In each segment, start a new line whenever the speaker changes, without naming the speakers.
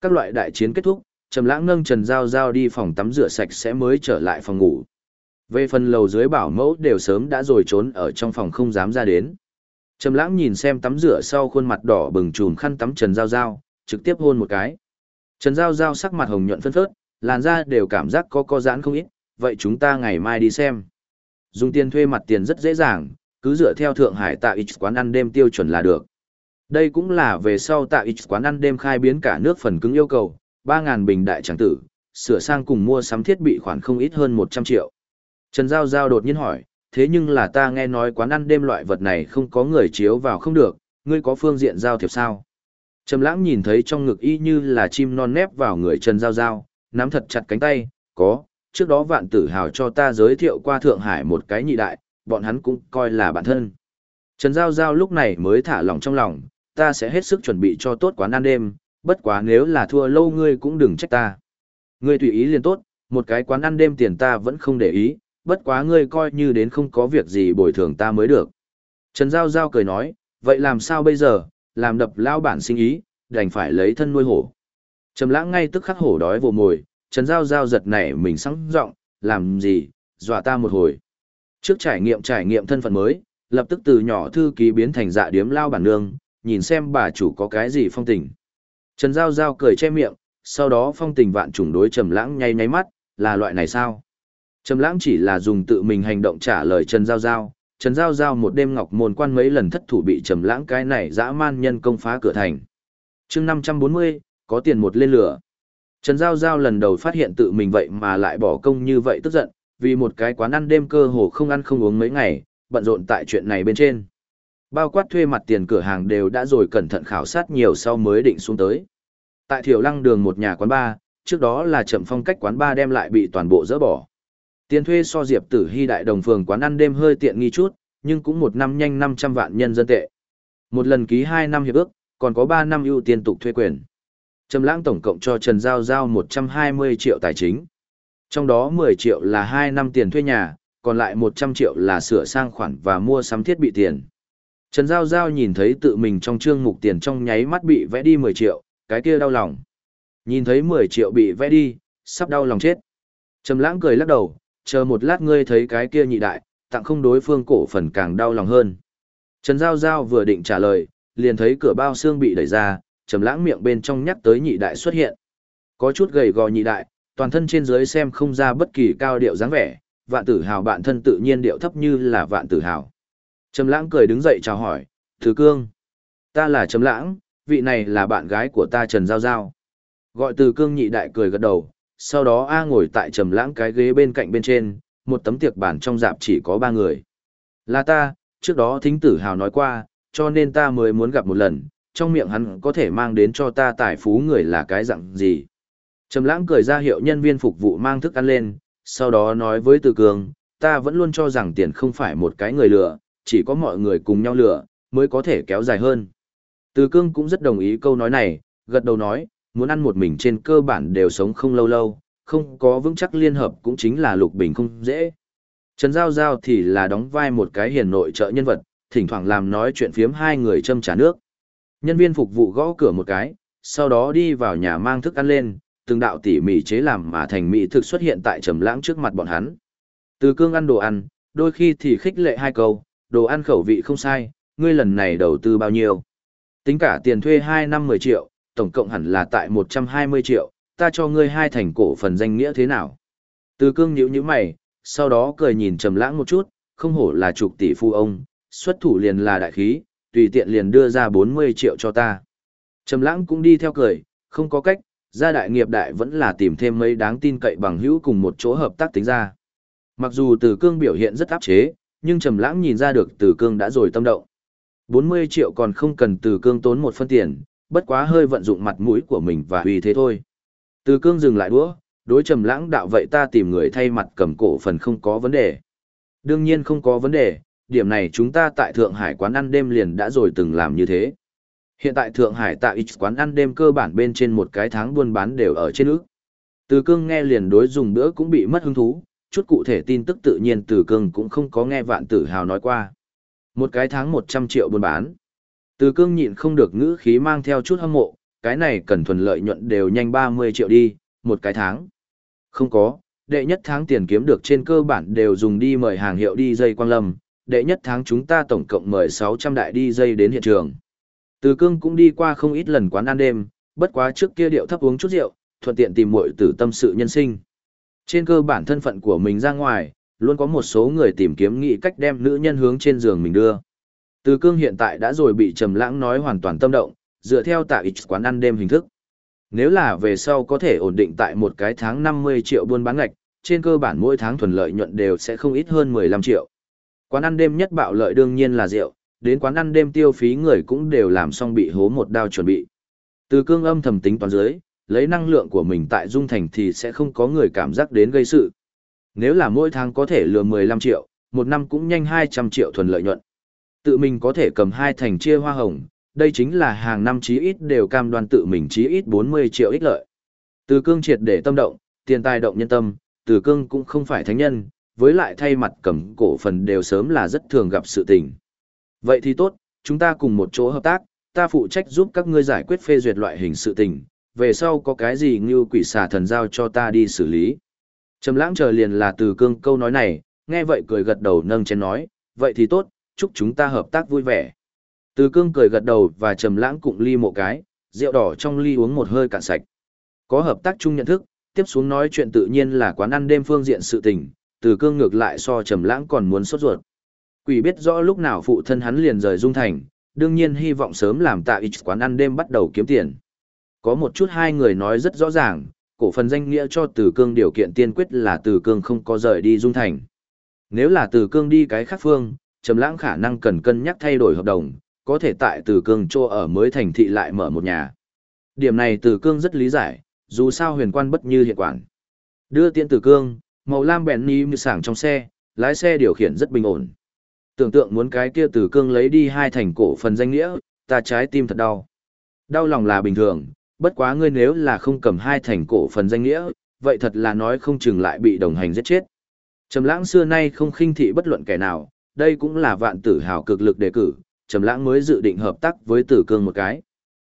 Các loại đại chiến kết thúc, Trầm Lãng nâng Trần Giao Giao đi phòng tắm rửa sạch sẽ mới trở lại phòng ngủ. Về phần lầu dưới bảo mẫu đều sớm đã rồi trốn ở trong phòng không dám ra đến. Trầm Lãng nhìn xem tắm rửa sau khuôn mặt đỏ bừng chùm khăn tắm Trần Giao Giao, trực tiếp hôn một cái. Trần Giao Giao sắc mặt hồng nhuận phân phớt, làn da đều cảm giác có co giãn không ít, vậy chúng ta ngày mai đi xem. Dùng tiền thuê mặt tiền rất dễ dàng, cứ dựa theo Thượng Hải tại quán ăn đêm tiêu chuẩn là được. Đây cũng là về sau tại ít quán ăn đêm khai biến cả nước phần cứng yêu cầu, 3.000 bình đại tràng tử, sửa sang cùng mua sắm thiết bị khoản không ít hơn 100 triệu. Trần Giao Giao đột nhiên hỏi, thế nhưng là ta nghe nói quán ăn đêm loại vật này không có người chiếu vào không được, ngươi có phương diện giao thiệp sao? Trầm lãng nhìn thấy trong ngực y như là chim non nép vào người Trần Giao Giao, nắm thật chặt cánh tay, có, trước đó vạn tử hào cho ta giới thiệu qua Thượng Hải một cái nhị đại, bọn hắn cũng coi là bản thân. Trần Giao Giao lúc này mới thả lòng trong lòng, ta sẽ hết sức chuẩn bị cho tốt quán ăn đêm, bất quá nếu là thua lâu ngươi cũng đừng trách ta. Ngươi tùy ý liền tốt, một cái quán ăn đêm tiền ta vẫn không để ý, bất quá ngươi coi như đến không có việc gì bồi thường ta mới được. Trần Giao Giao cười nói, vậy làm sao bây giờ, làm đập lao bản sinh ý, đành phải lấy thân nuôi hổ. Trầm lãng ngay tức khắc hổ đói vồ mồi, Trần Giao Giao giật nảy mình sẵn giọng làm gì, dọa ta một hồi. Trước trải nghiệm trải nghiệm thân phận mới, lập tức từ nhỏ thư ký biến thành dạ điếm lao bản nương, nhìn xem bà chủ có cái gì phong tình. Trần Giao Giao cười che miệng, sau đó phong tình vạn trùng đối Trầm Lãng nháy nháy mắt, là loại này sao? Trầm Lãng chỉ là dùng tự mình hành động trả lời Trần Giao Giao, Trần Giao Giao một đêm ngọc môn quan mấy lần thất thủ bị Trầm Lãng cái này dã man nhân công phá cửa thành. Chương 540, có tiền một lên lửa. Trần Giao Giao lần đầu phát hiện tự mình vậy mà lại bỏ công như vậy tức giận, vì một cái quán ăn đêm cơ hồ không ăn không uống mấy ngày, bận rộn tại chuyện này bên trên. Bao quát thuê mặt tiền cửa hàng đều đã rồi cẩn thận khảo sát nhiều sau mới định xuống tới. Tại Thiểu Lăng đường một nhà quán bar, trước đó là chậm phong cách quán bar đem lại bị toàn bộ dỡ bỏ. Tiền thuê so Diệp Tử Hy đại đồng phường quán ăn đêm hơi tiện nghi chút, nhưng cũng một năm nhanh 500 vạn nhân dân tệ. Một lần ký 2 năm hiệp ước, còn có 3 năm ưu tiên tục thuê quyền. Trầm Lãng tổng cộng cho Trần Giao Giao 120 triệu tài chính. Trong đó 10 triệu là 2 năm tiền thuê nhà, còn lại 100 triệu là sửa sang khoản và mua sắm thiết bị tiền. Trần Giao Giao nhìn thấy tự mình trong trương mục tiền trong nháy mắt bị vẽ đi 10 triệu, cái kia đau lòng. Nhìn thấy 10 triệu bị vẽ đi, sắp đau lòng chết. Trầm lãng cười lắc đầu, chờ một lát ngươi thấy cái kia nhị đại, tặng không đối phương cổ phần càng đau lòng hơn. Trần Giao Giao vừa định trả lời, liền thấy cửa bao xương bị đẩy ra, trầm lãng miệng bên trong nhắc tới nhị đại xuất hiện. Có chút gầy gò nhị đại, toàn thân trên dưới xem không ra bất kỳ cao điệu dáng vẻ, vạn tử hào bạn thân tự nhiên điệu thấp như là vạn tử hào. Trầm lãng cười đứng dậy chào hỏi, Thứ Cương. Ta là Trầm lãng, vị này là bạn gái của ta Trần Giao Giao. Gọi Từ Cương nhị đại cười gật đầu, sau đó A ngồi tại Trầm lãng cái ghế bên cạnh bên trên, một tấm tiệc bàn trong dạp chỉ có ba người. Là ta, trước đó thính tử hào nói qua, cho nên ta mới muốn gặp một lần, trong miệng hắn có thể mang đến cho ta tài phú người là cái dạng gì. Trầm lãng cười ra hiệu nhân viên phục vụ mang thức ăn lên, sau đó nói với Từ Cương, ta vẫn luôn cho rằng tiền không phải một cái người lừa, chỉ có mọi người cùng nhau lửa mới có thể kéo dài hơn. Từ cương cũng rất đồng ý câu nói này, gật đầu nói, muốn ăn một mình trên cơ bản đều sống không lâu lâu, không có vững chắc liên hợp cũng chính là lục bình không dễ. Trần Giao Giao thì là đóng vai một cái hiền nội trợ nhân vật, thỉnh thoảng làm nói chuyện phiếm hai người châm trà nước. Nhân viên phục vụ gõ cửa một cái, sau đó đi vào nhà mang thức ăn lên, từng đạo tỉ mỉ chế làm mà thành mỹ thực xuất hiện tại trầm lãng trước mặt bọn hắn. Từ cương ăn đồ ăn, đôi khi thì khích lệ hai câu, đồ ăn khẩu vị không sai, ngươi lần này đầu tư bao nhiêu? Tính cả tiền thuê 2 năm 10 triệu, tổng cộng hẳn là tại 120 triệu, ta cho ngươi hai thành cổ phần danh nghĩa thế nào? Từ cương nhíu nhíu mày, sau đó cười nhìn trầm lãng một chút, không hổ là trục tỷ phu ông, xuất thủ liền là đại khí, tùy tiện liền đưa ra 40 triệu cho ta. Trầm lãng cũng đi theo cười, không có cách, gia đại nghiệp đại vẫn là tìm thêm mấy đáng tin cậy bằng hữu cùng một chỗ hợp tác tính ra. Mặc dù từ cương biểu hiện rất áp chế, nhưng trầm lãng nhìn ra được từ cương đã rồi tâm động. 40 triệu còn không cần từ cương tốn một phân tiền, bất quá hơi vận dụng mặt mũi của mình và uy thế thôi. Từ cương dừng lại đũa, đối trầm lãng đạo vậy ta tìm người thay mặt cầm cổ phần không có vấn đề. Đương nhiên không có vấn đề, điểm này chúng ta tại Thượng Hải quán ăn đêm liền đã rồi từng làm như thế. Hiện tại Thượng Hải tại X quán ăn đêm cơ bản bên trên một cái tháng buôn bán đều ở trên ước. Từ cương nghe liền đối dùng bữa cũng bị mất hứng thú, chút cụ thể tin tức tự nhiên từ cương cũng không có nghe vạn tử hào nói qua. Một cái tháng 100 triệu buôn bán. Từ cương nhịn không được ngữ khí mang theo chút hâm mộ, cái này cần thuần lợi nhuận đều nhanh 30 triệu đi, một cái tháng. Không có, đệ nhất tháng tiền kiếm được trên cơ bản đều dùng đi mời hàng hiệu đi dây quang lâm, đệ nhất tháng chúng ta tổng cộng mời 600 đại đi dây đến hiện trường. Từ cương cũng đi qua không ít lần quán ăn đêm, bất quá trước kia điệu thấp uống chút rượu, thuận tiện tìm muội tử tâm sự nhân sinh. Trên cơ bản thân phận của mình ra ngoài, luôn có một số người tìm kiếm nghị cách đem nữ nhân hướng trên giường mình đưa. Từ cương hiện tại đã rồi bị trầm lãng nói hoàn toàn tâm động, dựa theo tạ ít quán ăn đêm hình thức. Nếu là về sau có thể ổn định tại một cái tháng 50 triệu buôn bán ngạch, trên cơ bản mỗi tháng thuần lợi nhuận đều sẽ không ít hơn 15 triệu. Quán ăn đêm nhất bạo lợi đương nhiên là rượu, đến quán ăn đêm tiêu phí người cũng đều làm xong bị hố một đao chuẩn bị. Từ cương âm thầm tính toán dưới, lấy năng lượng của mình tại Dung Thành thì sẽ không có người cảm giác đến gây sự. Nếu là mỗi tháng có thể lừa 15 triệu, một năm cũng nhanh 200 triệu thuần lợi nhuận. Tự mình có thể cầm hai thành chia hoa hồng, đây chính là hàng năm chí ít đều cam đoan tự mình chí ít 40 triệu ích lợi. Từ cương triệt để tâm động, tiền tài động nhân tâm, từ cương cũng không phải thánh nhân, với lại thay mặt cầm cổ phần đều sớm là rất thường gặp sự tình. Vậy thì tốt, chúng ta cùng một chỗ hợp tác, ta phụ trách giúp các ngươi giải quyết phê duyệt loại hình sự tình, về sau có cái gì như quỷ xà thần giao cho ta đi xử lý. Trầm lãng chờ liền là từ cương câu nói này, nghe vậy cười gật đầu nâng chén nói, vậy thì tốt, chúc chúng ta hợp tác vui vẻ. Từ cương cười gật đầu và trầm lãng cụng ly một cái, rượu đỏ trong ly uống một hơi cạn sạch. Có hợp tác chung nhận thức, tiếp xuống nói chuyện tự nhiên là quán ăn đêm phương diện sự tình, từ cương ngược lại so trầm lãng còn muốn sốt ruột. Quỷ biết rõ lúc nào phụ thân hắn liền rời dung thành, đương nhiên hy vọng sớm làm tạ ít quán ăn đêm bắt đầu kiếm tiền. Có một chút hai người nói rất rõ ràng, cổ phần danh nghĩa cho từ cương điều kiện tiên quyết là từ cương không có rời đi dung thành. Nếu là từ cương đi cái khác phương, trầm lãng khả năng cần cân nhắc thay đổi hợp đồng, có thể tại từ cương cho ở mới thành thị lại mở một nhà. Điểm này từ cương rất lý giải, dù sao huyền quan bất như hiện quản. Đưa tiện từ cương, màu lam bèn ni như sảng trong xe, lái xe điều khiển rất bình ổn. Tưởng tượng muốn cái kia từ cương lấy đi hai thành cổ phần danh nghĩa, ta trái tim thật đau. Đau lòng là bình thường, bất quá ngươi nếu là không cầm hai thành cổ phần danh nghĩa, vậy thật là nói không chừng lại bị đồng hành giết chết. Trầm lãng xưa nay không khinh thị bất luận kẻ nào, đây cũng là vạn tử hào cực lực đề cử, Trầm lãng mới dự định hợp tác với tử cương một cái.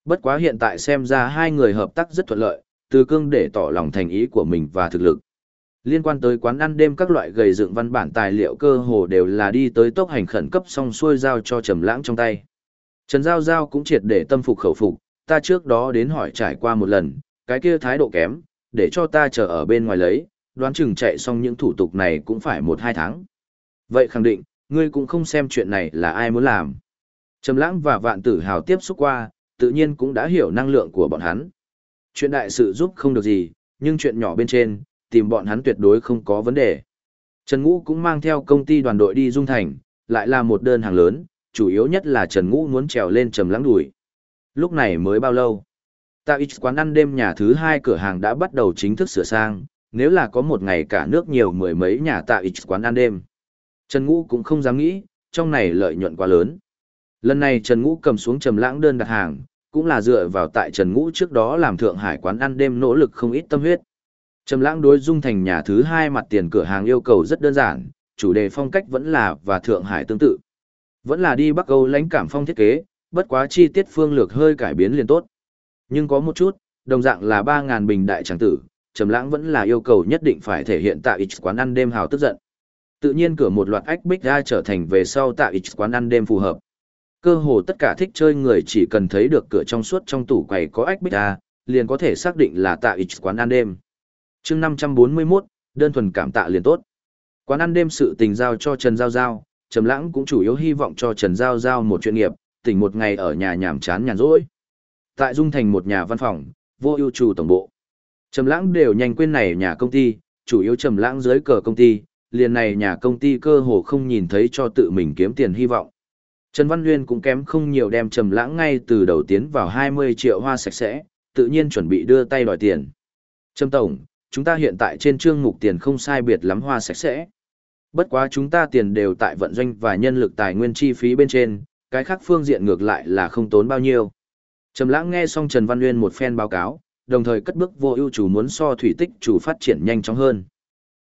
Bất quá hiện tại xem ra hai người hợp tác rất thuận lợi, tử cương để tỏ lòng thành ý của mình và thực lực. Liên quan tới quán ăn đêm các loại gầy dựng văn bản tài liệu cơ hồ đều là đi tới tốc hành khẩn cấp xong xuôi giao cho Trầm lãng trong tay. Trần Giao Giao cũng triệt để tâm phục khẩu phục, ta trước đó đến hỏi trải qua một lần, cái kia thái độ kém, để cho ta chờ ở bên ngoài lấy, đoán chừng chạy xong những thủ tục này cũng phải một hai tháng. Vậy khẳng định, ngươi cũng không xem chuyện này là ai muốn làm. Trầm lãng và vạn tử hào tiếp xúc qua, tự nhiên cũng đã hiểu năng lượng của bọn hắn. Chuyện đại sự giúp không được gì, nhưng chuyện nhỏ bên trên, tìm bọn hắn tuyệt đối không có vấn đề. Trần Ngũ cũng mang theo công ty đoàn đội đi Dung Thành, lại là một đơn hàng lớn, chủ yếu nhất là Trần Ngũ muốn trèo lên trầm lãng đuổi. Lúc này mới bao lâu? tạ ít quán ăn đêm nhà thứ hai cửa hàng đã bắt đầu chính thức sửa sang, nếu là có một ngày cả nước nhiều mười mấy nhà tạ ít quán ăn đêm. Trần Ngũ cũng không dám nghĩ, trong này lợi nhuận quá lớn. Lần này Trần Ngũ cầm xuống trầm lãng đơn đặt hàng, cũng là dựa vào tại Trần Ngũ trước đó làm Thượng Hải quán ăn đêm nỗ lực không ít tâm huyết. Trầm lãng đối dung thành nhà thứ hai mặt tiền cửa hàng yêu cầu rất đơn giản, chủ đề phong cách vẫn là và Thượng Hải tương tự. Vẫn là đi Bắc Âu lãnh cảm phong thiết kế, bất quá chi tiết phương lược hơi cải biến liền tốt. Nhưng có một chút, đồng dạng là 3.000 bình đại tràng tử, Trầm Lãng vẫn là yêu cầu nhất định phải thể hiện tại ít quán ăn đêm hào tức giận. Tự nhiên cửa một loạt ách bích ra trở thành về sau tại ít quán ăn đêm phù hợp. Cơ hồ tất cả thích chơi người chỉ cần thấy được cửa trong suốt trong tủ quầy có ách bích ra, liền có thể xác định là tại ít quán ăn đêm. Chương 541, đơn thuần cảm tạ liền tốt. Quán ăn đêm sự tình giao cho Trần Giao Giao, Trầm Lãng cũng chủ yếu hy vọng cho Trần Giao Giao một chuyên nghiệp, tỉnh một ngày ở nhà nhàm chán nhàn rỗi. Tại Dung Thành một nhà văn phòng, vô ưu chủ tổng bộ. Trầm lãng đều nhanh quên này nhà công ty, chủ yếu trầm lãng dưới cờ công ty, liền này nhà công ty cơ hồ không nhìn thấy cho tự mình kiếm tiền hy vọng. Trần Văn Nguyên cũng kém không nhiều đem trầm lãng ngay từ đầu tiến vào 20 triệu hoa sạch sẽ, tự nhiên chuẩn bị đưa tay đòi tiền. Trầm Tổng, chúng ta hiện tại trên trương mục tiền không sai biệt lắm hoa sạch sẽ. Bất quá chúng ta tiền đều tại vận doanh và nhân lực tài nguyên chi phí bên trên, cái khác phương diện ngược lại là không tốn bao nhiêu. Trầm lãng nghe xong Trần Văn Nguyên một phen báo cáo, đồng thời cất bước vô ưu chủ muốn so thủy tích chủ phát triển nhanh chóng hơn.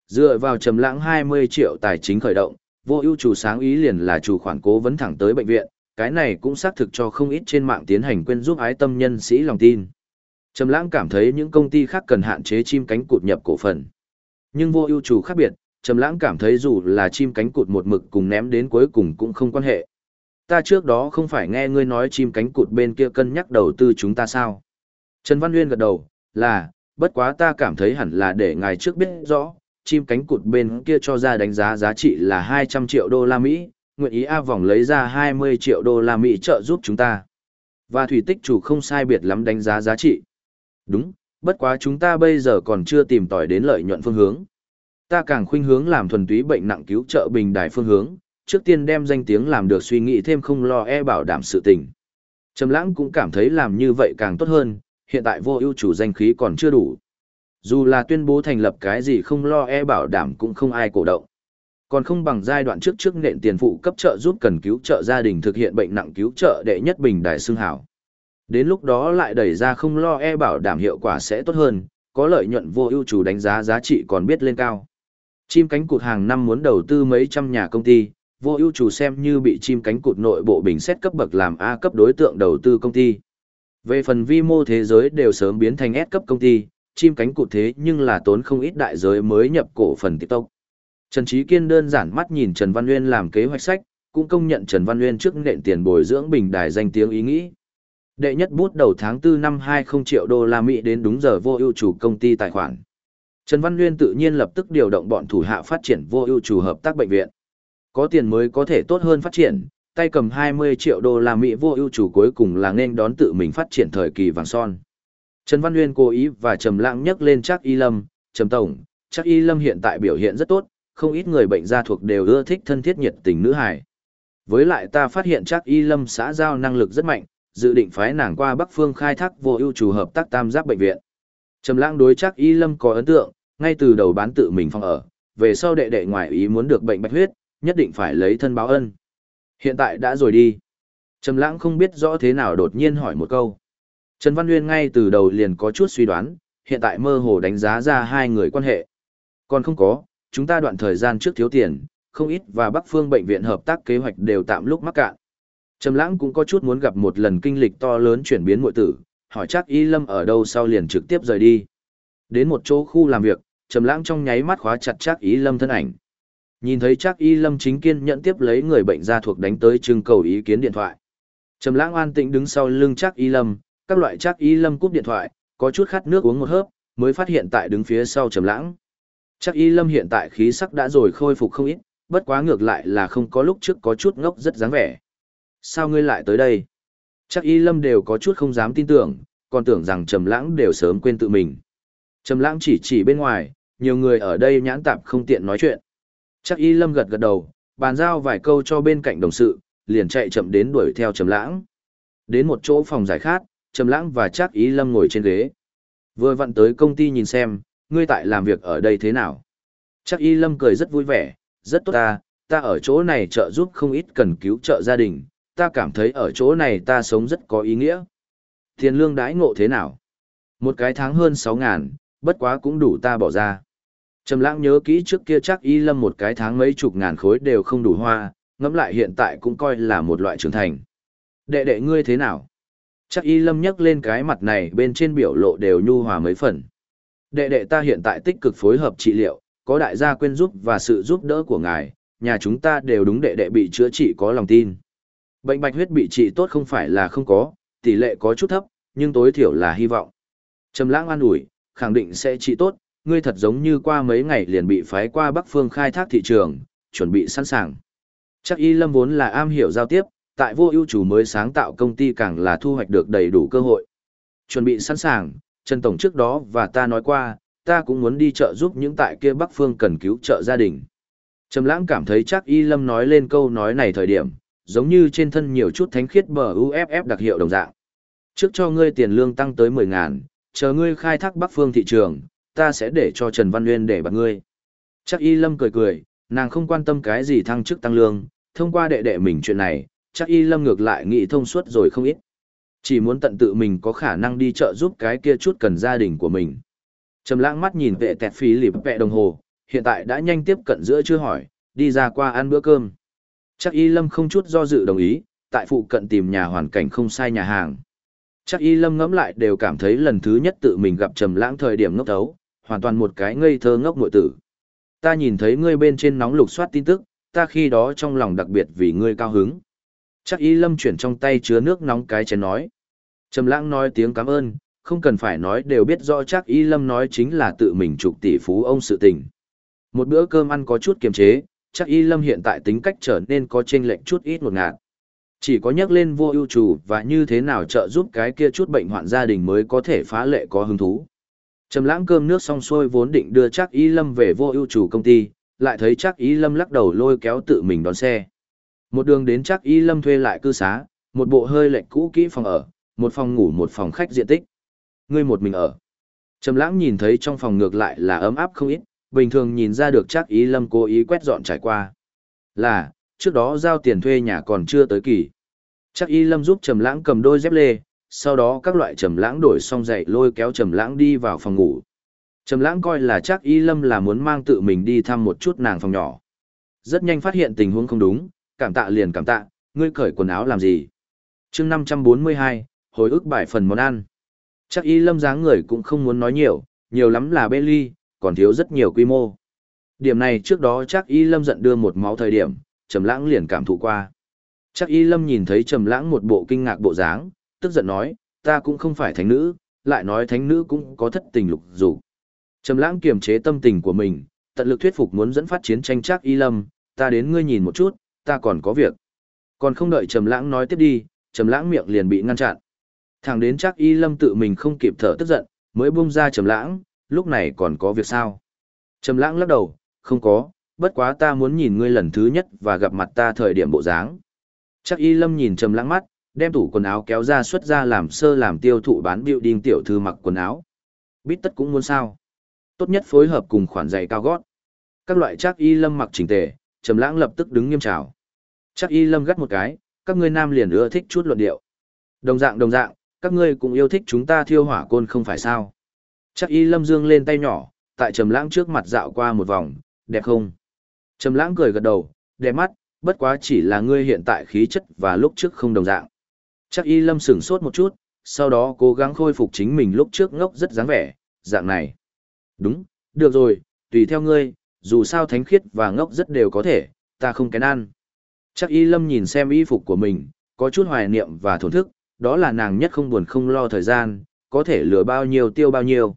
Dựa vào Trầm lãng 20 triệu tài chính khởi động, vô ưu chủ sáng ý liền là chủ khoản cố vấn thẳng tới bệnh viện, cái này cũng xác thực cho không ít trên mạng tiến hành quên giúp ái tâm nhân sĩ lòng tin. Trầm Lãng cảm thấy những công ty khác cần hạn chế chim cánh cụt nhập cổ phần. Nhưng vô ưu chủ khác biệt, Trầm Lãng cảm thấy dù là chim cánh cụt một mực cùng ném đến cuối cùng cũng không quan hệ. Ta trước đó không phải nghe ngươi nói chim cánh cụt bên kia cân nhắc đầu tư chúng ta sao? Trần Văn Nguyên gật đầu, là, bất quá ta cảm thấy hẳn là để ngài trước biết rõ, chim cánh cụt bên kia cho ra đánh giá giá trị là 200 triệu đô la Mỹ, nguyện ý A vòng lấy ra 20 triệu đô la Mỹ trợ giúp chúng ta. Và thủy tích chủ không sai biệt lắm đánh giá giá trị. Đúng, bất quá chúng ta bây giờ còn chưa tìm tòi đến lợi nhuận phương hướng. Ta càng khuynh hướng làm thuần túy bệnh nặng cứu trợ bình đài phương hướng, trước tiên đem danh tiếng làm được suy nghĩ thêm không lo e bảo đảm sự tình. Trầm lãng cũng cảm thấy làm như vậy càng tốt hơn, hiện tại vô ưu chủ danh khí còn chưa đủ. Dù là tuyên bố thành lập cái gì không lo e bảo đảm cũng không ai cổ động. Còn không bằng giai đoạn trước trước nện tiền phụ cấp trợ giúp cần cứu trợ gia đình thực hiện bệnh nặng cứu trợ đệ nhất bình đại xương hảo. Đến lúc đó lại đẩy ra không lo e bảo đảm hiệu quả sẽ tốt hơn, có lợi nhuận vô ưu chủ đánh giá giá trị còn biết lên cao. Chim cánh cụt hàng năm muốn đầu tư mấy trăm nhà công ty, vô ưu chủ xem như bị chim cánh cụt nội bộ bình xét cấp bậc làm A cấp đối tượng đầu tư công ty. Về phần vi mô thế giới đều sớm biến thành S cấp công ty, chim cánh cụt thế nhưng là tốn không ít đại giới mới nhập cổ phần TikTok. Trần Trí Kiên đơn giản mắt nhìn Trần Văn Nguyên làm kế hoạch sách, cũng công nhận Trần Văn Nguyên trước nện tiền bồi dưỡng bình đài danh tiếng ý nghĩ. Đệ nhất bút đầu tháng 4 năm 20 triệu đô la Mỹ đến đúng giờ vô ưu chủ công ty tài khoản. Trần Văn Nguyên tự nhiên lập tức điều động bọn thủ hạ phát triển vô ưu chủ hợp tác bệnh viện. Có tiền mới có thể tốt hơn phát triển, tay cầm 20 triệu đô la Mỹ vô ưu chủ cuối cùng là nên đón tự mình phát triển thời kỳ vàng son. Trần Văn Nguyên cố ý và Trầm Lãng nhắc lên Trác Y Lâm, Trầm Tổng, Trác Y Lâm hiện tại biểu hiện rất tốt, không ít người bệnh gia thuộc đều ưa thích thân thiết nhiệt tình nữ hài. Với lại ta phát hiện Trác Y Lâm xã giao năng lực rất mạnh, dự định phái nàng qua Bắc Phương khai thác vô ưu chủ hợp tác tam giác bệnh viện. Trầm Lãng đối Trác Y Lâm có ấn tượng, ngay từ đầu bán tự mình phòng ở, về sau đệ đệ ngoài ý muốn được bệnh bạch huyết, nhất định phải lấy thân báo ân. Hiện tại đã rồi đi. Trầm Lãng không biết rõ thế nào đột nhiên hỏi một câu. Trần Văn Nguyên ngay từ đầu liền có chút suy đoán, hiện tại mơ hồ đánh giá ra hai người quan hệ. Còn không có, chúng ta đoạn thời gian trước thiếu tiền, không ít và Bắc Phương bệnh viện hợp tác kế hoạch đều tạm lúc mắc cạn. Trầm Lãng cũng có chút muốn gặp một lần kinh lịch to lớn chuyển biến muội tử, hỏi chắc Y Lâm ở đâu sau liền trực tiếp rời đi. Đến một chỗ khu làm việc, Trầm Lãng trong nháy mắt khóa chặt chắc Y Lâm thân ảnh. Nhìn thấy chắc Y Lâm chính kiên nhận tiếp lấy người bệnh ra thuộc đánh tới trưng cầu ý kiến điện thoại. Trầm Lãng an tĩnh đứng sau lưng chắc Y Lâm, các loại chắc Y Lâm cúp điện thoại, có chút khát nước uống một hớp, mới phát hiện tại đứng phía sau Trầm Lãng. Chắc Y Lâm hiện tại khí sắc đã rồi khôi phục không ít, bất quá ngược lại là không có lúc trước có chút ngốc rất dáng vẻ. Sao ngươi lại tới đây? Chắc Y Lâm đều có chút không dám tin tưởng, còn tưởng rằng Trầm Lãng đều sớm quên tự mình. Trầm Lãng chỉ chỉ bên ngoài, nhiều người ở đây nhãn tạp không tiện nói chuyện. Chắc Y Lâm gật gật đầu, bàn giao vài câu cho bên cạnh đồng sự, liền chạy chậm đến đuổi theo Trầm Lãng. Đến một chỗ phòng giải khát, Trầm Lãng và Chắc Y Lâm ngồi trên ghế. Vừa vặn tới công ty nhìn xem, ngươi tại làm việc ở đây thế nào? Chắc Y Lâm cười rất vui vẻ, rất tốt ta, ta ở chỗ này trợ giúp không ít cần cứu trợ gia đình, ta cảm thấy ở chỗ này ta sống rất có ý nghĩa. Tiền lương đãi ngộ thế nào? Một cái tháng hơn 6 ngàn, bất quá cũng đủ ta bỏ ra. Trầm lãng nhớ kỹ trước kia chắc y lâm một cái tháng mấy chục ngàn khối đều không đủ hoa, ngẫm lại hiện tại cũng coi là một loại trưởng thành. Đệ đệ ngươi thế nào? Chắc y lâm nhấc lên cái mặt này bên trên biểu lộ đều nhu hòa mấy phần. Đệ đệ ta hiện tại tích cực phối hợp trị liệu, có đại gia quên giúp và sự giúp đỡ của ngài, nhà chúng ta đều đúng đệ đệ bị chữa trị có lòng tin. Bệnh bạch huyết bị trị tốt không phải là không có, tỷ lệ có chút thấp, nhưng tối thiểu là hy vọng. Trầm lãng an ủi, khẳng định sẽ trị tốt, ngươi thật giống như qua mấy ngày liền bị phái qua Bắc Phương khai thác thị trường, chuẩn bị sẵn sàng. Chắc Y Lâm vốn là am hiểu giao tiếp, tại vô ưu chủ mới sáng tạo công ty càng là thu hoạch được đầy đủ cơ hội. Chuẩn bị sẵn sàng, Trần Tổng trước đó và ta nói qua, ta cũng muốn đi chợ giúp những tại kia Bắc Phương cần cứu trợ gia đình. Trầm lãng cảm thấy chắc Y Lâm nói lên câu nói này thời điểm, giống như trên thân nhiều chút thánh khiết bờ UFF đặc hiệu đồng dạng. Trước cho ngươi tiền lương tăng tới 10 ngàn, chờ ngươi khai thác Bắc Phương thị trường, ta sẽ để cho Trần Văn Nguyên để bạc ngươi. Chắc Y Lâm cười cười, nàng không quan tâm cái gì thăng chức tăng lương, thông qua đệ đệ mình chuyện này, chắc Y Lâm ngược lại nghĩ thông suốt rồi không ít. Chỉ muốn tận tự mình có khả năng đi chợ giúp cái kia chút cần gia đình của mình. Trầm lãng mắt nhìn vệ tẹt phí lịp vẹ đồng hồ, hiện tại đã nhanh tiếp cận giữa chưa hỏi, đi ra qua ăn bữa cơm. Chắc Y Lâm không chút do dự đồng ý, tại phụ cận tìm nhà hoàn cảnh không sai nhà hàng. Chắc y lâm ngẫm lại đều cảm thấy lần thứ nhất tự mình gặp trầm lãng thời điểm ngốc thấu, hoàn toàn một cái ngây thơ ngốc nội tử. Ta nhìn thấy ngươi bên trên nóng lục soát tin tức, ta khi đó trong lòng đặc biệt vì ngươi cao hứng. Chắc y lâm chuyển trong tay chứa nước nóng cái chén nói. Trầm lãng nói tiếng cảm ơn, không cần phải nói đều biết rõ chắc y lâm nói chính là tự mình trục tỷ phú ông sự tình. Một bữa cơm ăn có chút kiềm chế, chắc y lâm hiện tại tính cách trở nên có chênh lệch chút ít một ngạt. Chỉ có nhắc lên vô ưu chủ và như thế nào trợ giúp cái kia chút bệnh hoạn gia đình mới có thể phá lệ có hứng thú. Trầm lãng cơm nước xong xuôi vốn định đưa chắc y lâm về vô ưu chủ công ty, lại thấy chắc y lâm lắc đầu lôi kéo tự mình đón xe. Một đường đến chắc y lâm thuê lại cư xá, một bộ hơi lệch cũ kỹ phòng ở, một phòng ngủ một phòng khách diện tích. Ngươi một mình ở. Trầm lãng nhìn thấy trong phòng ngược lại là ấm áp không ít, bình thường nhìn ra được chắc ý lâm cố ý quét dọn trải qua. Là, trước đó giao tiền thuê nhà còn chưa tới kỳ. Chắc y lâm giúp trầm lãng cầm đôi dép lê, sau đó các loại trầm lãng đổi xong dậy lôi kéo trầm lãng đi vào phòng ngủ. Trầm lãng coi là chắc y lâm là muốn mang tự mình đi thăm một chút nàng phòng nhỏ. Rất nhanh phát hiện tình huống không đúng, cảm tạ liền cảm tạ, ngươi cởi quần áo làm gì? Chương 542, hồi ức bài phần món ăn. Chắc y lâm dáng người cũng không muốn nói nhiều, nhiều lắm là bê ly, còn thiếu rất nhiều quy mô. Điểm này trước đó chắc y lâm giận đưa một máu thời điểm, trầm lãng liền cảm thụ qua. Chắc y lâm nhìn thấy trầm lãng một bộ kinh ngạc bộ dáng, tức giận nói, ta cũng không phải thánh nữ, lại nói thánh nữ cũng có thất tình lục dục. Trầm lãng kiềm chế tâm tình của mình, tận lực thuyết phục muốn dẫn phát chiến tranh chắc y lâm, ta đến ngươi nhìn một chút, ta còn có việc. Còn không đợi trầm lãng nói tiếp đi, trầm lãng miệng liền bị ngăn chặn. Thẳng đến chắc y lâm tự mình không kịp thở tức giận, mới buông ra trầm lãng, lúc này còn có việc sao? Trầm lãng lắc đầu, không có, bất quá ta muốn nhìn ngươi lần thứ nhất và gặp mặt ta thời điểm bộ dáng. Chắc y lâm nhìn trầm lãng mắt, đem tủ quần áo kéo ra xuất ra làm sơ làm tiêu thụ bán biểu đinh tiểu thư mặc quần áo. Bít tất cũng muốn sao? Tốt nhất phối hợp cùng khoản giày cao gót. Các loại chắc y lâm mặc chỉnh tề, trầm lãng lập tức đứng nghiêm chào. Chắc y lâm gắt một cái, các ngươi nam liền ưa thích chút luận điệu. Đồng dạng đồng dạng, các ngươi cũng yêu thích chúng ta thiêu hỏa côn không phải sao. Chắc y lâm dương lên tay nhỏ, tại trầm lãng trước mặt dạo qua một vòng, đẹp không? Trầm lãng cười gật đầu, đẹp mắt, bất quá chỉ là ngươi hiện tại khí chất và lúc trước không đồng dạng. Chắc y lâm sửng sốt một chút, sau đó cố gắng khôi phục chính mình lúc trước ngốc rất dáng vẻ, dạng này. Đúng, được rồi, tùy theo ngươi, dù sao thánh khiết và ngốc rất đều có thể, ta không kén ăn. Chắc y lâm nhìn xem y phục của mình, có chút hoài niệm và thổn thức, đó là nàng nhất không buồn không lo thời gian, có thể lừa bao nhiêu tiêu bao nhiêu.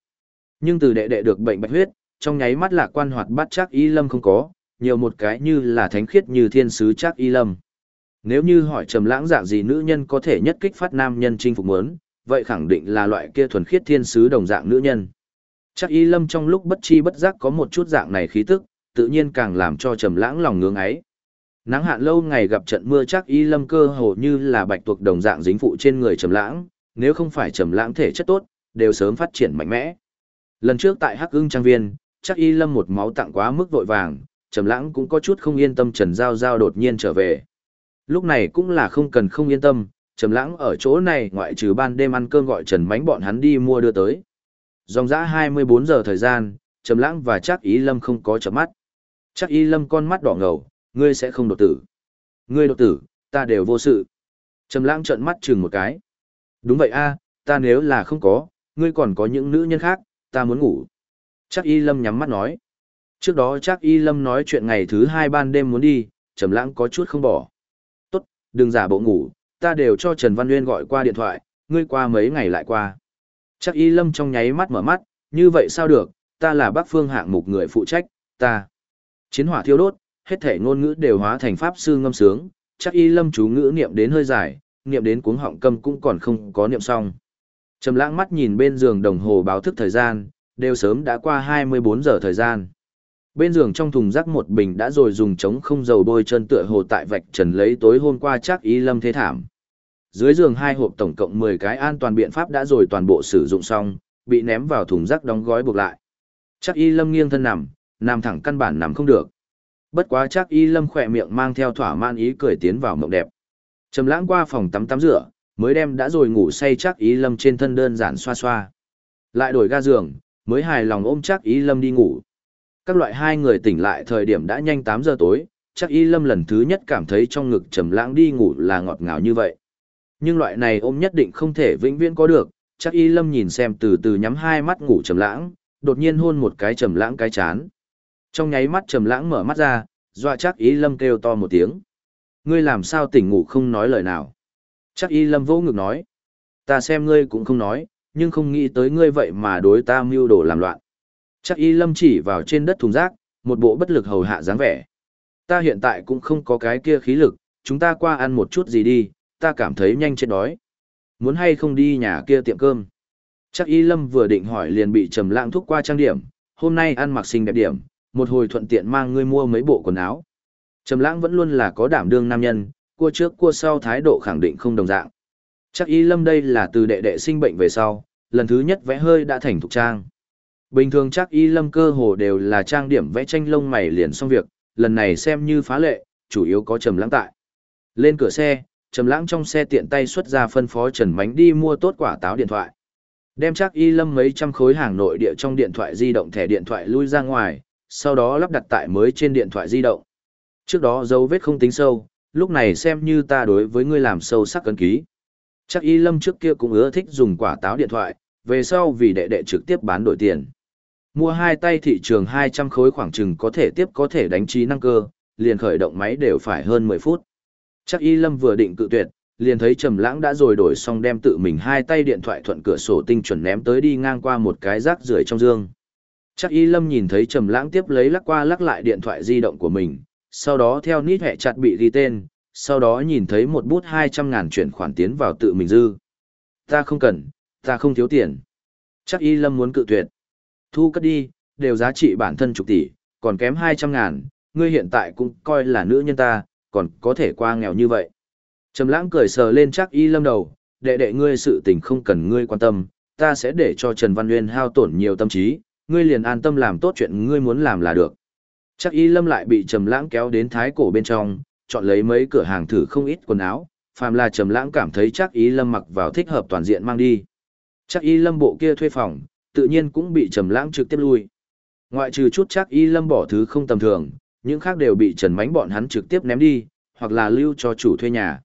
Nhưng từ đệ đệ được bệnh bạch huyết, trong nháy mắt lạc quan hoạt bát chắc y lâm không có, nhiều một cái như là thánh khiết như thiên sứ chắc y lâm. Nếu như hỏi trầm lãng dạng gì nữ nhân có thể nhất kích phát nam nhân chinh phục muốn, vậy khẳng định là loại kia thuần khiết thiên sứ đồng dạng nữ nhân. Chắc y lâm trong lúc bất chi bất giác có một chút dạng này khí tức, tự nhiên càng làm cho trầm lãng lòng ngưỡng ấy. Nắng hạn lâu ngày gặp trận mưa chắc y lâm cơ hồ như là bạch tuộc đồng dạng dính phụ trên người trầm lãng, nếu không phải trầm lãng thể chất tốt, đều sớm phát triển mạnh mẽ. Lần trước tại Hắc Ưng trang viên, chắc y lâm một máu tặng quá mức vội vàng, trầm lãng cũng có chút không yên tâm Trần Giao Giao đột nhiên trở về. Lúc này cũng là không cần không yên tâm, trầm lãng ở chỗ này ngoại trừ ban đêm ăn cơm gọi Trần Mánh bọn hắn đi mua đưa tới. Dòng dã 24 giờ thời gian, trầm lãng và chắc ý lâm không có chợp mắt. Chắc y lâm con mắt đỏ ngầu, ngươi sẽ không đột tử. Ngươi đột tử, ta đều vô sự. Trầm lãng trợn mắt chừng một cái. Đúng vậy a, ta nếu là không có, ngươi còn có những nữ nhân khác, ta muốn ngủ. Chắc y lâm nhắm mắt nói. Trước đó chắc y lâm nói chuyện ngày thứ hai ban đêm muốn đi, trầm lãng có chút không bỏ. Đừng giả bộ ngủ, ta đều cho Trần Văn Nguyên gọi qua điện thoại, ngươi qua mấy ngày lại qua. Chắc y lâm trong nháy mắt mở mắt, như vậy sao được, ta là bác phương hạng mục người phụ trách, ta. Chiến hỏa thiêu đốt, hết thể ngôn ngữ đều hóa thành pháp sư ngâm sướng, chắc y lâm chú ngữ niệm đến hơi dài, niệm đến cuống họng câm cũng còn không có niệm xong. Trầm lãng mắt nhìn bên giường đồng hồ báo thức thời gian, đều sớm đã qua 24 giờ thời gian. Bên giường trong thùng rác một bình đã rồi dùng chống không dầu bôi chân tựa hồ tại vạch trần lấy tối hôm qua chắc y lâm thế thảm. Dưới giường hai hộp tổng cộng 10 cái an toàn biện pháp đã rồi toàn bộ sử dụng xong, bị ném vào thùng rác đóng gói buộc lại. Chắc y lâm nghiêng thân nằm, nằm thẳng căn bản nằm không được. Bất quá chắc y lâm khỏe miệng mang theo thỏa man ý cười tiến vào mộng đẹp. Trầm lãng qua phòng tắm tắm rửa, mới đem đã rồi ngủ say chắc y lâm trên thân đơn giản xoa xoa. Lại đổi ga giường, mới hài lòng ôm chắc y lâm đi ngủ. Các loại hai người tỉnh lại thời điểm đã nhanh 8 giờ tối, chắc y lâm lần thứ nhất cảm thấy trong ngực trầm lãng đi ngủ là ngọt ngào như vậy. Nhưng loại này ôm nhất định không thể vĩnh viễn có được, chắc y lâm nhìn xem từ từ nhắm hai mắt ngủ trầm lãng, đột nhiên hôn một cái trầm lãng cái chán. Trong nháy mắt trầm lãng mở mắt ra, dọa chắc y lâm kêu to một tiếng. Ngươi làm sao tỉnh ngủ không nói lời nào? Chắc y lâm vô ngực nói. Ta xem ngươi cũng không nói, nhưng không nghĩ tới ngươi vậy mà đối ta mưu đồ làm loạn. Chắc y lâm chỉ vào trên đất thùng rác, một bộ bất lực hầu hạ dáng vẻ. Ta hiện tại cũng không có cái kia khí lực, chúng ta qua ăn một chút gì đi, ta cảm thấy nhanh chết đói. Muốn hay không đi nhà kia tiệm cơm? Chắc y lâm vừa định hỏi liền bị trầm lãng thúc qua trang điểm, hôm nay ăn mặc xinh đẹp điểm, một hồi thuận tiện mang ngươi mua mấy bộ quần áo. Trầm lãng vẫn luôn là có đảm đương nam nhân, cua trước cua sau thái độ khẳng định không đồng dạng. Chắc y lâm đây là từ đệ đệ sinh bệnh về sau, lần thứ nhất vẽ hơi đã thành thục trang. Bình thường chắc y lâm cơ hồ đều là trang điểm vẽ tranh lông mày liền xong việc, lần này xem như phá lệ, chủ yếu có trầm lãng tại. Lên cửa xe, trầm lãng trong xe tiện tay xuất ra phân phó Trần Mánh đi mua tốt quả táo điện thoại. Đem chắc y lâm mấy trăm khối hàng nội địa trong điện thoại di động thẻ điện thoại lui ra ngoài, sau đó lắp đặt tại mới trên điện thoại di động. Trước đó dấu vết không tính sâu, lúc này xem như ta đối với ngươi làm sâu sắc cấn ký. Chắc y lâm trước kia cũng ưa thích dùng quả táo điện thoại, về sau vì đệ đệ trực tiếp bán đổi tiền. Mua hai tay thị trường 200 khối khoảng chừng có thể tiếp có thể đánh trí năng cơ, liền khởi động máy đều phải hơn 10 phút. Chắc y lâm vừa định cự tuyệt, liền thấy trầm lãng đã rồi đổi xong đem tự mình hai tay điện thoại thuận cửa sổ tinh chuẩn ném tới đi ngang qua một cái rác rưởi trong dương. Chắc y lâm nhìn thấy trầm lãng tiếp lấy lắc qua lắc lại điện thoại di động của mình, sau đó theo nít hệ chặt bị ghi tên, sau đó nhìn thấy một bút 200 ngàn chuyển khoản tiến vào tự mình dư. Ta không cần, ta không thiếu tiền. Chắc y lâm muốn cự tuyệt. Thu cất đi, đều giá trị bản thân chục tỷ, còn kém 200 ngàn, ngươi hiện tại cũng coi là nữ nhân ta, còn có thể qua nghèo như vậy. Trầm lãng cười sờ lên chắc y lâm đầu, đệ đệ ngươi sự tình không cần ngươi quan tâm, ta sẽ để cho Trần Văn Nguyên hao tổn nhiều tâm trí, ngươi liền an tâm làm tốt chuyện ngươi muốn làm là được. Chắc y lâm lại bị trầm lãng kéo đến thái cổ bên trong, chọn lấy mấy cửa hàng thử không ít quần áo, phàm là trầm lãng cảm thấy chắc y lâm mặc vào thích hợp toàn diện mang đi. Chắc y lâm bộ kia thuê phòng, tự nhiên cũng bị trầm lãng trực tiếp lui. Ngoại trừ chút chắc y lâm bỏ thứ không tầm thường, những khác đều bị trần mánh bọn hắn trực tiếp ném đi, hoặc là lưu cho chủ thuê nhà.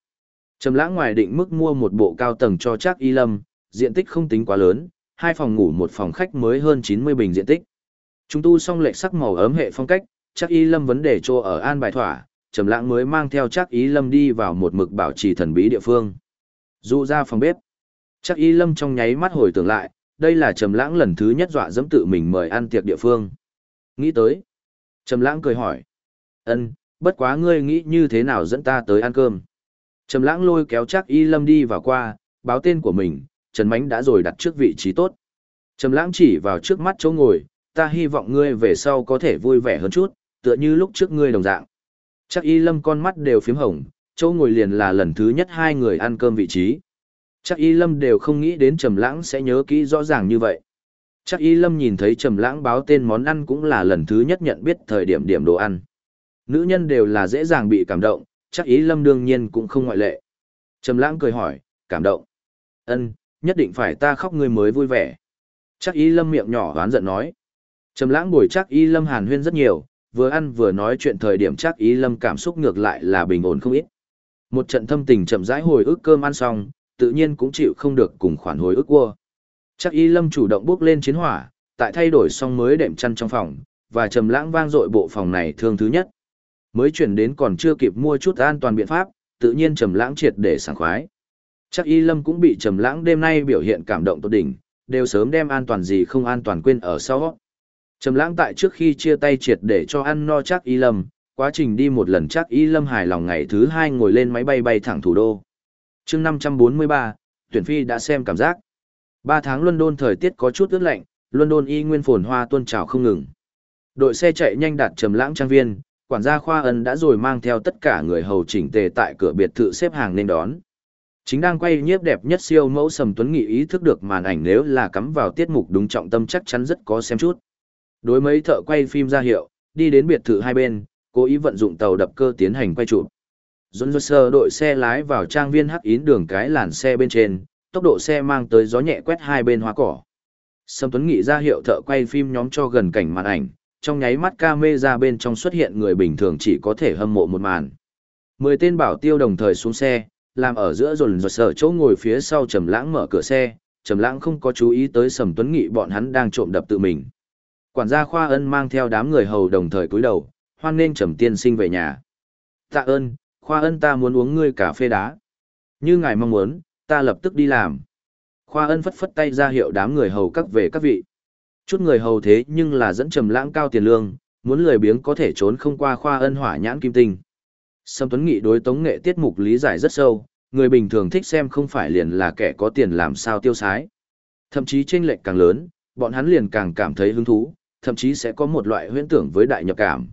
Trầm lãng ngoài định mức mua một bộ cao tầng cho chắc y lâm, diện tích không tính quá lớn, hai phòng ngủ một phòng khách mới hơn 90 bình diện tích. Chúng tu xong lệ sắc màu ấm hệ phong cách, chắc y lâm vấn đề cho ở an bài thỏa, trầm lãng mới mang theo chắc y lâm đi vào một mực bảo trì thần bí địa phương. Dụ ra phòng bếp. Chắc y lâm trong nháy mắt hồi tưởng lại, đây là trầm lãng lần thứ nhất dọa dẫm tự mình mời ăn tiệc địa phương. Nghĩ tới. Trầm lãng cười hỏi. ân bất quá ngươi nghĩ như thế nào dẫn ta tới ăn cơm. Trầm lãng lôi kéo chắc y lâm đi vào qua, báo tên của mình, Trần Mánh đã rồi đặt trước vị trí tốt. Trầm lãng chỉ vào trước mắt chỗ ngồi, ta hy vọng ngươi về sau có thể vui vẻ hơn chút, tựa như lúc trước ngươi đồng dạng. Chắc y lâm con mắt đều phím hồng, chỗ ngồi liền là lần thứ nhất hai người ăn cơm vị trí. Chắc y lâm đều không nghĩ đến trầm lãng sẽ nhớ kỹ rõ ràng như vậy. Chắc y lâm nhìn thấy trầm lãng báo tên món ăn cũng là lần thứ nhất nhận biết thời điểm điểm đồ ăn. Nữ nhân đều là dễ dàng bị cảm động, chắc y lâm đương nhiên cũng không ngoại lệ. Trầm lãng cười hỏi, cảm động. Ân, nhất định phải ta khóc người mới vui vẻ. Chắc y lâm miệng nhỏ hoán giận nói. Trầm lãng bồi chắc y lâm hàn huyên rất nhiều, vừa ăn vừa nói chuyện thời điểm chắc y lâm cảm xúc ngược lại là bình ổn không ít. Một trận thâm tình chậm rãi hồi ức cơm ăn xong, tự nhiên cũng chịu không được cùng khoản hồi ức cua. Chắc y lâm chủ động bước lên chiến hỏa, tại thay đổi xong mới đệm chăn trong phòng, và trầm lãng vang dội bộ phòng này thương thứ nhất. Mới chuyển đến còn chưa kịp mua chút an toàn biện pháp, tự nhiên trầm lãng triệt để sảng khoái. Chắc y lâm cũng bị trầm lãng đêm nay biểu hiện cảm động tốt đỉnh, đều sớm đem an toàn gì không an toàn quên ở sau. Trầm lãng tại trước khi chia tay triệt để cho ăn no chắc y lâm, quá trình đi một lần chắc y lâm hài lòng ngày thứ hai ngồi lên máy bay bay thẳng thủ đô chương 543, tuyển phi đã xem cảm giác. Ba tháng London thời tiết có chút ướt lạnh, London y nguyên phồn hoa tuôn trào không ngừng. Đội xe chạy nhanh đạt trầm lãng trang viên, quản gia khoa ân đã rồi mang theo tất cả người hầu chỉnh tề tại cửa biệt thự xếp hàng nên đón. Chính đang quay nhiếp đẹp nhất siêu mẫu Sầm Tuấn Nghị ý thức được màn ảnh nếu là cắm vào tiết mục đúng trọng tâm chắc chắn rất có xem chút. Đối mấy thợ quay phim ra hiệu, đi đến biệt thự hai bên, cố ý vận dụng tàu đập cơ tiến hành quay chụp. Dồn dồn sơ đội xe lái vào trang viên hắc ín đường cái làn xe bên trên, tốc độ xe mang tới gió nhẹ quét hai bên hoa cỏ. Sâm Tuấn Nghị ra hiệu thợ quay phim nhóm cho gần cảnh màn ảnh, trong nháy mắt ca mê ra bên trong xuất hiện người bình thường chỉ có thể hâm mộ một màn. Mười tên bảo tiêu đồng thời xuống xe, làm ở giữa dồn dồn sở chỗ ngồi phía sau Trầm Lãng mở cửa xe, Trầm Lãng không có chú ý tới Sầm Tuấn Nghị bọn hắn đang trộm đập tự mình. Quản gia Khoa Ân mang theo đám người hầu đồng thời cúi đầu, hoan nghênh Trầm tiên sinh về nhà. "Tạ ơn, Khoa Ân ta muốn uống ngươi cà phê đá." "Như ngài mong muốn, ta lập tức đi làm." Khoa Ân phất phất tay ra hiệu đám người hầu các về các vị. Chút người hầu thế nhưng là dẫn Trầm Lãng cao tiền lương, muốn lười biếng có thể trốn không qua Khoa Ân hỏa nhãn kim tinh. Sâm Tuấn Nghị đối tống nghệ tiết mục lý giải rất sâu, người bình thường thích xem không phải liền là kẻ có tiền làm sao tiêu sái. Thậm chí chênh lệch càng lớn, bọn hắn liền càng cảm thấy hứng thú, thậm chí sẽ có một loại huyễn tưởng với đại nhập cảm.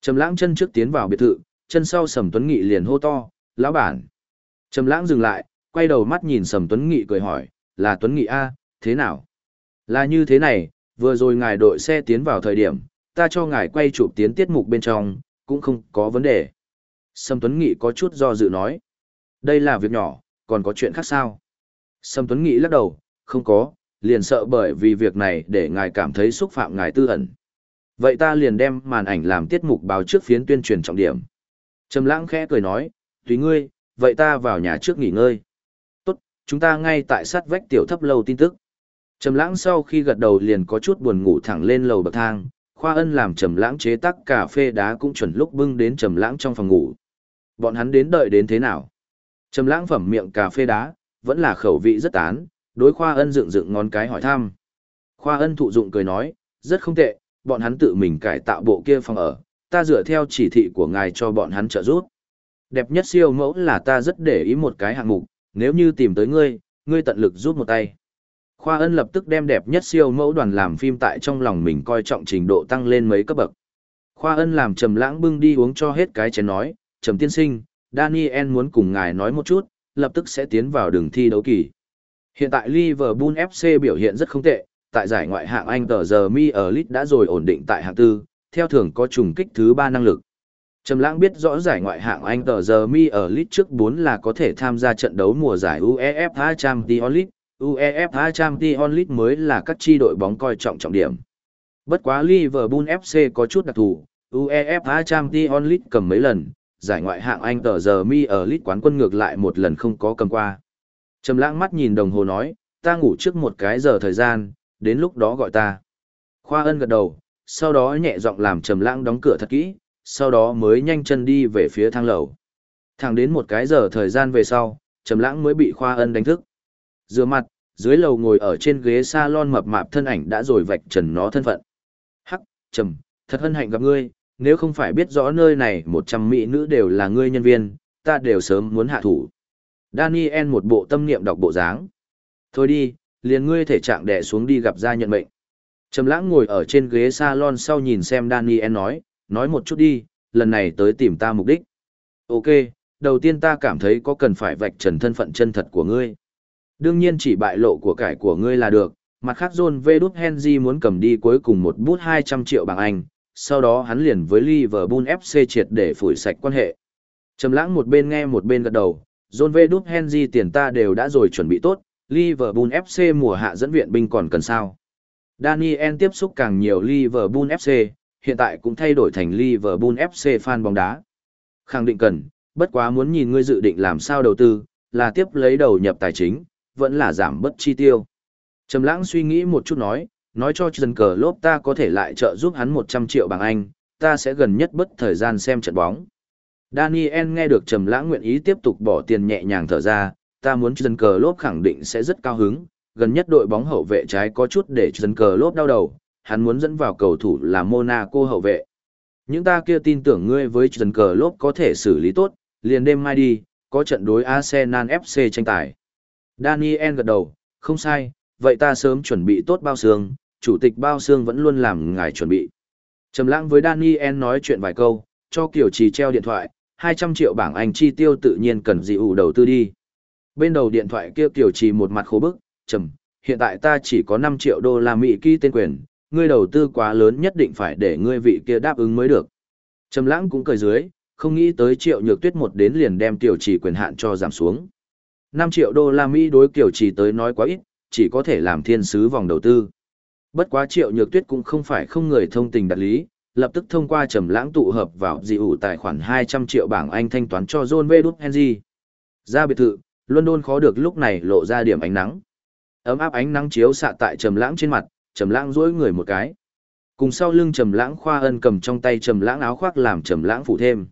Trầm Lãng chân trước tiến vào biệt thự, chân sau Sầm Tuấn Nghị liền hô to, "Lão bản!" Trầm Lãng dừng lại, quay đầu mắt nhìn Sầm Tuấn Nghị cười hỏi, "Là Tuấn Nghị a, thế nào?" "Là như thế này, vừa rồi ngài đội xe tiến vào thời điểm, ta cho ngài quay chụp tiến tiết mục bên trong, cũng không có vấn đề." Sâm Tuấn Nghị có chút do dự nói. Đây là việc nhỏ, còn có chuyện khác sao? Sâm Tuấn Nghị lắc đầu, không có, liền sợ bởi vì việc này để ngài cảm thấy xúc phạm ngài tư ẩn. Vậy ta liền đem màn ảnh làm tiết mục báo trước phiến tuyên truyền trọng điểm. Trầm lãng khẽ cười nói, tùy ngươi, vậy ta vào nhà trước nghỉ ngơi. Tốt, chúng ta ngay tại sát vách tiểu thấp lâu tin tức. Trầm lãng sau khi gật đầu liền có chút buồn ngủ thẳng lên lầu bậc thang, khoa ân làm trầm lãng chế tác cà phê đá cũng chuẩn lúc bưng đến trầm lãng trong phòng ngủ. Bọn hắn đến đợi đến thế nào? Trầm lãng phẩm miệng cà phê đá, vẫn là khẩu vị rất tán, đối khoa ân dựng dựng ngón cái hỏi thăm. Khoa ân thụ dụng cười nói, rất không tệ, bọn hắn tự mình cải tạo bộ kia phòng ở, ta dựa theo chỉ thị của ngài cho bọn hắn trợ giúp. Đẹp nhất siêu mẫu là ta rất để ý một cái hạng mục, nếu như tìm tới ngươi, ngươi tận lực giúp một tay. Khoa ân lập tức đem đẹp nhất siêu mẫu đoàn làm phim tại trong lòng mình coi trọng trình độ tăng lên mấy cấp bậc. Khoa ân làm trầm lãng bưng đi uống cho hết cái chén nói, trầm tiên sinh, Daniel muốn cùng ngài nói một chút, lập tức sẽ tiến vào đường thi đấu kỳ. Hiện tại Liverpool FC biểu hiện rất không tệ, tại giải ngoại hạng Anh tờ giờ mi ở Leeds đã rồi ổn định tại hạng tư, theo thường có trùng kích thứ ba năng lực. Trầm Lãng biết rõ giải ngoại hạng Anh tờ giờ mi ở League trước 4 là có thể tham gia trận đấu mùa giải UEFA Champions League, UEFA Champions League mới là các chi đội bóng coi trọng trọng điểm. Bất quá Liverpool FC có chút đặc thù, UEFA Champions League cầm mấy lần, giải ngoại hạng Anh tờ giờ mi ở lit quán quân ngược lại một lần không có cầm qua. Trầm lãng mắt nhìn đồng hồ nói, ta ngủ trước một cái giờ thời gian, đến lúc đó gọi ta. Khoa ân gật đầu, sau đó nhẹ giọng làm trầm lãng đóng cửa thật kỹ, sau đó mới nhanh chân đi về phía thang lầu. Thẳng đến một cái giờ thời gian về sau, trầm lãng mới bị khoa ân đánh thức. Dựa mặt, dưới lầu ngồi ở trên ghế salon mập mạp thân ảnh đã rồi vạch trần nó thân phận. Hắc, trầm, thật hân hạnh gặp ngươi, nếu không phải biết rõ nơi này một trăm mỹ nữ đều là ngươi nhân viên, ta đều sớm muốn hạ thủ. Daniel một bộ tâm niệm đọc bộ dáng. Thôi đi, liền ngươi thể trạng đè xuống đi gặp gia nhận mệnh. Trầm lãng ngồi ở trên ghế salon sau nhìn xem Daniel nói, nói một chút đi, lần này tới tìm ta mục đích. Ok, đầu tiên ta cảm thấy có cần phải vạch trần thân phận chân thật của ngươi. Đương nhiên chỉ bại lộ của cải của ngươi là được, mặt khác John V. Henry muốn cầm đi cuối cùng một bút 200 triệu bảng Anh, sau đó hắn liền với Liverpool FC triệt để phủi sạch quan hệ. Trầm lãng một bên nghe một bên gật đầu, John V. Đúc Henry tiền ta đều đã rồi chuẩn bị tốt, Liverpool FC mùa hạ dẫn viện binh còn cần sao. Daniel tiếp xúc càng nhiều Liverpool FC, hiện tại cũng thay đổi thành Liverpool FC fan bóng đá. Khẳng định cần, bất quá muốn nhìn ngươi dự định làm sao đầu tư, là tiếp lấy đầu nhập tài chính, vẫn là giảm bất chi tiêu. Trầm lãng suy nghĩ một chút nói, nói cho dân cờ lốp ta có thể lại trợ giúp hắn 100 triệu bằng Anh, ta sẽ gần nhất bất thời gian xem trận bóng. Daniel nghe được Trầm Lãng nguyện ý tiếp tục bỏ tiền nhẹ nhàng thở ra, ta muốn dân cờ lốp khẳng định sẽ rất cao hứng, gần nhất đội bóng hậu vệ trái có chút để dân cờ lốp đau đầu, hắn muốn dẫn vào cầu thủ là Monaco hậu vệ. Những ta kia tin tưởng ngươi với dân cờ lốp có thể xử lý tốt, liền đêm mai đi, có trận đối Arsenal FC tranh tài. Daniel gật đầu, không sai, vậy ta sớm chuẩn bị tốt bao xương, chủ tịch bao xương vẫn luôn làm ngài chuẩn bị. Trầm lãng với Daniel nói chuyện vài câu, cho kiểu Trì treo điện thoại, 200 triệu bảng Anh chi tiêu tự nhiên cần dị ủ đầu tư đi. Bên đầu điện thoại kia kiểu Trì một mặt khổ bức, trầm, hiện tại ta chỉ có 5 triệu đô la Mỹ ký tên quyền, ngươi đầu tư quá lớn nhất định phải để ngươi vị kia đáp ứng mới được. Trầm lãng cũng cười dưới, không nghĩ tới triệu nhược tuyết một đến liền đem tiểu Trì quyền hạn cho giảm xuống. 5 triệu đô la Mỹ đối kiểu Trì tới nói quá ít, chỉ có thể làm thiên sứ vòng đầu tư. Bất quá Triệu Nhược Tuyết cũng không phải không người thông tình đặt lý, lập tức thông qua Trầm Lãng tụ hợp vào dị ủ tài khoản 200 triệu bảng Anh thanh toán cho John V. Henry. Ra biệt thự, London khó được lúc này lộ ra điểm ánh nắng. Ấm áp ánh nắng chiếu xạ tại Trầm Lãng trên mặt, Trầm Lãng duỗi người một cái. Cùng sau lưng Trầm Lãng Khoa Ân cầm trong tay Trầm Lãng áo khoác làm Trầm Lãng phụ thêm.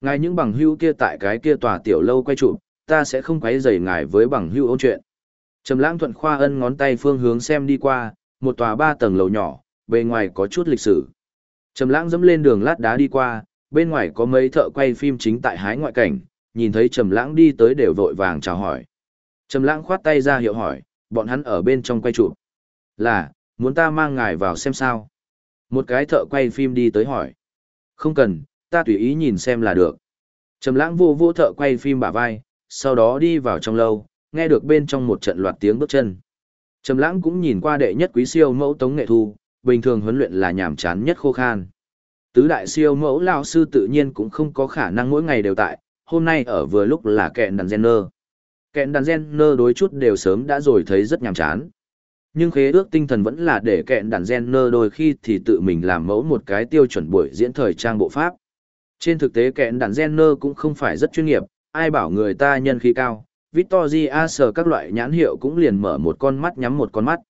Ngài những bằng hữu kia tại cái kia tòa tiểu lâu quay chụp, ta sẽ không quấy rầy ngài với bằng hữu ôn chuyện. Trầm Lãng thuận Khoa Ân ngón tay phương hướng xem đi qua, một tòa ba tầng lầu nhỏ, bề ngoài có chút lịch sử. Trầm Lãng dẫm lên đường lát đá đi qua, bên ngoài có mấy thợ quay phim chính tại hái ngoại cảnh, nhìn thấy Trầm Lãng đi tới đều vội vàng chào hỏi. Trầm Lãng khoát tay ra hiệu hỏi, bọn hắn ở bên trong quay chụp. Là, muốn ta mang ngài vào xem sao? Một cái thợ quay phim đi tới hỏi. Không cần, ta tùy ý nhìn xem là được. Trầm lãng vô vô thợ quay phim bả vai, sau đó đi vào trong lâu, nghe được bên trong một trận loạt tiếng bước chân. Trầm lãng cũng nhìn qua đệ nhất quý siêu mẫu tống nghệ thu, bình thường huấn luyện là nhàm chán nhất khô khan. Tứ đại siêu mẫu lão sư tự nhiên cũng không có khả năng mỗi ngày đều tại, hôm nay ở vừa lúc là kẹn đàn Jenner. Kẹn đàn Jenner đối chút đều sớm đã rồi thấy rất nhàm chán. Nhưng khế ước tinh thần vẫn là để kẹn đàn Jenner đôi khi thì tự mình làm mẫu một cái tiêu chuẩn buổi diễn thời trang bộ pháp. Trên thực tế kẹn đàn Jenner cũng không phải rất chuyên nghiệp, ai bảo người ta nhân khí cao, Victoria sờ các loại nhãn hiệu cũng liền mở một con mắt nhắm một con mắt.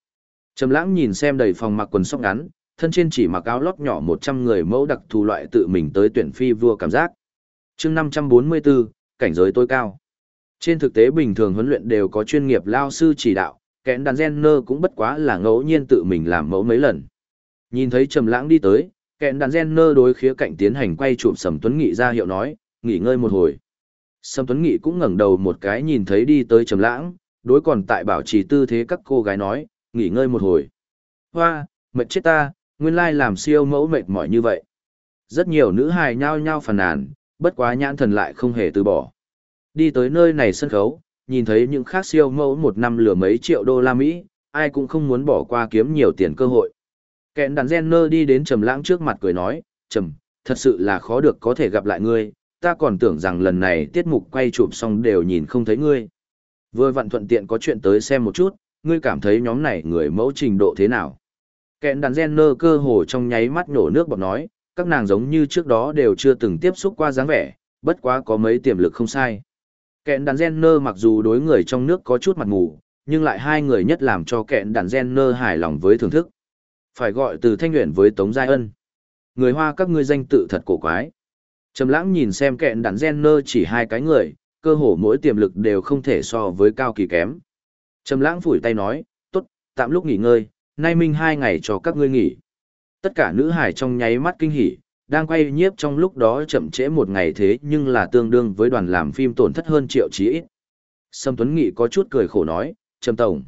Trầm lãng nhìn xem đầy phòng mặc quần sóc ngắn, thân trên chỉ mặc áo lót nhỏ 100 người mẫu đặc thù loại tự mình tới tuyển phi vua cảm giác. Chương 544, cảnh giới tối cao. Trên thực tế bình thường huấn luyện đều có chuyên nghiệp lao sư chỉ đạo, kẽn đàn Jenner cũng bất quá là ngẫu nhiên tự mình làm mẫu mấy lần. Nhìn thấy Trầm lãng đi tới, kẽn đàn Jenner đối khía cạnh tiến hành quay chụp Sầm Tuấn Nghị ra hiệu nói, nghỉ ngơi một hồi. Sầm Tuấn Nghị cũng ngẩng đầu một cái nhìn thấy đi tới Trầm lãng, đối còn tại bảo trì tư thế các cô gái nói, nghỉ ngơi một hồi. Hoa, mệt chết ta, nguyên lai làm siêu mẫu mệt mỏi như vậy. Rất nhiều nữ hài nhao nhao phàn nàn, bất quá nhãn thần lại không hề từ bỏ. Đi tới nơi này sân khấu, nhìn thấy những khác siêu mẫu một năm lửa mấy triệu đô la Mỹ, ai cũng không muốn bỏ qua kiếm nhiều tiền cơ hội. Kẹn đàn Jenner đi đến Trầm Lãng trước mặt cười nói, "Trầm, thật sự là khó được có thể gặp lại ngươi, ta còn tưởng rằng lần này tiết mục quay chụp xong đều nhìn không thấy ngươi. Vừa vặn thuận tiện có chuyện tới xem một chút, ngươi cảm thấy nhóm này người mẫu trình độ thế nào?" Kẹn đàn Jenner cơ hồ trong nháy mắt nổ nước bọt nói, các nàng giống như trước đó đều chưa từng tiếp xúc qua dáng vẻ, bất quá có mấy tiềm lực không sai. Kẹn đàn Jenner mặc dù đối người trong nước có chút mặt mù, nhưng lại hai người nhất làm cho kẹn đàn Jenner hài lòng với thưởng thức. Phải gọi từ thanh nguyện với Tống Giai Ân. Người Hoa các ngươi danh tự thật cổ quái. Trầm lãng nhìn xem kẹn đàn Jenner chỉ hai cái người, cơ hồ mỗi tiềm lực đều không thể so với cao kỳ kém. Trầm lãng phủi tay nói, tốt, tạm lúc nghỉ ngơi, nay minh hai ngày cho các ngươi nghỉ. Tất cả nữ hải trong nháy mắt kinh hỉ, đang quay nhiếp trong lúc đó chậm trễ một ngày thế nhưng là tương đương với đoàn làm phim tổn thất hơn triệu chí ít. Sâm Tuấn Nghị có chút cười khổ nói, Trầm Tổng.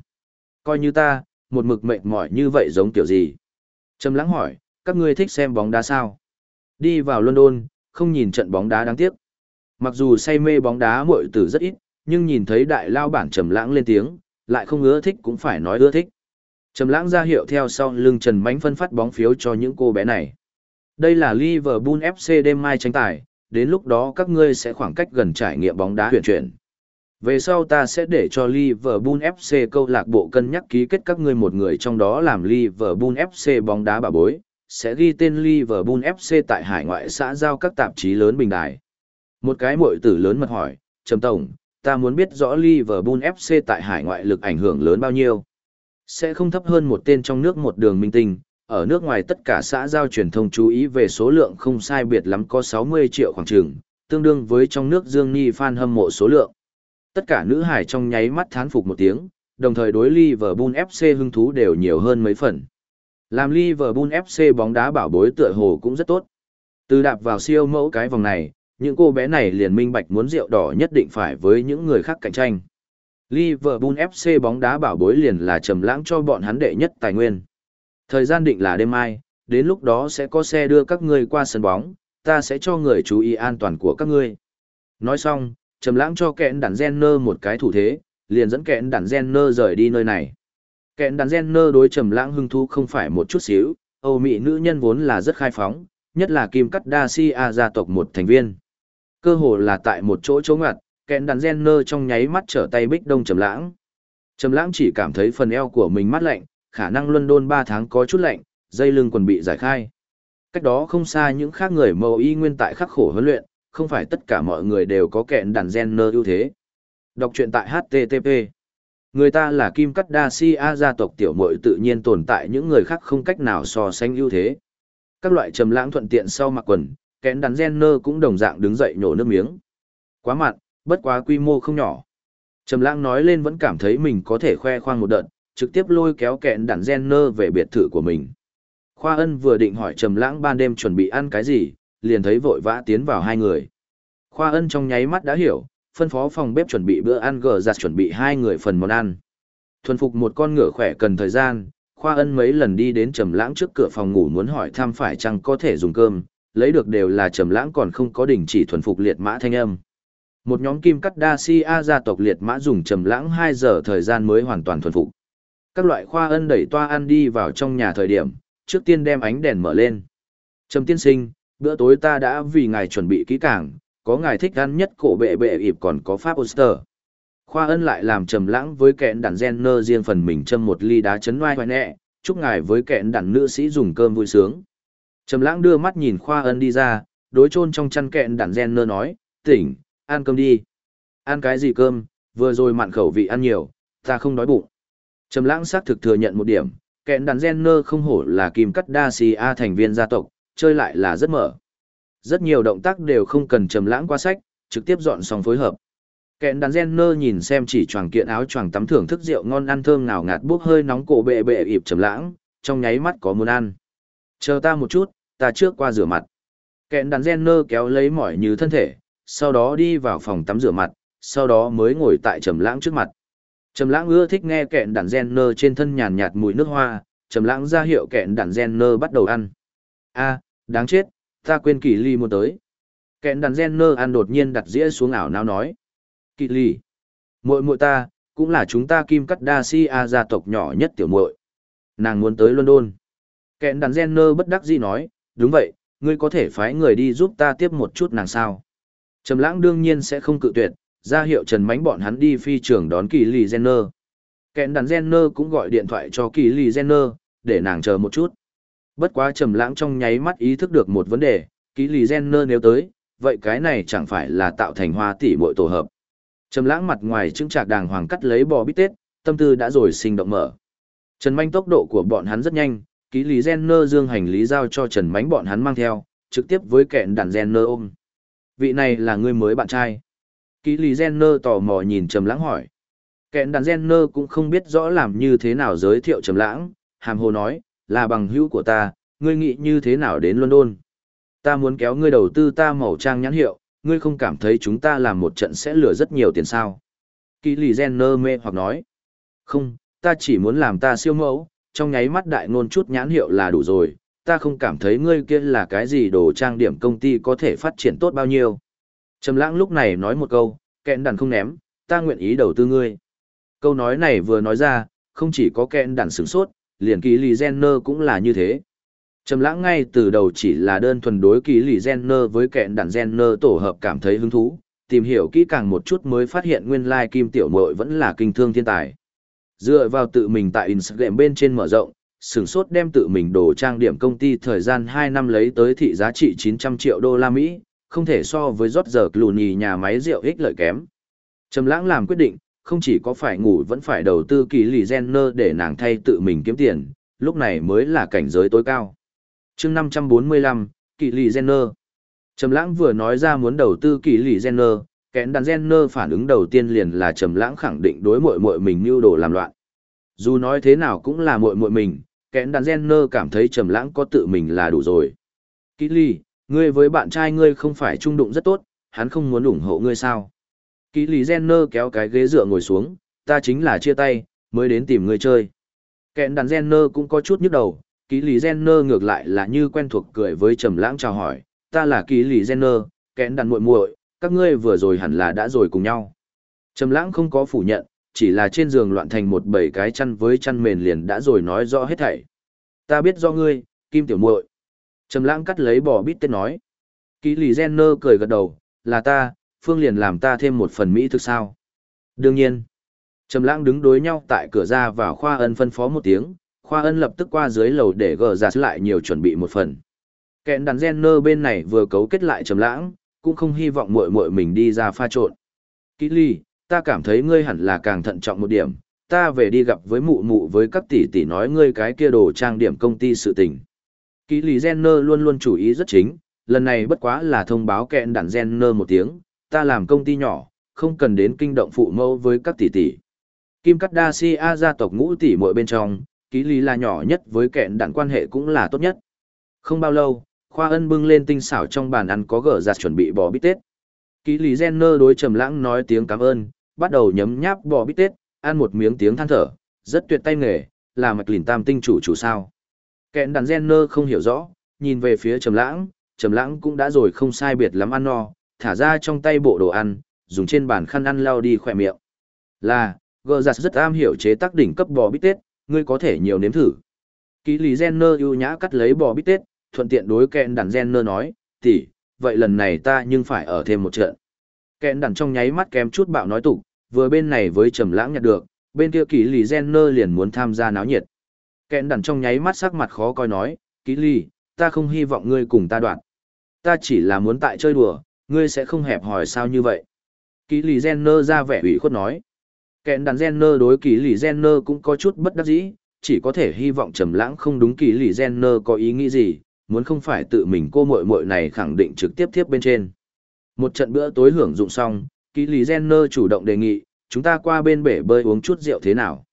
Coi như ta, một mực mệt mỏi như vậy giống kiểu gì. Trầm lắng hỏi, các ngươi thích xem bóng đá sao? Đi vào London, không nhìn trận bóng đá đáng tiếc. Mặc dù say mê bóng đá muội tử rất ít, nhưng nhìn thấy đại lao bản Trầm lãng lên tiếng, lại không ưa thích cũng phải nói ưa thích. Trầm lãng ra hiệu theo sau lưng Trần Mánh phân phát bóng phiếu cho những cô bé này. Đây là Liverpool FC đêm mai tranh tài, đến lúc đó các ngươi sẽ khoảng cách gần trải nghiệm bóng đá huyền chuyển. Về sau ta sẽ để cho Liverpool FC câu lạc bộ cân nhắc ký kết các ngươi một người trong đó làm Liverpool FC bóng đá bà bối, sẽ ghi tên Liverpool FC tại hải ngoại xã giao các tạp chí lớn bình đài. Một cái muội tử lớn mật hỏi, Trầm Tổng, ta muốn biết rõ Liverpool FC tại hải ngoại lực ảnh hưởng lớn bao nhiêu. Sẽ không thấp hơn một tên trong nước một đường minh tinh, ở nước ngoài tất cả xã giao truyền thông chú ý về số lượng không sai biệt lắm có 60 triệu khoảng trường, tương đương với trong nước Dương Ni fan hâm mộ số lượng. Tất cả nữ hải trong nháy mắt thán phục một tiếng, đồng thời đối Liverpool FC hứng thú đều nhiều hơn mấy phần. Làm Liverpool FC bóng đá bảo bối tựa hồ cũng rất tốt. Từ đạp vào siêu mẫu cái vòng này, những cô bé này liền minh bạch muốn rượu đỏ nhất định phải với những người khác cạnh tranh. Liverpool FC bóng đá bảo bối liền là trầm lãng cho bọn hắn đệ nhất tài nguyên. Thời gian định là đêm mai, đến lúc đó sẽ có xe đưa các ngươi qua sân bóng, ta sẽ cho người chú ý an toàn của các ngươi. Nói xong, trầm lãng cho kẹn đàn Jenner một cái thủ thế, liền dẫn kẹn đàn Jenner rời đi nơi này. Kẹn đàn Jenner đối trầm lãng hứng thú không phải một chút xíu, Âu Mỹ nữ nhân vốn là rất khai phóng, nhất là Kim Cắt Đa Si A gia tộc một thành viên. Cơ hồ là tại một chỗ chỗ ngặt, kẹn đàn Jenner trong nháy mắt trở tay bích đông trầm lãng. Trầm lãng chỉ cảm thấy phần eo của mình mát lạnh, khả năng London 3 tháng có chút lạnh, dây lưng quần bị giải khai. Cách đó không xa những khác người màu y nguyên tại khắc khổ huấn luyện, không phải tất cả mọi người đều có kẹn đàn gen nơ ưu thế. Đọc truyện tại HTTP. Người ta là Kim Cắt Đa Si A gia tộc tiểu muội tự nhiên tồn tại những người khác không cách nào so sánh ưu thế. Các loại trầm lãng thuận tiện sau mặc quần, kẽn đàn gen nơ cũng đồng dạng đứng dậy nhổ nước miếng. Quá mặn, bất quá quy mô không nhỏ. Trầm lãng nói lên vẫn cảm thấy mình có thể khoe khoang một đợt, trực tiếp lôi kéo kẹn đàn Jenner về biệt thự của mình. Khoa ân vừa định hỏi trầm lãng ban đêm chuẩn bị ăn cái gì, liền thấy vội vã tiến vào hai người. Khoa ân trong nháy mắt đã hiểu, phân phó phòng bếp chuẩn bị bữa ăn gờ giặt chuẩn bị hai người phần món ăn. Thuần phục một con ngựa khỏe cần thời gian, Khoa ân mấy lần đi đến trầm lãng trước cửa phòng ngủ muốn hỏi thăm phải chăng có thể dùng cơm, lấy được đều là trầm lãng còn không có đình chỉ thuần phục liệt mã thanh âm. Một nhóm kim cắt đa si a gia tộc liệt mã dùng trầm lãng 2 giờ thời gian mới hoàn toàn thuần phục. Các loại khoa ân đẩy toa ăn đi vào trong nhà thời điểm, trước tiên đem ánh đèn mở lên. Trầm tiên sinh, bữa tối ta đã vì ngài chuẩn bị kỹ càng, có ngài thích ăn nhất cổ bệ bệ ịp còn có pháp Oster. Khoa ân lại làm trầm lãng với kẹn đàn gen nơ riêng phần mình châm một ly đá chấn oai hoài nẹ, chúc ngài với kẹn đàn nữ sĩ dùng cơm vui sướng. Trầm lãng đưa mắt nhìn khoa ân đi ra, đối chôn trong chăn kẹn đàn gen nơ nói, tỉnh, ăn cơm đi. Ăn cái gì cơm, vừa rồi mặn khẩu vị ăn nhiều, ta không đói bụng. Trầm lãng xác thực thừa nhận một điểm, kẹn đàn Jenner không hổ là kim cắt đa si A thành viên gia tộc, chơi lại là rất mở. Rất nhiều động tác đều không cần trầm lãng qua sách, trực tiếp dọn xong phối hợp. Kẹn đàn Jenner nhìn xem chỉ choàng kiện áo choàng tắm thưởng thức rượu ngon ăn thơm nào ngạt bốc hơi nóng cổ bệ bệ ịp trầm lãng, trong nháy mắt có muốn ăn. Chờ ta một chút, ta trước qua rửa mặt. Kẹn đàn Jenner kéo lấy mỏi như thân thể, sau đó đi vào phòng tắm rửa mặt, sau đó mới ngồi tại trầm lãng trước mặt. Trầm lãng ưa thích nghe kẹn đàn gen nơ trên thân nhàn nhạt mùi nước hoa, trầm lãng ra hiệu kẹn đàn gen nơ bắt đầu ăn. A, đáng chết, ta quên kỳ ly muốn tới. Kẹn đàn gen nơ ăn đột nhiên đặt dĩa xuống ảo não nói. Kỳ ly, muội muội ta, cũng là chúng ta kim cắt đa si a gia tộc nhỏ nhất tiểu muội. Nàng muốn tới London. Kẹn đàn gen nơ bất đắc dĩ nói, đúng vậy, ngươi có thể phái người đi giúp ta tiếp một chút nàng sao. Trầm lãng đương nhiên sẽ không cự tuyệt, ra hiệu Trần Mánh bọn hắn đi phi trường đón kỳ lì Jenner. Kẹn đàn Jenner cũng gọi điện thoại cho kỳ lì Jenner, để nàng chờ một chút. Bất quá trầm lãng trong nháy mắt ý thức được một vấn đề, kỳ lì Jenner nếu tới, vậy cái này chẳng phải là tạo thành hoa tỷ muội tổ hợp. Trầm lãng mặt ngoài trưng trạc đàng hoàng cắt lấy bò bít tết, tâm tư đã rồi sinh động mở. Trần Manh tốc độ của bọn hắn rất nhanh, ký lý Jenner dương hành lý giao cho Trần Mánh bọn hắn mang theo, trực tiếp với kẹn đàn Jenner ôm. Vị này là người mới bạn trai. Kỷ lì Jenner tò mò nhìn Trầm lãng hỏi. Kẹn đàn Jenner cũng không biết rõ làm như thế nào giới thiệu Trầm lãng, hàm hồ nói, là bằng hữu của ta, ngươi nghĩ như thế nào đến London. Ta muốn kéo ngươi đầu tư ta màu trang nhãn hiệu, ngươi không cảm thấy chúng ta làm một trận sẽ lừa rất nhiều tiền sao. Kỳ lì Jenner mê hoặc nói. Không, ta chỉ muốn làm ta siêu mẫu, trong nháy mắt đại ngôn chút nhãn hiệu là đủ rồi, ta không cảm thấy ngươi kia là cái gì đồ trang điểm công ty có thể phát triển tốt bao nhiêu. Trầm lãng lúc này nói một câu, kẹn đàn không ném, ta nguyện ý đầu tư ngươi. Câu nói này vừa nói ra, không chỉ có kẹn đàn sửng sốt, liền kỳ lì Jenner cũng là như thế. Trầm lãng ngay từ đầu chỉ là đơn thuần đối kỳ lì Jenner với kẹn đàn Jenner tổ hợp cảm thấy hứng thú, tìm hiểu kỹ càng một chút mới phát hiện nguyên lai kim tiểu Mội vẫn là kinh thương thiên tài. Dựa vào tự mình tại Instagram bên trên mở rộng, sửng sốt đem tự mình đồ trang điểm công ty thời gian 2 năm lấy tới thị giá trị 900 triệu đô la Mỹ, không thể so với rót giờ Clooney nhà máy rượu ích lợi kém. Trầm lãng làm quyết định, không chỉ có phải ngủ vẫn phải đầu tư kỳ lì Jenner để nàng thay tự mình kiếm tiền, lúc này mới là cảnh giới tối cao. chương 545, kỳ lì Jenner. Trầm lãng vừa nói ra muốn đầu tư kỳ lì Jenner, kẽn đàn Jenner phản ứng đầu tiên liền là trầm lãng khẳng định đối muội muội mình như đồ làm loạn. Dù nói thế nào cũng là muội muội mình, kẽn đàn Jenner cảm thấy trầm lãng có tự mình là đủ rồi. Kỳ lì, ngươi với bạn trai ngươi không phải trung đụng rất tốt, hắn không muốn ủng hộ ngươi sao? Kỷ Lý Jenner kéo cái ghế dựa ngồi xuống, ta chính là chia tay, mới đến tìm ngươi chơi. Kẹn đàn Jenner cũng có chút nhức đầu, Kỷ Lý Jenner ngược lại là như quen thuộc cười với trầm lãng chào hỏi, ta là Kỷ Lý Jenner, kẹn đàn muội muội, các ngươi vừa rồi hẳn là đã rồi cùng nhau. Trầm lãng không có phủ nhận, chỉ là trên giường loạn thành một bảy cái chăn với chăn mền liền đã rồi nói rõ hết thảy. Ta biết do ngươi, Kim tiểu muội. Trầm lãng cắt lấy bò bít tết nói. Kỳ lì Jenner cười gật đầu, là ta, Phương liền làm ta thêm một phần Mỹ thực sao. Đương nhiên. Trầm lãng đứng đối nhau tại cửa ra vào khoa ân phân phó một tiếng, Khoa ân lập tức qua dưới lầu để gờ ra lại nhiều chuẩn bị một phần. Kẹn đàn Jenner bên này vừa cấu kết lại trầm lãng, cũng không hy vọng muội muội mình đi ra pha trộn. Kỷ lì, ta cảm thấy ngươi hẳn là càng thận trọng một điểm, ta về đi gặp với mụ mụ với các tỷ tỷ nói ngươi cái kia đồ trang điểm công ty sự tình. Kỹ lý Jenner luôn luôn chủ ý rất chính, lần này bất quá là thông báo kẹn đàn Jenner một tiếng, ta làm công ty nhỏ, không cần đến kinh động phụ mẫu với các tỷ tỷ. Kim Cát Đa Si A gia tộc ngũ tỷ muội bên trong, ký lý là nhỏ nhất với kẹn đàn quan hệ cũng là tốt nhất. Không bao lâu, Khoa Ân bưng lên tinh xảo trong bàn ăn có gỡ giặt chuẩn bị bò bít tết. Ký lý Jenner đối trầm lãng nói tiếng cảm ơn, bắt đầu nhấm nháp bò bít tết, ăn một miếng tiếng than thở, rất tuyệt tay nghề, là mạch lìn tam tinh chủ chủ sao. Kẹn đàn Jenner không hiểu rõ, nhìn về phía trầm lãng, trầm lãng cũng đã rồi không sai biệt lắm ăn no, thả ra trong tay bộ đồ ăn, dùng trên bàn khăn ăn lau đi khỏe miệng. Là, gờ giặt rất am hiểu chế tác đỉnh cấp bò bít tết, ngươi có thể nhiều nếm thử. Ký lý Jenner ưu nhã cắt lấy bò bít tết, thuận tiện đối kẹn đàn Jenner nói, tỷ, vậy lần này ta nhưng phải ở thêm một trận. Kẹn đàn trong nháy mắt kém chút bạo nói tục, vừa bên này với trầm lãng nhặt được, bên kia Kỷ lý Jenner liền muốn tham gia náo nhiệt. Kẹn đàn trong nháy mắt sắc mặt khó coi nói, ký ly, ta không hy vọng ngươi cùng ta đoạn. Ta chỉ là muốn tại chơi đùa, ngươi sẽ không hẹp hỏi sao như vậy. Kỹ lý Jenner ra vẻ ủy khuất nói. Kẹn đàn Jenner đối kỹ lý Jenner cũng có chút bất đắc dĩ, chỉ có thể hy vọng trầm lãng không đúng kỹ lý Jenner có ý nghĩ gì, muốn không phải tự mình cô muội muội này khẳng định trực tiếp tiếp bên trên. Một trận bữa tối hưởng dụng xong, kỹ lý Jenner chủ động đề nghị, chúng ta qua bên bể bơi uống chút rượu thế nào.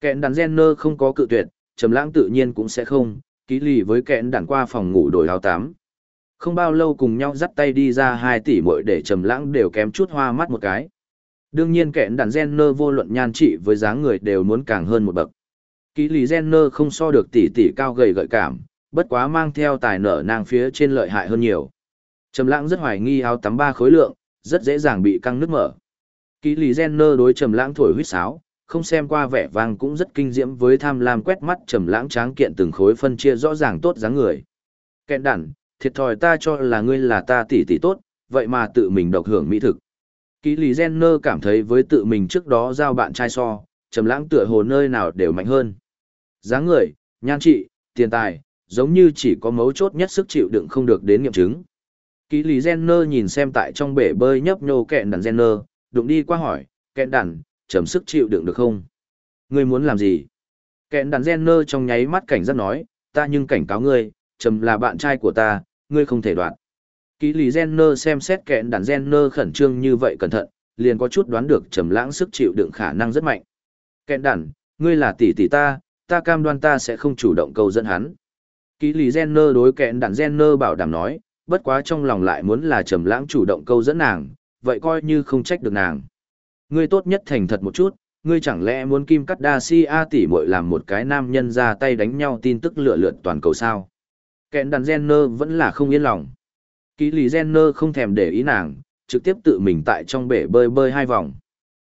Kẹn đàn Jenner không có cự tuyệt, trầm lãng tự nhiên cũng sẽ không, ký lì với kẹn đản qua phòng ngủ đổi áo tắm. Không bao lâu cùng nhau dắt tay đi ra hai tỷ muội để trầm lãng đều kém chút hoa mắt một cái. Đương nhiên kẹn đản Jenner vô luận nhan trị với dáng người đều muốn càng hơn một bậc. Kỹ lý Jenner không so được tỷ tỷ cao gầy gợi cảm, bất quá mang theo tài nở nàng phía trên lợi hại hơn nhiều. Trầm lãng rất hoài nghi áo tắm ba khối lượng, rất dễ dàng bị căng nước mở. Kỹ lý Jenner đối trầm lãng thổi huýt sáo, không xem qua vẻ vang cũng rất kinh diễm với tham lam quét mắt trầm lãng tráng kiện từng khối phân chia rõ ràng tốt dáng người. Kẹn đản, thiệt thòi ta cho là ngươi là ta tỷ tỷ tốt, vậy mà tự mình độc hưởng mỹ thực. Kỹ lý Jenner cảm thấy với tự mình trước đó giao bạn trai so, trầm lãng tựa hồ nơi nào đều mạnh hơn. dáng người, nhan trị, tiền tài, giống như chỉ có mấu chốt nhất sức chịu đựng không được đến nghiệm chứng. Kỹ lý Jenner nhìn xem tại trong bể bơi nhấp nhô kẹn đản Jenner, đụng đi qua hỏi, kẹn đản chấm sức chịu đựng được không? Ngươi muốn làm gì? Kẹn đàn Jenner trong nháy mắt cảnh giác nói, ta nhưng cảnh cáo ngươi, trầm là bạn trai của ta, ngươi không thể đoạn. Kỹ lý Jenner xem xét kẹn đàn Jenner khẩn trương như vậy cẩn thận, liền có chút đoán được trầm lãng sức chịu đựng khả năng rất mạnh. Kẹn đàn, ngươi là tỷ tỷ ta, ta cam đoan ta sẽ không chủ động cầu dẫn hắn. Kỹ lý Jenner đối kẹn đàn Jenner bảo đảm nói, bất quá trong lòng lại muốn là trầm lãng chủ động câu dẫn nàng, vậy coi như không trách được nàng. Ngươi tốt nhất thành thật một chút, ngươi chẳng lẽ muốn Kim Cắt Đa Si A tỷ muội làm một cái nam nhân ra tay đánh nhau tin tức lựa lượt toàn cầu sao? Kẹn đàn Jenner vẫn là không yên lòng. Kỹ lý Jenner không thèm để ý nàng, trực tiếp tự mình tại trong bể bơi bơi hai vòng.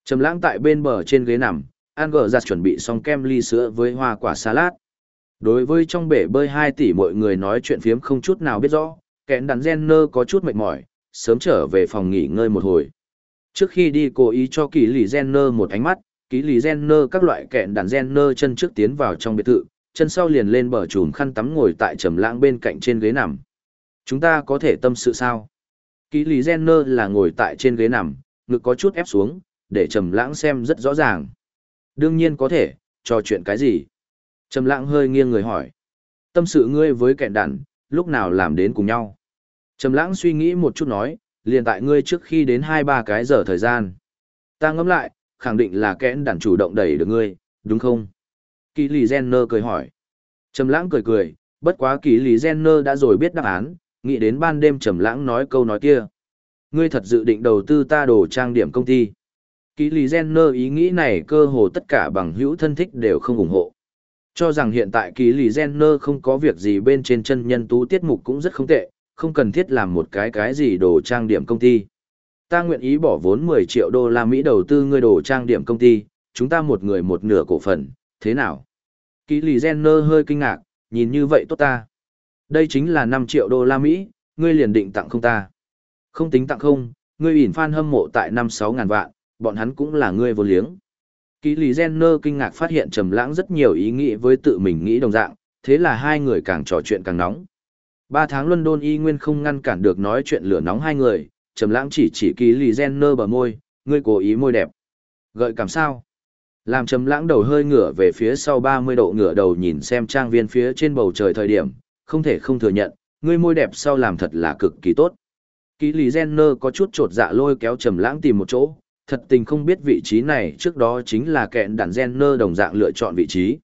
Trầm lãng tại bên bờ trên ghế nằm, An gờ giặt chuẩn bị xong kem ly sữa với hoa quả salad. Đối với trong bể bơi 2 tỷ mọi người nói chuyện phiếm không chút nào biết rõ, kẹn đàn Jenner có chút mệt mỏi, sớm trở về phòng nghỉ ngơi một hồi. Trước khi đi cố ý cho kỳ lì Jenner một ánh mắt, kỳ lì Jenner các loại kẹn đàn Jenner chân trước tiến vào trong biệt thự, chân sau liền lên bờ chùm khăn tắm ngồi tại trầm lãng bên cạnh trên ghế nằm. Chúng ta có thể tâm sự sao? Kỳ lì Jenner là ngồi tại trên ghế nằm, ngực có chút ép xuống, để trầm lãng xem rất rõ ràng. Đương nhiên có thể, trò chuyện cái gì? Trầm lãng hơi nghiêng người hỏi. Tâm sự ngươi với kẹn đàn, lúc nào làm đến cùng nhau? Trầm lãng suy nghĩ một chút nói, liền tại ngươi trước khi đến 2-3 cái giờ thời gian. Ta ngẫm lại, khẳng định là kẽn đàn chủ động đẩy được ngươi, đúng không? Kỳ lì Jenner cười hỏi. Trầm lãng cười cười, bất quá kỳ lì Jenner đã rồi biết đáp án, nghĩ đến ban đêm trầm lãng nói câu nói kia. Ngươi thật dự định đầu tư ta đồ trang điểm công ty. Kỳ lì Jenner ý nghĩ này cơ hồ tất cả bằng hữu thân thích đều không ủng hộ. Cho rằng hiện tại kỳ lì Jenner không có việc gì bên trên chân nhân tú tiết mục cũng rất không tệ, không cần thiết làm một cái cái gì đồ trang điểm công ty. Ta nguyện ý bỏ vốn 10 triệu đô la Mỹ đầu tư ngươi đồ trang điểm công ty, chúng ta một người một nửa cổ phần, thế nào? Kỳ lì Jenner hơi kinh ngạc, nhìn như vậy tốt ta. Đây chính là 5 triệu đô la Mỹ, ngươi liền định tặng không ta. Không tính tặng không, ngươi ỉn fan hâm mộ tại 5-6 ngàn vạn, bọn hắn cũng là ngươi vô liếng. Kỷ lì Jenner kinh ngạc phát hiện Trầm Lãng rất nhiều ý nghĩ với tự mình nghĩ đồng dạng, thế là hai người càng trò chuyện càng nóng. Ba tháng London y nguyên không ngăn cản được nói chuyện lửa nóng hai người, Trầm Lãng chỉ chỉ Kỷ lì Jenner bờ môi, ngươi cố ý môi đẹp. Gợi cảm sao? Làm Trầm Lãng đầu hơi ngửa về phía sau 30 độ ngửa đầu nhìn xem trang viên phía trên bầu trời thời điểm, không thể không thừa nhận, ngươi môi đẹp sau làm thật là cực kỳ tốt. Kỷ lì Jenner có chút trột dạ lôi kéo Trầm Lãng tìm một chỗ, thật tình không biết vị trí này trước đó chính là kẹn đàn Jenner đồng dạng lựa chọn vị trí.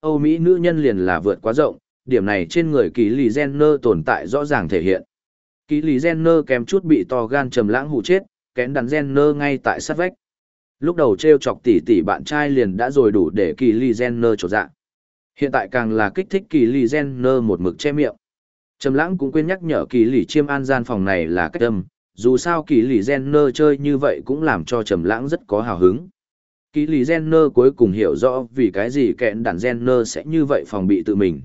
Âu Mỹ nữ nhân liền là vượt quá rộng, điểm này trên người kỳ lì Jenner tồn tại rõ ràng thể hiện. kỳ lì Jenner kèm chút bị to gan Trầm Lãng hụ chết, kẹn đắn Jenner ngay tại sát vách. Lúc đầu treo chọc tỷ tỷ bạn trai liền đã rồi đủ để kỳ lì Jenner trột dạ. Hiện tại càng là kích thích kỳ lì Jenner một mực che miệng. Trầm lãng cũng quên nhắc nhở kỳ lì chiêm an gian phòng này là cách âm, dù sao kỳ lì Jenner chơi như vậy cũng làm cho trầm lãng rất có hào hứng. Kỳ lì Jenner cuối cùng hiểu rõ vì cái gì kẹn đàn Jenner sẽ như vậy phòng bị tự mình.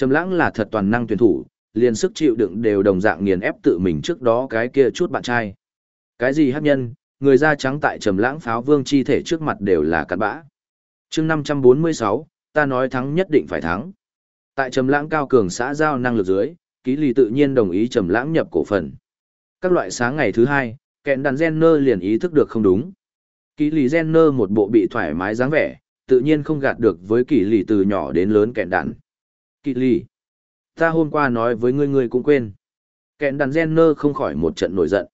Trầm lãng là thật toàn năng tuyển thủ, liền sức chịu đựng đều đồng dạng nghiền ép tự mình trước đó cái kia chút bạn trai. Cái gì hấp nhân, người da trắng tại trầm lãng pháo vương chi thể trước mặt đều là cặn bã. Chương 546, ta nói thắng nhất định phải thắng. Tại Trầm Lãng cao cường xã giao năng lực dưới, Ký Lì tự nhiên đồng ý Trầm Lãng nhập cổ phần. Các loại sáng ngày thứ hai, kẹn đàn Jenner liền ý thức được không đúng. Ký Lì Jenner một bộ bị thoải mái dáng vẻ, tự nhiên không gạt được với Kỷ Lì từ nhỏ đến lớn kẹn đàn. Kỵ Lì, ta hôm qua nói với ngươi ngươi cũng quên. Kẹn đàn Jenner không khỏi một trận nổi giận.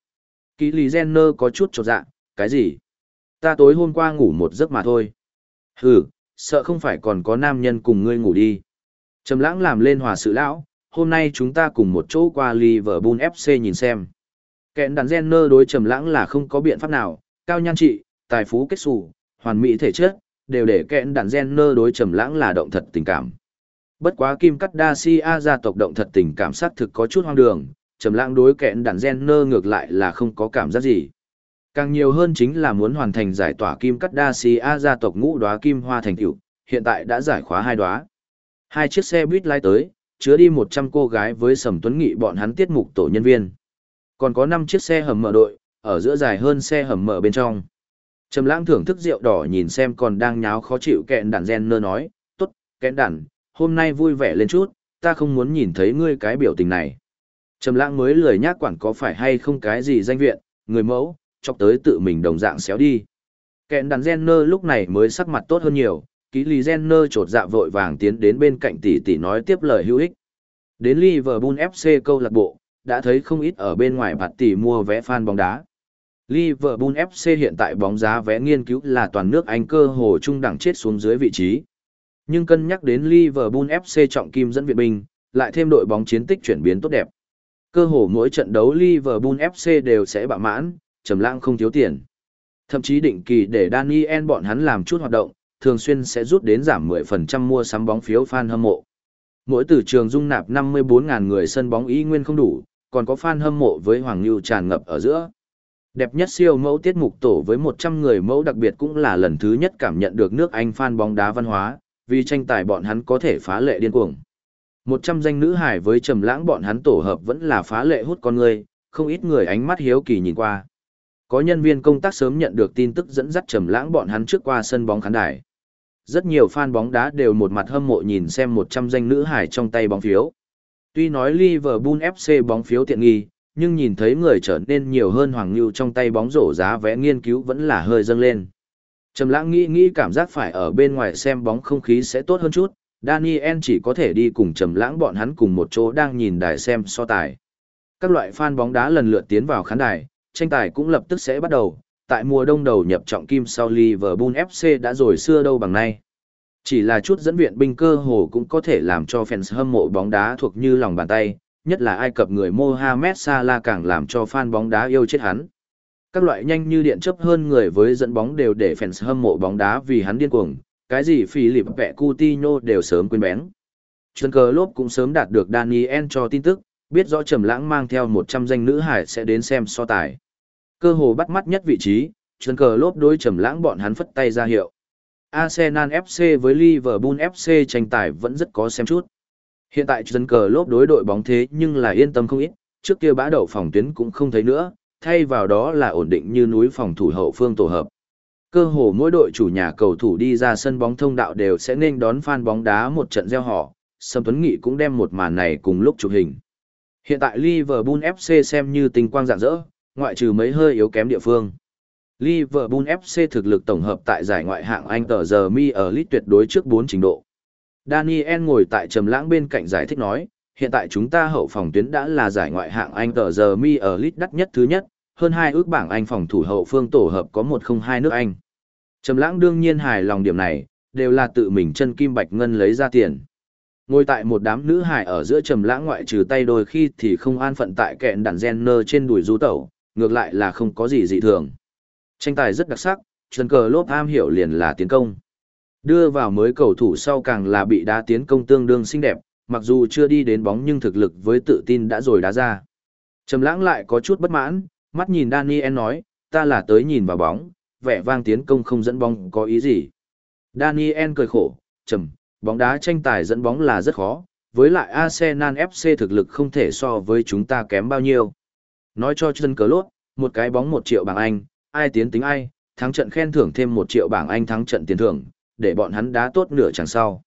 Kỵ Lì Jenner có chút chột dạ, cái gì? Ta tối hôm qua ngủ một giấc mà thôi. Hừ, sợ không phải còn có nam nhân cùng ngươi ngủ đi. Trầm lãng làm lên hòa sự lão, hôm nay chúng ta cùng một chỗ qua Liverpool FC nhìn xem. Kẹn đàn Jenner đối trầm lãng là không có biện pháp nào, cao nhan trị, tài phú kết xù, hoàn mỹ thể chất, đều để kẹn đàn Jenner đối trầm lãng là động thật tình cảm. Bất quá Kim Cắt Dacia gia tộc động thật tình cảm sát thực có chút hoang đường, trầm lãng đối kẹn đàn Jenner ngược lại là không có cảm giác gì. Càng nhiều hơn chính là muốn hoàn thành giải tỏa Kim Cắt Dacia gia tộc ngũ đóa kim hoa thành tựu, hiện tại đã giải khóa hai đóa. Hai chiếc xe buýt lái tới, chứa đi 100 cô gái với Sầm Tuấn Nghị bọn hắn tiết mục tổ nhân viên. Còn có 5 chiếc xe hầm mở đội, ở giữa dài hơn xe hầm mở bên trong. Trầm lãng thưởng thức rượu đỏ nhìn xem còn đang nháo khó chịu kẹn đàn gen nơ nói, tốt, kẹn đàn, hôm nay vui vẻ lên chút, ta không muốn nhìn thấy ngươi cái biểu tình này. Trầm lãng mới lười nhác quản có phải hay không cái gì danh viện, người mẫu, chọc tới tự mình đồng dạng xéo đi. Kẹn đàn Jenner lúc này mới sắc mặt tốt hơn nhiều, ký lý Jenner trột dạ vội vàng tiến đến bên cạnh tỷ tỷ nói tiếp lời hữu ích. Đến Liverpool FC câu lạc bộ, đã thấy không ít ở bên ngoài bạt tỷ mua vé fan bóng đá. Liverpool FC hiện tại bóng giá vé nghiên cứu là toàn nước Anh cơ hồ trung đẳng chết xuống dưới vị trí. Nhưng cân nhắc đến Liverpool FC trọng kim dẫn viện binh, lại thêm đội bóng chiến tích chuyển biến tốt đẹp. Cơ hồ mỗi trận đấu Liverpool FC đều sẽ bạ mãn, trầm lãng không thiếu tiền. Thậm chí định kỳ để Daniel bọn hắn làm chút hoạt động, thường xuyên sẽ rút đến giảm 10% mua sắm bóng phiếu fan hâm mộ. Mỗi từ trường dung nạp 54.000 người sân bóng ý nguyên không đủ, còn có fan hâm mộ với Hoàng Nưu tràn ngập ở giữa. Đẹp nhất siêu mẫu tiết mục tổ với 100 người mẫu đặc biệt cũng là lần thứ nhất cảm nhận được nước Anh fan bóng đá văn hóa, vì tranh tài bọn hắn có thể phá lệ điên cuồng. 100 danh nữ hải với trầm lãng bọn hắn tổ hợp vẫn là phá lệ hút con người, không ít người ánh mắt hiếu kỳ nhìn qua. Có nhân viên công tác sớm nhận được tin tức dẫn dắt trầm lãng bọn hắn trước qua sân bóng khán đài rất nhiều fan bóng đá đều một mặt hâm mộ nhìn xem 100 danh nữ hải trong tay bóng phiếu. Tuy nói Liverpool FC bóng phiếu tiện nghi, nhưng nhìn thấy người trở nên nhiều hơn Hoàng Nưu trong tay bóng rổ giá vẽ nghiên cứu vẫn là hơi dâng lên. Trầm lãng nghĩ nghĩ cảm giác phải ở bên ngoài xem bóng không khí sẽ tốt hơn chút, Daniel chỉ có thể đi cùng Trầm lãng bọn hắn cùng một chỗ đang nhìn đài xem so tài. Các loại fan bóng đá lần lượt tiến vào khán đài, tranh tài cũng lập tức sẽ bắt đầu, tại mùa đông đầu nhập trọng kim sau Liverpool FC đã rồi xưa đâu bằng nay. Chỉ là chút dẫn viện binh cơ hồ cũng có thể làm cho fans hâm mộ bóng đá thuộc như lòng bàn tay, nhất là Ai Cập người Mohamed Salah càng làm cho fan bóng đá yêu chết hắn. Các loại nhanh như điện chấp hơn người với dẫn bóng đều để fans hâm mộ bóng đá vì hắn điên cuồng, cái gì Philip Vẹ Coutinho đều sớm quên bén. Chân cờ lốp cũng sớm đạt được Daniel cho tin tức, biết rõ Trầm Lãng mang theo 100 danh nữ hải sẽ đến xem so tài. Cơ hồ bắt mắt nhất vị trí, chân cờ lốp đối trầm lãng bọn hắn phất tay ra hiệu. Arsenal FC với Liverpool FC tranh tài vẫn rất có xem chút. Hiện tại chân cờ lốp đối đội bóng thế nhưng là yên tâm không ít, trước kia bã đậu phòng tuyến cũng không thấy nữa, thay vào đó là ổn định như núi phòng thủ hậu phương tổ hợp. Cơ hồ mỗi đội chủ nhà cầu thủ đi ra sân bóng thông đạo đều sẽ nên đón fan bóng đá một trận gieo họ, Sâm Tuấn Nghị cũng đem một màn này cùng lúc chụp hình. Hiện tại Liverpool FC xem như tình quang rạng rỡ, ngoại trừ mấy hơi yếu kém địa phương. Liverpool FC thực lực tổng hợp tại giải ngoại hạng Anh tờ giờ mi ở lít tuyệt đối trước 4 trình độ. Daniel ngồi tại trầm lãng bên cạnh giải thích nói, hiện tại chúng ta hậu phòng tuyến đã là giải ngoại hạng Anh tờ giờ mi ở lít đắt nhất thứ nhất, hơn hai ước bảng Anh phòng thủ hậu phương tổ hợp có 102 nước Anh. Trầm lãng đương nhiên hài lòng điểm này, đều là tự mình chân kim bạch ngân lấy ra tiền. Ngồi tại một đám nữ hài ở giữa trầm lãng ngoại trừ tay đôi khi thì không an phận tại kẹn đàn gen nơ trên đùi du tẩu, ngược lại là không có gì dị thường. Tranh tài rất đặc sắc, chân cờ lốp am hiểu liền là tiến công. Đưa vào mới cầu thủ sau càng là bị đá tiến công tương đương xinh đẹp, mặc dù chưa đi đến bóng nhưng thực lực với tự tin đã rồi đá ra. Trầm lãng lại có chút bất mãn, mắt nhìn Daniel nói, ta là tới nhìn vào bóng, vẻ vang tiến công không dẫn bóng có ý gì. Daniel cười khổ, trầm, bóng đá tranh tài dẫn bóng là rất khó, với lại Arsenal FC thực lực không thể so với chúng ta kém bao nhiêu. Nói cho chân cờ lốt, một cái bóng một triệu bảng Anh, ai tiến tính ai, thắng trận khen thưởng thêm một triệu bảng Anh thắng trận tiền thưởng, để bọn hắn đá tốt nửa chẳng sau.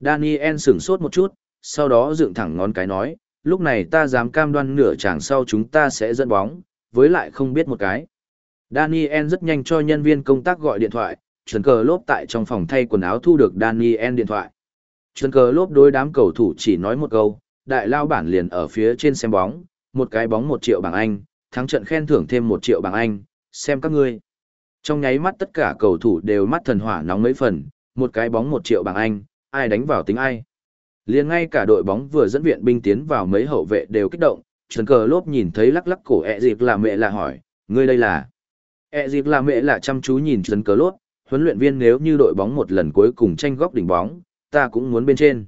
Daniel sửng sốt một chút, sau đó dựng thẳng ngón cái nói, lúc này ta dám cam đoan nửa chàng sau chúng ta sẽ dẫn bóng, với lại không biết một cái. Daniel rất nhanh cho nhân viên công tác gọi điện thoại, Trần Cờ Lốp tại trong phòng thay quần áo thu được Daniel điện thoại. Trần Cờ Lốp đối đám cầu thủ chỉ nói một câu, đại lao bản liền ở phía trên xem bóng, một cái bóng một triệu bảng Anh, thắng trận khen thưởng thêm một triệu bảng Anh, xem các ngươi. Trong nháy mắt tất cả cầu thủ đều mắt thần hỏa nóng mấy phần, một cái bóng một triệu bảng Anh, ai đánh vào tính ai liền ngay cả đội bóng vừa dẫn viện binh tiến vào mấy hậu vệ đều kích động, Trần Cờ Lốp nhìn thấy lắc lắc cổ ẹ dịp là mẹ là hỏi, ngươi đây là... ẹ dịp là mẹ là chăm chú nhìn Trần Cờ Lốp, huấn luyện viên nếu như đội bóng một lần cuối cùng tranh góc đỉnh bóng, ta cũng muốn bên trên.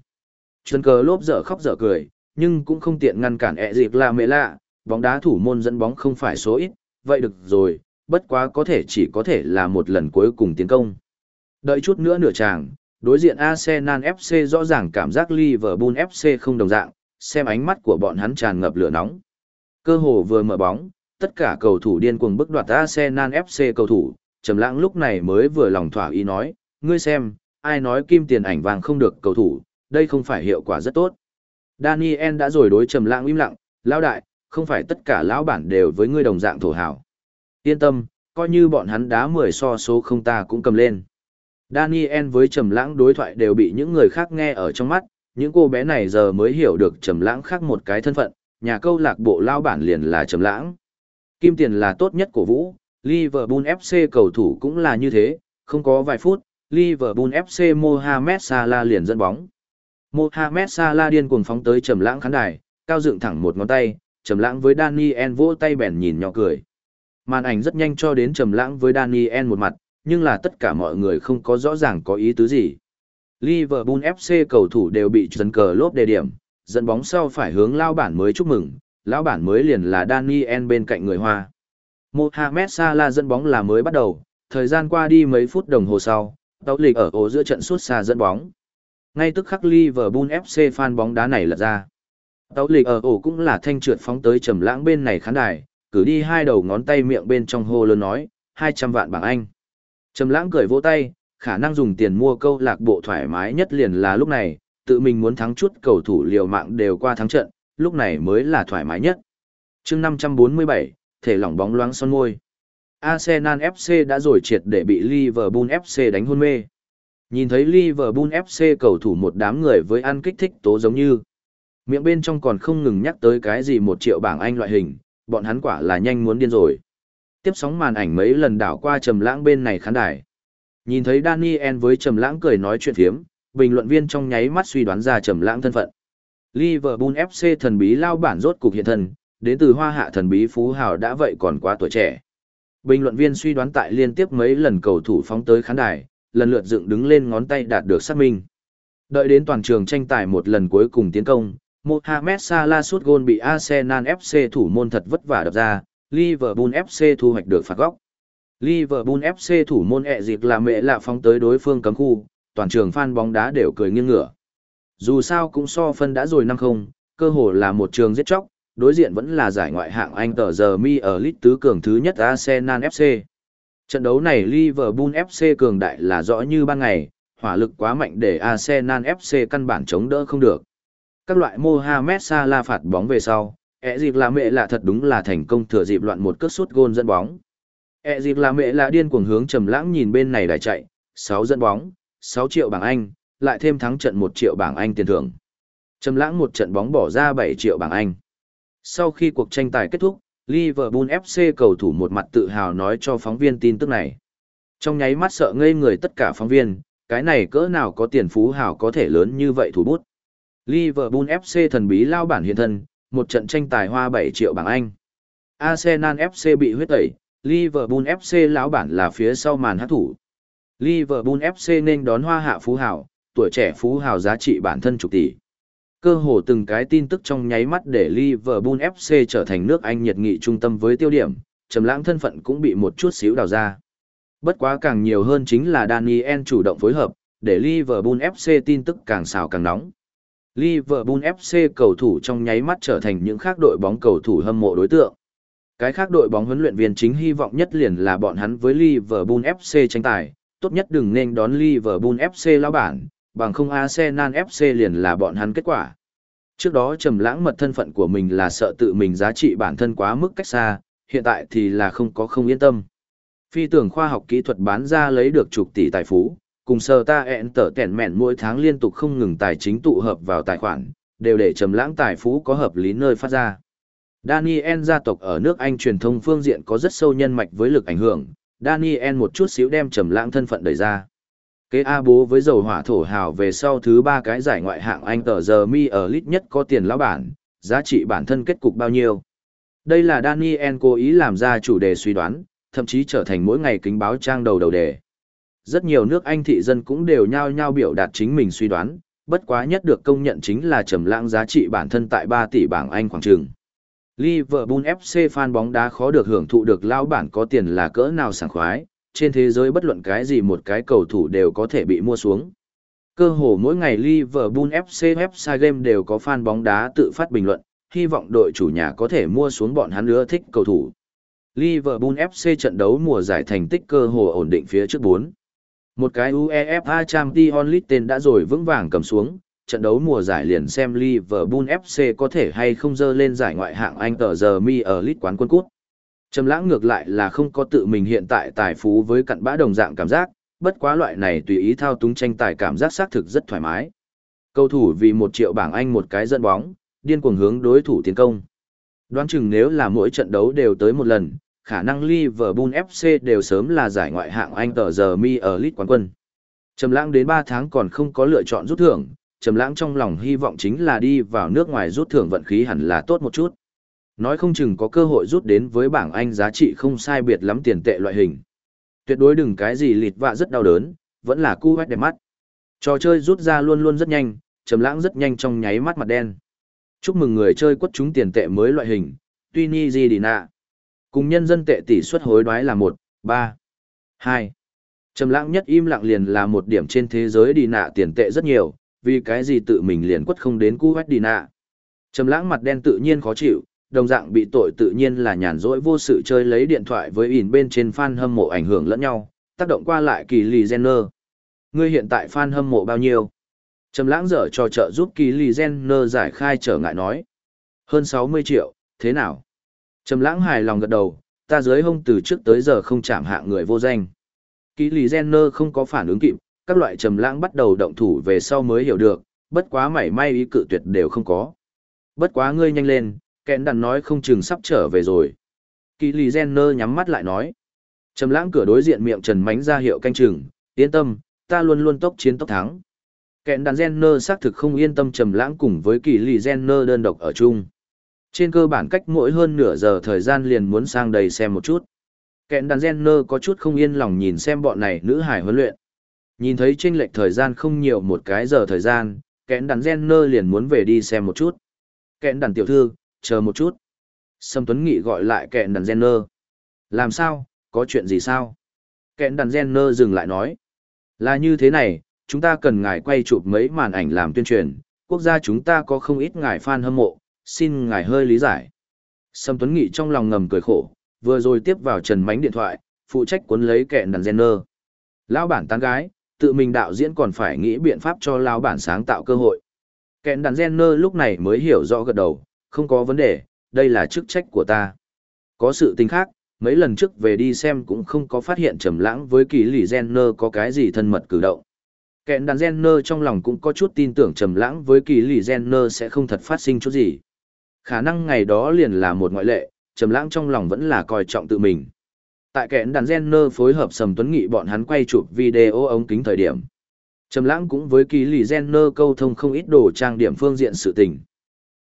Trần Cờ Lốp dở khóc dở cười, nhưng cũng không tiện ngăn cản ẹ dịp là mẹ lạ, bóng đá thủ môn dẫn bóng không phải số ít, vậy được rồi, bất quá có thể chỉ có thể là một lần cuối cùng tiến công. Đợi chút nữa nửa chàng, đối diện Arsenal FC rõ ràng cảm giác Liverpool FC không đồng dạng, xem ánh mắt của bọn hắn tràn ngập lửa nóng. Cơ hồ vừa mở bóng, tất cả cầu thủ điên cuồng bức đoạt Arsenal FC cầu thủ, Trầm Lãng lúc này mới vừa lòng thỏa ý nói, ngươi xem, ai nói kim tiền ảnh vàng không được cầu thủ, đây không phải hiệu quả rất tốt. Daniel đã rồi đối Trầm Lãng im lặng, lão đại, không phải tất cả lão bản đều với ngươi đồng dạng thổ hảo. Yên tâm, coi như bọn hắn đá 10 so số không ta cũng cầm lên. Daniel với Trầm Lãng đối thoại đều bị những người khác nghe ở trong mắt, những cô bé này giờ mới hiểu được Trầm Lãng khác một cái thân phận, nhà câu lạc bộ lao bản liền là Trầm Lãng. Kim tiền là tốt nhất của Vũ, Liverpool FC cầu thủ cũng là như thế, không có vài phút, Liverpool FC Mohamed Salah liền dẫn bóng. Mohamed Salah điên cuồng phóng tới Trầm Lãng khán đài, cao dựng thẳng một ngón tay, Trầm Lãng với Daniel vỗ tay bèn nhìn nhỏ cười. Màn ảnh rất nhanh cho đến Trầm Lãng với Daniel một mặt, nhưng là tất cả mọi người không có rõ ràng có ý tứ gì. Liverpool FC cầu thủ đều bị dẫn cờ lốp đề điểm, dẫn bóng sau phải hướng lao bản mới chúc mừng, lão bản mới liền là Daniel bên cạnh người Hoa. Mohamed Salah dẫn bóng là mới bắt đầu, thời gian qua đi mấy phút đồng hồ sau, tàu lịch ở ổ giữa trận suốt xa dẫn bóng. Ngay tức khắc Liverpool FC fan bóng đá này lật ra. Tàu lịch ở ổ cũng là thanh trượt phóng tới trầm lãng bên này khán đài, cử đi hai đầu ngón tay miệng bên trong hô lớn nói, 200 vạn bảng Anh. Trầm lãng cười vỗ tay, khả năng dùng tiền mua câu lạc bộ thoải mái nhất liền là lúc này, tự mình muốn thắng chút cầu thủ liều mạng đều qua thắng trận, lúc này mới là thoải mái nhất. Chương 547, thể lỏng bóng loáng son môi. Arsenal FC đã rồi triệt để bị Liverpool FC đánh hôn mê. Nhìn thấy Liverpool FC cầu thủ một đám người với ăn kích thích tố giống như. Miệng bên trong còn không ngừng nhắc tới cái gì một triệu bảng Anh loại hình, bọn hắn quả là nhanh muốn điên rồi. Tiếp sóng màn ảnh mấy lần đảo qua trầm lãng bên này khán đài. Nhìn thấy Daniel với trầm lãng cười nói chuyện phiếm, bình luận viên trong nháy mắt suy đoán ra trầm lãng thân phận. Liverpool FC thần bí lao bản rốt cục hiện thân, đến từ hoa hạ thần bí phú hào đã vậy còn quá tuổi trẻ. Bình luận viên suy đoán tại liên tiếp mấy lần cầu thủ phóng tới khán đài, lần lượt dựng đứng lên ngón tay đạt được xác minh. Đợi đến toàn trường tranh tài một lần cuối cùng tiến công, Mohamed Salah sút gôn bị Arsenal FC thủ môn thật vất vả đập ra, Liverpool FC thu hoạch được phạt góc. Liverpool FC thủ môn ẹ dịp là mẹ lạ phóng tới đối phương cấm khu, toàn trường fan bóng đá đều cười nghiêng ngửa. Dù sao cũng so phân đã rồi năm không, cơ hồ là một trường giết chóc, đối diện vẫn là giải ngoại hạng Anh tờ giờ mi ở lít tứ cường thứ nhất Arsenal FC. Trận đấu này Liverpool FC cường đại là rõ như ban ngày, hỏa lực quá mạnh để Arsenal FC căn bản chống đỡ không được. Các loại Mohamed Salah phạt bóng về sau, E ẹ dịp là mẹ là thật đúng là thành công thừa dịp loạn một cước sút gôn dẫn bóng. E ẹ dịp là mẹ là điên cuồng hướng trầm lãng nhìn bên này đài chạy, Sáu dẫn bóng, sáu triệu bảng Anh, lại thêm thắng trận một triệu bảng Anh tiền thưởng. Trầm lãng một trận bóng bỏ ra bảy triệu bảng Anh. Sau khi cuộc tranh tài kết thúc, Liverpool FC cầu thủ một mặt tự hào nói cho phóng viên tin tức này. Trong nháy mắt sợ ngây người tất cả phóng viên, cái này cỡ nào có tiền phú hào có thể lớn như vậy thủ bút. Liverpool FC thần bí lao bản hiện thân, một trận tranh tài hoa 7 triệu bảng Anh. Arsenal FC bị huyết tẩy, Liverpool FC lão bản là phía sau màn hát thủ. Liverpool FC nên đón hoa hạ phú hào, tuổi trẻ phú hào giá trị bản thân chục tỷ. Cơ hồ từng cái tin tức trong nháy mắt để Liverpool FC trở thành nước Anh nhiệt nghị trung tâm với tiêu điểm, trầm lãng thân phận cũng bị một chút xíu đào ra. Bất quá càng nhiều hơn chính là Daniel chủ động phối hợp, để Liverpool FC tin tức càng xào càng nóng. Liverpool FC cầu thủ trong nháy mắt trở thành những khác đội bóng cầu thủ hâm mộ đối tượng. Cái khác đội bóng huấn luyện viên chính hy vọng nhất liền là bọn hắn với Liverpool FC tranh tài, tốt nhất đừng nên đón Liverpool FC lão bản, bằng không Arsenal FC liền là bọn hắn kết quả. Trước đó trầm lãng mật thân phận của mình là sợ tự mình giá trị bản thân quá mức cách xa, hiện tại thì là không có không yên tâm. Phi tưởng khoa học kỹ thuật bán ra lấy được chục tỷ tài phú, cùng sờ ta ẹn tở tẻn mẹn mỗi tháng liên tục không ngừng tài chính tụ hợp vào tài khoản, đều để trầm lãng tài phú có hợp lý nơi phát ra. Daniel gia tộc ở nước Anh truyền thông phương diện có rất sâu nhân mạch với lực ảnh hưởng, Daniel một chút xíu đem trầm lãng thân phận đẩy ra. Kế A bố với dầu hỏa thổ hào về sau thứ ba cái giải ngoại hạng Anh tờ giờ mi ở lít nhất có tiền lão bản, giá trị bản thân kết cục bao nhiêu. Đây là Daniel cố ý làm ra chủ đề suy đoán, thậm chí trở thành mỗi ngày kính báo trang đầu đầu đề. Rất nhiều nước Anh thị dân cũng đều nhao nhao biểu đạt chính mình suy đoán, bất quá nhất được công nhận chính là trầm lãng giá trị bản thân tại 3 tỷ bảng Anh khoảng trường. Liverpool FC fan bóng đá khó được hưởng thụ được lao bản có tiền là cỡ nào sảng khoái, trên thế giới bất luận cái gì một cái cầu thủ đều có thể bị mua xuống. Cơ hồ mỗi ngày Liverpool FC website game đều có fan bóng đá tự phát bình luận, hy vọng đội chủ nhà có thể mua xuống bọn hắn ưa thích cầu thủ. Liverpool FC trận đấu mùa giải thành tích cơ hồ ổn định phía trước 4. Một cái UEFA Champions League tên đã rồi vững vàng cầm xuống, trận đấu mùa giải liền xem Liverpool FC có thể hay không dơ lên giải ngoại hạng Anh tờ giờ mi ở League quán quân cút. Trầm lãng ngược lại là không có tự mình hiện tại tài phú với cặn bã đồng dạng cảm giác, bất quá loại này tùy ý thao túng tranh tài cảm giác xác thực rất thoải mái. Cầu thủ vì một triệu bảng Anh một cái dẫn bóng, điên cuồng hướng đối thủ tiến công. Đoán chừng nếu là mỗi trận đấu đều tới một lần, khả năng Liverpool FC đều sớm là giải ngoại hạng Anh tờ giờ mi ở League quán quân. Trầm lãng đến 3 tháng còn không có lựa chọn rút thưởng, Trầm lãng trong lòng hy vọng chính là đi vào nước ngoài rút thưởng vận khí hẳn là tốt một chút. Nói không chừng có cơ hội rút đến với bảng Anh giá trị không sai biệt lắm tiền tệ loại hình. Tuyệt đối đừng cái gì lịt vạ rất đau đớn, vẫn là cu quét đẹp mắt. Trò chơi rút ra luôn luôn rất nhanh, trầm lãng rất nhanh trong nháy mắt mặt đen. Chúc mừng người chơi quất chúng tiền tệ mới loại hình, tuy ni gì đi nạ. Cùng nhân dân tệ tỷ suất hối đoái là 1, 3, 2. Trầm lãng nhất im lặng liền là một điểm trên thế giới đi nạ tiền tệ rất nhiều, vì cái gì tự mình liền quất không đến cú hoét đi nạ. Trầm lãng mặt đen tự nhiên khó chịu, đồng dạng bị tội tự nhiên là nhàn rỗi vô sự chơi lấy điện thoại với ỉn bên trên fan hâm mộ ảnh hưởng lẫn nhau, tác động qua lại kỳ lì Jenner. Ngươi hiện tại fan hâm mộ bao nhiêu? Trầm lãng dở cho trợ giúp kỳ lì Jenner giải khai trở ngại nói. Hơn 60 triệu, thế nào? Trầm lãng hài lòng gật đầu, ta dưới hông từ trước tới giờ không chạm hạ người vô danh. Kỷ lì Jenner không có phản ứng kịp, các loại trầm lãng bắt đầu động thủ về sau mới hiểu được, bất quá mảy may ý cự tuyệt đều không có. Bất quá ngươi nhanh lên, kẹn đàn nói không chừng sắp trở về rồi. Kỷ lì Jenner nhắm mắt lại nói. Trầm lãng cửa đối diện miệng trần mánh ra hiệu canh chừng, yên tâm, ta luôn luôn tốc chiến tốc thắng. Kẹn đàn Jenner xác thực không yên tâm trầm lãng cùng với kỳ lì Jenner đơn độc ở chung. Trên cơ bản cách mỗi hơn nửa giờ thời gian liền muốn sang đầy xem một chút. Kẹn đàn Jenner có chút không yên lòng nhìn xem bọn này nữ hải huấn luyện. Nhìn thấy chênh lệch thời gian không nhiều một cái giờ thời gian, kẹn đàn Jenner liền muốn về đi xem một chút. Kẹn đàn tiểu thư, chờ một chút. Sâm Tuấn Nghị gọi lại kẹn đàn Jenner. Làm sao, có chuyện gì sao? Kẹn đàn Jenner dừng lại nói. Là như thế này, chúng ta cần ngài quay chụp mấy màn ảnh làm tuyên truyền, quốc gia chúng ta có không ít ngài fan hâm mộ, xin ngài hơi lý giải. Sâm Tuấn Nghị trong lòng ngầm cười khổ, vừa rồi tiếp vào Trần Mánh điện thoại, phụ trách cuốn lấy kẹn đàn Jenner. Lão bản tán gái, tự mình đạo diễn còn phải nghĩ biện pháp cho lão bản sáng tạo cơ hội. Kẹn đàn Jenner lúc này mới hiểu rõ gật đầu, không có vấn đề, đây là chức trách của ta. Có sự tình khác, mấy lần trước về đi xem cũng không có phát hiện trầm lãng với kỳ lì Jenner có cái gì thân mật cử động. Kẹn đàn Jenner trong lòng cũng có chút tin tưởng trầm lãng với kỳ lì Jenner sẽ không thật phát sinh chút gì. Khả năng ngày đó liền là một ngoại lệ, trầm lãng trong lòng vẫn là coi trọng tự mình. Tại kẽn đàn Jenner phối hợp Sầm Tuấn Nghị bọn hắn quay chụp video ống kính thời điểm. Trầm lãng cũng với kỳ lì Jenner câu thông không ít đồ trang điểm phương diện sự tình.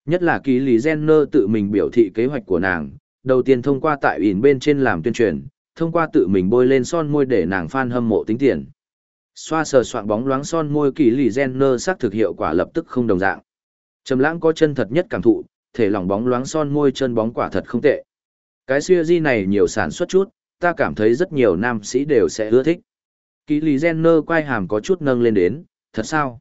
Nhất là kỳ lì Jenner tự mình biểu thị kế hoạch của nàng, đầu tiên thông qua tại ỉn bên trên làm tuyên truyền, thông qua tự mình bôi lên son môi để nàng fan hâm mộ tính tiền. Xoa sờ soạn bóng loáng son môi kỳ lì Jenner xác thực hiệu quả lập tức không đồng dạng. Trầm lãng có chân thật nhất cảm thụ, thể lỏng bóng loáng son môi chân bóng quả thật không tệ. Cái siêu di này nhiều sản xuất chút, ta cảm thấy rất nhiều nam sĩ đều sẽ ưa thích. Kỷ lý Jenner quay hàm có chút nâng lên đến, thật sao?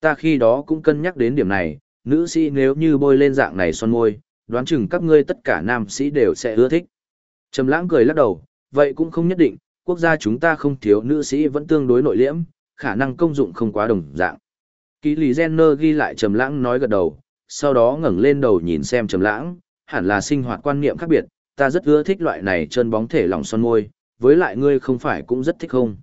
Ta khi đó cũng cân nhắc đến điểm này, nữ sĩ nếu như bôi lên dạng này son môi, đoán chừng các ngươi tất cả nam sĩ đều sẽ ưa thích. Trầm lãng cười lắc đầu, vậy cũng không nhất định, quốc gia chúng ta không thiếu nữ sĩ vẫn tương đối nội liễm, khả năng công dụng không quá đồng dạng. Kỷ lý Jenner ghi lại Trầm lãng nói gật đầu, sau đó ngẩng lên đầu nhìn xem Trầm lãng, hẳn là sinh hoạt quan niệm khác biệt, ta rất ưa thích loại này chân bóng thể lỏng son môi, với lại ngươi không phải cũng rất thích không?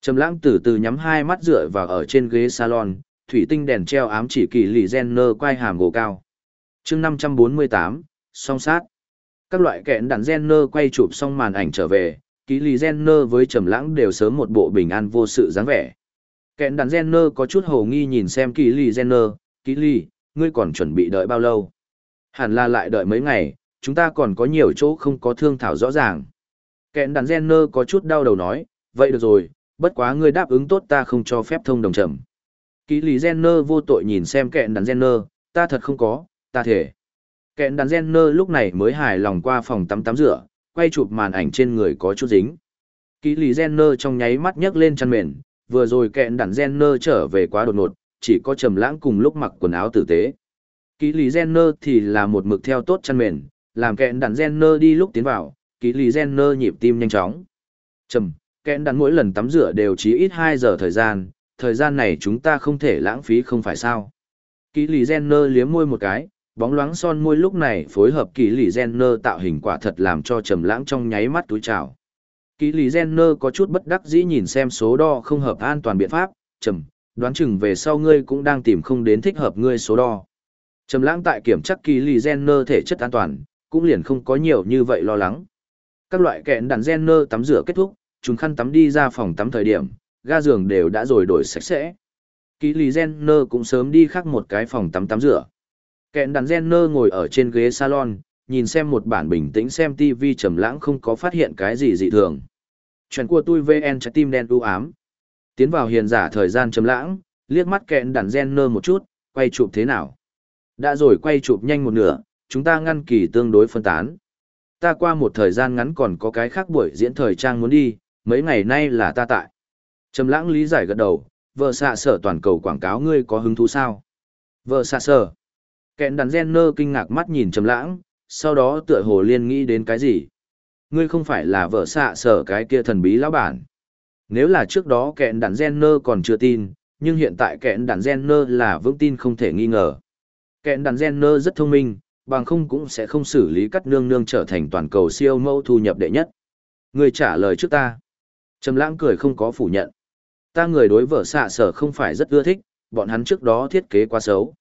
Trầm lãng từ từ nhắm hai mắt dựa vào ở trên ghế salon, thủy tinh đèn treo ám chỉ kỳ lì Jenner quay hàm gồ cao. chương 548, song sát. Các loại kẹn đàn Jenner quay chụp xong màn ảnh trở về, kỳ lì Jenner với trầm lãng đều sớm một bộ bình an vô sự dáng vẻ. Kẹn đàn Jenner có chút hồ nghi nhìn xem kỳ lì Jenner, kỳ lì, ngươi còn chuẩn bị đợi bao lâu? Hẳn là lại đợi mấy ngày, chúng ta còn có nhiều chỗ không có thương thảo rõ ràng. Kẹn đàn Jenner có chút đau đầu nói, vậy được rồi, bất quá ngươi đáp ứng tốt ta không cho phép thông đồng chậm. Kỷ lý Jenner vô tội nhìn xem kẹn đàn Jenner, ta thật không có, ta thể. Kẹn đàn Jenner lúc này mới hài lòng qua phòng tắm tắm rửa, quay chụp màn ảnh trên người có chút dính. Kỷ lý Jenner trong nháy mắt nhấc lên chăn mền, vừa rồi kẹn đàn Jenner trở về quá đột ngột, chỉ có trầm lãng cùng lúc mặc quần áo tử tế. Kỷ lý Jenner thì là một mực theo tốt chăn mền, làm kẹn đàn Jenner đi lúc tiến vào, Kỷ lý Jenner nhịp tim nhanh chóng. Trầm, kẹn đàn mỗi lần tắm rửa đều chỉ ít 2 giờ thời gian, thời gian này chúng ta không thể lãng phí không phải sao. Kỷ lý Jenner liếm môi một cái, bóng loáng son môi lúc này phối hợp kỷ lý Jenner tạo hình quả thật làm cho trầm lãng trong nháy mắt túi trào. Kỷ lý Jenner có chút bất đắc dĩ nhìn xem số đo không hợp an toàn biện pháp, trầm, đoán chừng về sau ngươi cũng đang tìm không đến thích hợp ngươi số đo. Trầm lãng tại kiểm chắc kỳ lì Jenner thể chất an toàn, cũng liền không có nhiều như vậy lo lắng. Các loại kẹn đàn Jenner tắm rửa kết thúc, chúng khăn tắm đi ra phòng tắm thời điểm, ga giường đều đã rồi đổi sạch sẽ. Kỳ lì Jenner cũng sớm đi khác một cái phòng tắm tắm rửa. Kẹn đàn Jenner ngồi ở trên ghế salon, nhìn xem một bản bình tĩnh xem TV trầm lãng không có phát hiện cái gì dị thường. Chuyện của tôi VN trái tim đen u ám. Tiến vào hiền giả thời gian chấm lãng, liếc mắt kẹn đàn Jenner một chút, quay chụp thế nào. Đã rồi quay chụp nhanh một nửa, chúng ta ngăn kỳ tương đối phân tán. Ta qua một thời gian ngắn còn có cái khác buổi diễn thời trang muốn đi, mấy ngày nay là ta tại. Trầm lãng lý giải gật đầu, vợ xạ sở toàn cầu quảng cáo ngươi có hứng thú sao? Vợ xạ sở. Kẹn đàn Jenner kinh ngạc mắt nhìn trầm lãng, sau đó tựa hồ liên nghĩ đến cái gì? Ngươi không phải là vợ xạ sở cái kia thần bí lão bản. Nếu là trước đó kẹn đàn Jenner còn chưa tin, nhưng hiện tại kẹn đàn Jenner là vững tin không thể nghi ngờ. Kẹn đàn Jenner rất thông minh, bằng không cũng sẽ không xử lý cắt nương nương trở thành toàn cầu siêu mẫu thu nhập đệ nhất. người trả lời trước ta. Trầm lãng cười không có phủ nhận. Ta người đối vợ xạ sở không phải rất ưa thích, bọn hắn trước đó thiết kế quá xấu.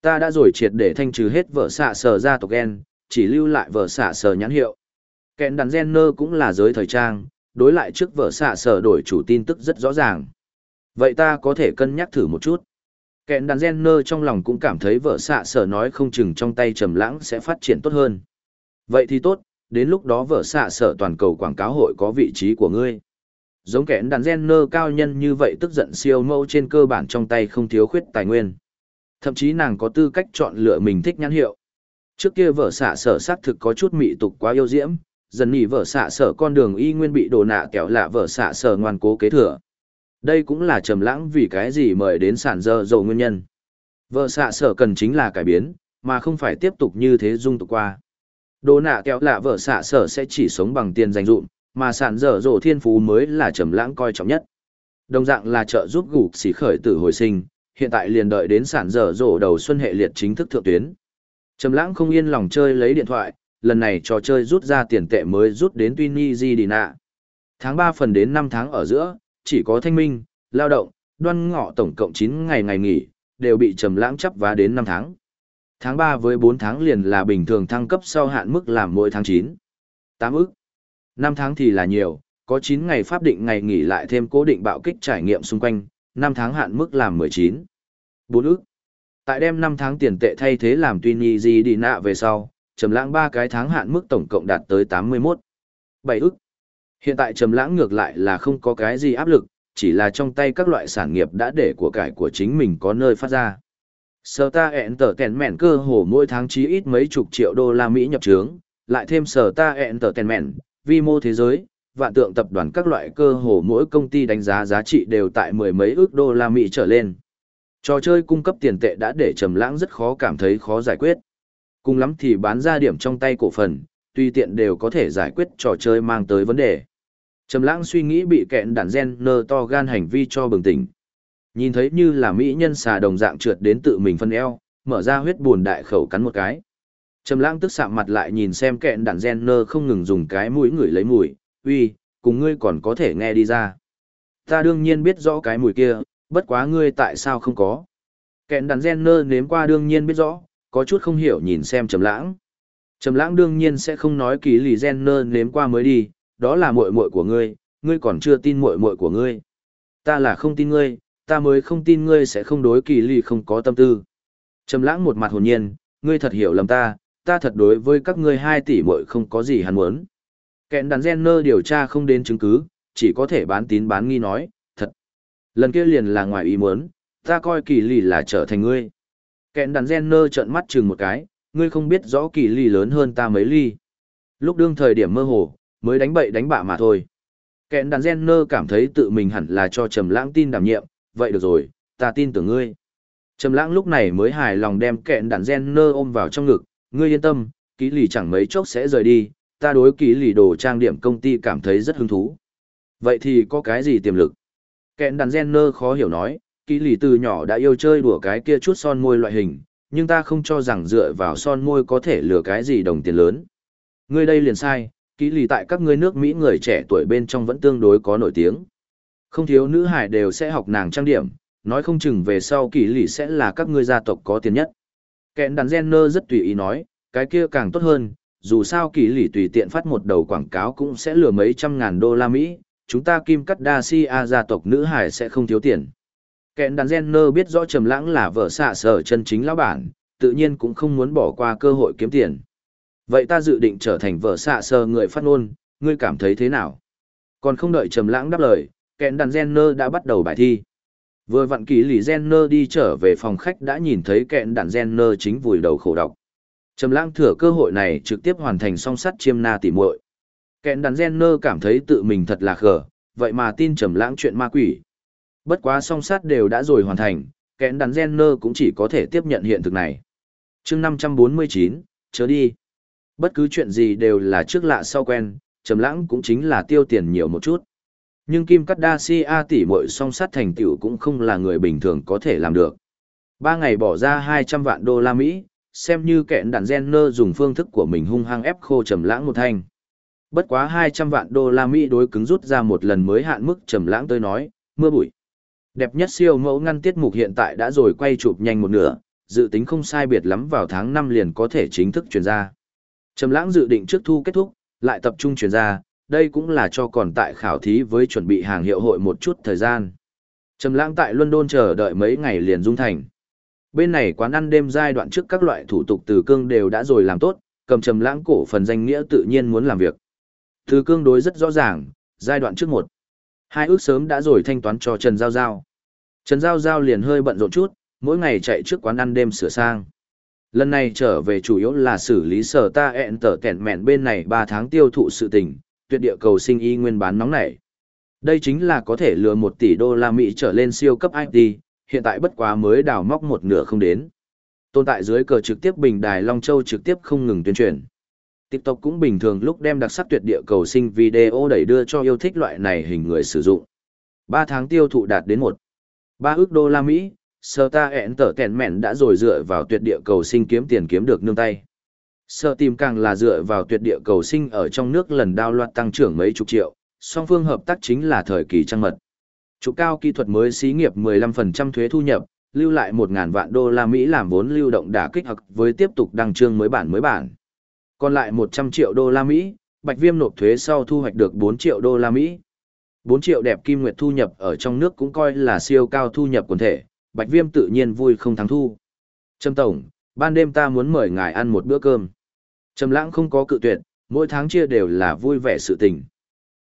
Ta đã rồi triệt để thanh trừ hết vợ xạ sở ra tộc gen, chỉ lưu lại vợ xạ sở nhãn hiệu. Kẹn đàn gen nơ cũng là giới thời trang, đối lại trước vợ xạ sở đổi chủ tin tức rất rõ ràng. Vậy ta có thể cân nhắc thử một chút. Kẹn đàn gen nơ trong lòng cũng cảm thấy vợ xạ sở nói không chừng trong tay trầm lãng sẽ phát triển tốt hơn. Vậy thì tốt, đến lúc đó vợ xạ sở toàn cầu quảng cáo hội có vị trí của ngươi. Giống kẹn đàn gen nơ cao nhân như vậy tức giận siêu mẫu trên cơ bản trong tay không thiếu khuyết tài nguyên. Thậm chí nàng có tư cách chọn lựa mình thích nhãn hiệu. Trước kia vợ xạ sở xác thực có chút mị tục quá yêu diễm, dần nhỉ vợ xạ sở con đường y nguyên bị đồ nạ kéo lạ vợ xạ sở ngoan cố kế thừa. Đây cũng là trầm lãng vì cái gì mời đến sản dơ dầu nguyên nhân. Vợ xạ sở cần chính là cải biến, mà không phải tiếp tục như thế dung tục qua. Đồ nạ kéo lạ vợ xạ sở sẽ chỉ sống bằng tiền dành dụm, mà sản dở dỗ thiên phú mới là trầm lãng coi trọng nhất. Đồng dạng là trợ giúp gục xỉ khởi tử hồi sinh, hiện tại liền đợi đến sản dở dỗ đầu xuân hệ liệt chính thức thượng tuyến. Trầm lãng không yên lòng chơi lấy điện thoại, lần này trò chơi rút ra tiền tệ mới rút đến Tunisia. Tháng 3 phần đến 5 tháng ở giữa, chỉ có thanh minh, lao động, đoan ngọ tổng cộng 9 ngày ngày nghỉ, đều bị trầm lãng chấp vá đến 5 tháng. Tháng 3 với 4 tháng liền là bình thường thăng cấp sau hạn mức làm mỗi tháng 9. 8 ức. 5 tháng thì là nhiều, có 9 ngày pháp định ngày nghỉ lại thêm cố định bạo kích trải nghiệm xung quanh, 5 tháng hạn mức làm 19. 4 ức. Tại đem 5 tháng tiền tệ thay thế làm Twinny gì đi nạ về sau, trầm lãng 3 cái tháng hạn mức tổng cộng đạt tới 81. 7 ức. Hiện tại trầm lãng ngược lại là không có cái gì áp lực, chỉ là trong tay các loại sản nghiệp đã để của cải của chính mình có nơi phát ra. Sở ta ẹn tở tèn mẹn cơ hồ mỗi tháng chí ít mấy chục triệu đô la Mỹ nhập trướng, lại thêm sở ta ẹn tở tèn mẹn, vi mô thế giới, vạn tượng tập đoàn các loại cơ hồ mỗi công ty đánh giá giá trị đều tại mười mấy ước đô la Mỹ trở lên. Trò chơi cung cấp tiền tệ đã để trầm lãng rất khó cảm thấy khó giải quyết. Cùng lắm thì bán ra điểm trong tay cổ phần, tùy tiện đều có thể giải quyết trò chơi mang tới vấn đề. Trầm lãng suy nghĩ bị kẹn đàn gen nơ to gan hành vi cho bừng tỉnh. Nhìn thấy như là mỹ nhân xà đồng dạng trượt đến tự mình phân eo, mở ra huyết buồn đại khẩu cắn một cái. Trầm lãng tức sạm mặt lại nhìn xem kẹn đàn gen nơ không ngừng dùng cái mũi ngửi lấy mùi, uy, cùng ngươi còn có thể nghe đi ra. Ta đương nhiên biết rõ cái mùi kia, bất quá ngươi tại sao không có. Kẹn đàn gen nơ nếm qua đương nhiên biết rõ, có chút không hiểu nhìn xem trầm lãng. Trầm lãng đương nhiên sẽ không nói kỳ lì gen nơ nếm qua mới đi, đó là muội muội của ngươi, ngươi còn chưa tin muội muội của ngươi. Ta là không tin ngươi, ta mới không tin ngươi sẽ không đối kỳ lì không có tâm tư. Trầm lãng một mặt hồn nhiên, ngươi thật hiểu lầm ta, ta thật đối với các ngươi hai tỷ muội không có gì hắn muốn. Kẹn đàn gen nơ điều tra không đến chứng cứ, chỉ có thể bán tín bán nghi nói, thật. Lần kia liền là ngoài ý muốn, ta coi kỳ lì là trở thành ngươi. Kẹn đàn gen nơ trợn mắt chừng một cái, ngươi không biết rõ kỳ lì lớn hơn ta mấy ly. Lúc đương thời điểm mơ hồ, mới đánh bậy đánh bạ mà thôi. Kẹn đàn gen nơ cảm thấy tự mình hẳn là cho trầm lãng tin đảm nhiệm, vậy được rồi, ta tin tưởng ngươi. Trầm lãng lúc này mới hài lòng đem kẹn đàn gen nơ ôm vào trong ngực, ngươi yên tâm, ký lì chẳng mấy chốc sẽ rời đi, ta đối ký lì đồ trang điểm công ty cảm thấy rất hứng thú. Vậy thì có cái gì tiềm lực? Kẹn đàn gen nơ khó hiểu nói, kỳ lì từ nhỏ đã yêu chơi đùa cái kia chút son môi loại hình, nhưng ta không cho rằng dựa vào son môi có thể lừa cái gì đồng tiền lớn. Ngươi đây liền sai, kỳ lì tại các ngươi nước Mỹ người trẻ tuổi bên trong vẫn tương đối có nổi tiếng. Không thiếu nữ hải đều sẽ học nàng trang điểm, nói không chừng về sau kỳ lì sẽ là các ngươi gia tộc có tiền nhất. Kẹn đàn Jenner rất tùy ý nói, cái kia càng tốt hơn, dù sao kỳ lì tùy tiện phát một đầu quảng cáo cũng sẽ lừa mấy trăm ngàn đô la Mỹ, chúng ta kim cắt đa si a gia tộc nữ hải sẽ không thiếu tiền. Kẹn đàn Jenner biết rõ trầm lãng là vợ xạ sở chân chính lão bản, tự nhiên cũng không muốn bỏ qua cơ hội kiếm tiền. Vậy ta dự định trở thành vợ xạ sở người phát ngôn, ngươi cảm thấy thế nào? Còn không đợi Trầm Lãng đáp lời, kẹn đàn Jenner đã bắt đầu bài thi. Vừa vặn kỳ lì Jenner đi trở về phòng khách đã nhìn thấy kẹn đàn Jenner chính vùi đầu khổ đọc. Trầm Lãng thừa cơ hội này trực tiếp hoàn thành song sắt chiêm na tỉ muội. Kẹn đàn Jenner cảm thấy tự mình thật là khờ, vậy mà tin Trầm Lãng chuyện ma quỷ. Bất quá song sắt đều đã rồi hoàn thành, kẹn đàn Jenner cũng chỉ có thể tiếp nhận hiện thực này. Chương 549, chớ đi. Bất cứ chuyện gì đều là trước lạ sau quen, trầm lãng cũng chính là tiêu tiền nhiều một chút. Nhưng Kim Cát Đa Si A tỷ muội song sát thành tựu cũng không là người bình thường có thể làm được. Ba ngày bỏ ra 200 vạn đô la Mỹ, xem như kẹn đàn Jenner dùng phương thức của mình hung hăng ép khô trầm lãng một thanh. Bất quá 200 vạn đô la Mỹ đối cứng rút ra một lần mới hạn mức trầm lãng tới nói, mưa bụi. Đẹp nhất siêu mẫu ngăn tiết mục hiện tại đã rồi quay chụp nhanh một nửa, dự tính không sai biệt lắm vào tháng 5 liền có thể chính thức truyền ra. Trầm lãng dự định trước thu kết thúc, lại tập trung chuyển ra, đây cũng là cho còn tại khảo thí với chuẩn bị hàng hiệu hội một chút thời gian. Trầm lãng tại London chờ đợi mấy ngày liền dung thành. Bên này quán ăn đêm giai đoạn trước các loại thủ tục từ cương đều đã rồi làm tốt, cầm trầm lãng cổ phần danh nghĩa tự nhiên muốn làm việc. Từ cương đối rất rõ ràng, giai đoạn trước một. Hai ước sớm đã rồi thanh toán cho Trần Giao Giao. Trần Giao Giao liền hơi bận rộn chút, mỗi ngày chạy trước quán ăn đêm sửa sang. Lần này trở về chủ yếu là xử lý sở ta ẹn tở kẹn mẹn bên này 3 tháng tiêu thụ sự tình, tuyệt địa cầu sinh y nguyên bán nóng nảy. Đây chính là có thể lừa 1 tỷ đô la Mỹ trở lên siêu cấp IT, hiện tại bất quá mới đào móc một nửa không đến. Tồn tại dưới cờ trực tiếp bình đài Long Châu trực tiếp không ngừng tuyên truyền. TikTok cũng bình thường lúc đem đặc sắc tuyệt địa cầu sinh video đẩy đưa cho yêu thích loại này hình người sử dụng. 3 tháng tiêu thụ đạt đến 1. Ba ước đô la Mỹ, Sở ta ẹn tở kèn mẹn đã rồi dựa vào tuyệt địa cầu sinh kiếm tiền kiếm được nương tay. Sở tìm càng là dựa vào tuyệt địa cầu sinh ở trong nước lần đao loạt tăng trưởng mấy chục triệu, song phương hợp tác chính là thời kỳ trăng mật. Trục cao kỹ thuật mới xí nghiệp 15% thuế thu nhập, lưu lại 1.000 vạn đô la Mỹ làm vốn lưu động đả kích hoặc với tiếp tục đăng trương mới bản mới bản. Còn lại 100 triệu đô la Mỹ, Bạch Viêm nộp thuế sau thu hoạch được 4 triệu đô la Mỹ. 4 triệu đẹp kim nguyệt thu nhập ở trong nước cũng coi là siêu cao thu nhập quần thể, Bạch Viêm tự nhiên vui không thắng thu. Trâm Tổng, ban đêm ta muốn mời ngài ăn một bữa cơm. Trầm lãng không có cự tuyệt, mỗi tháng chia đều là vui vẻ sự tình.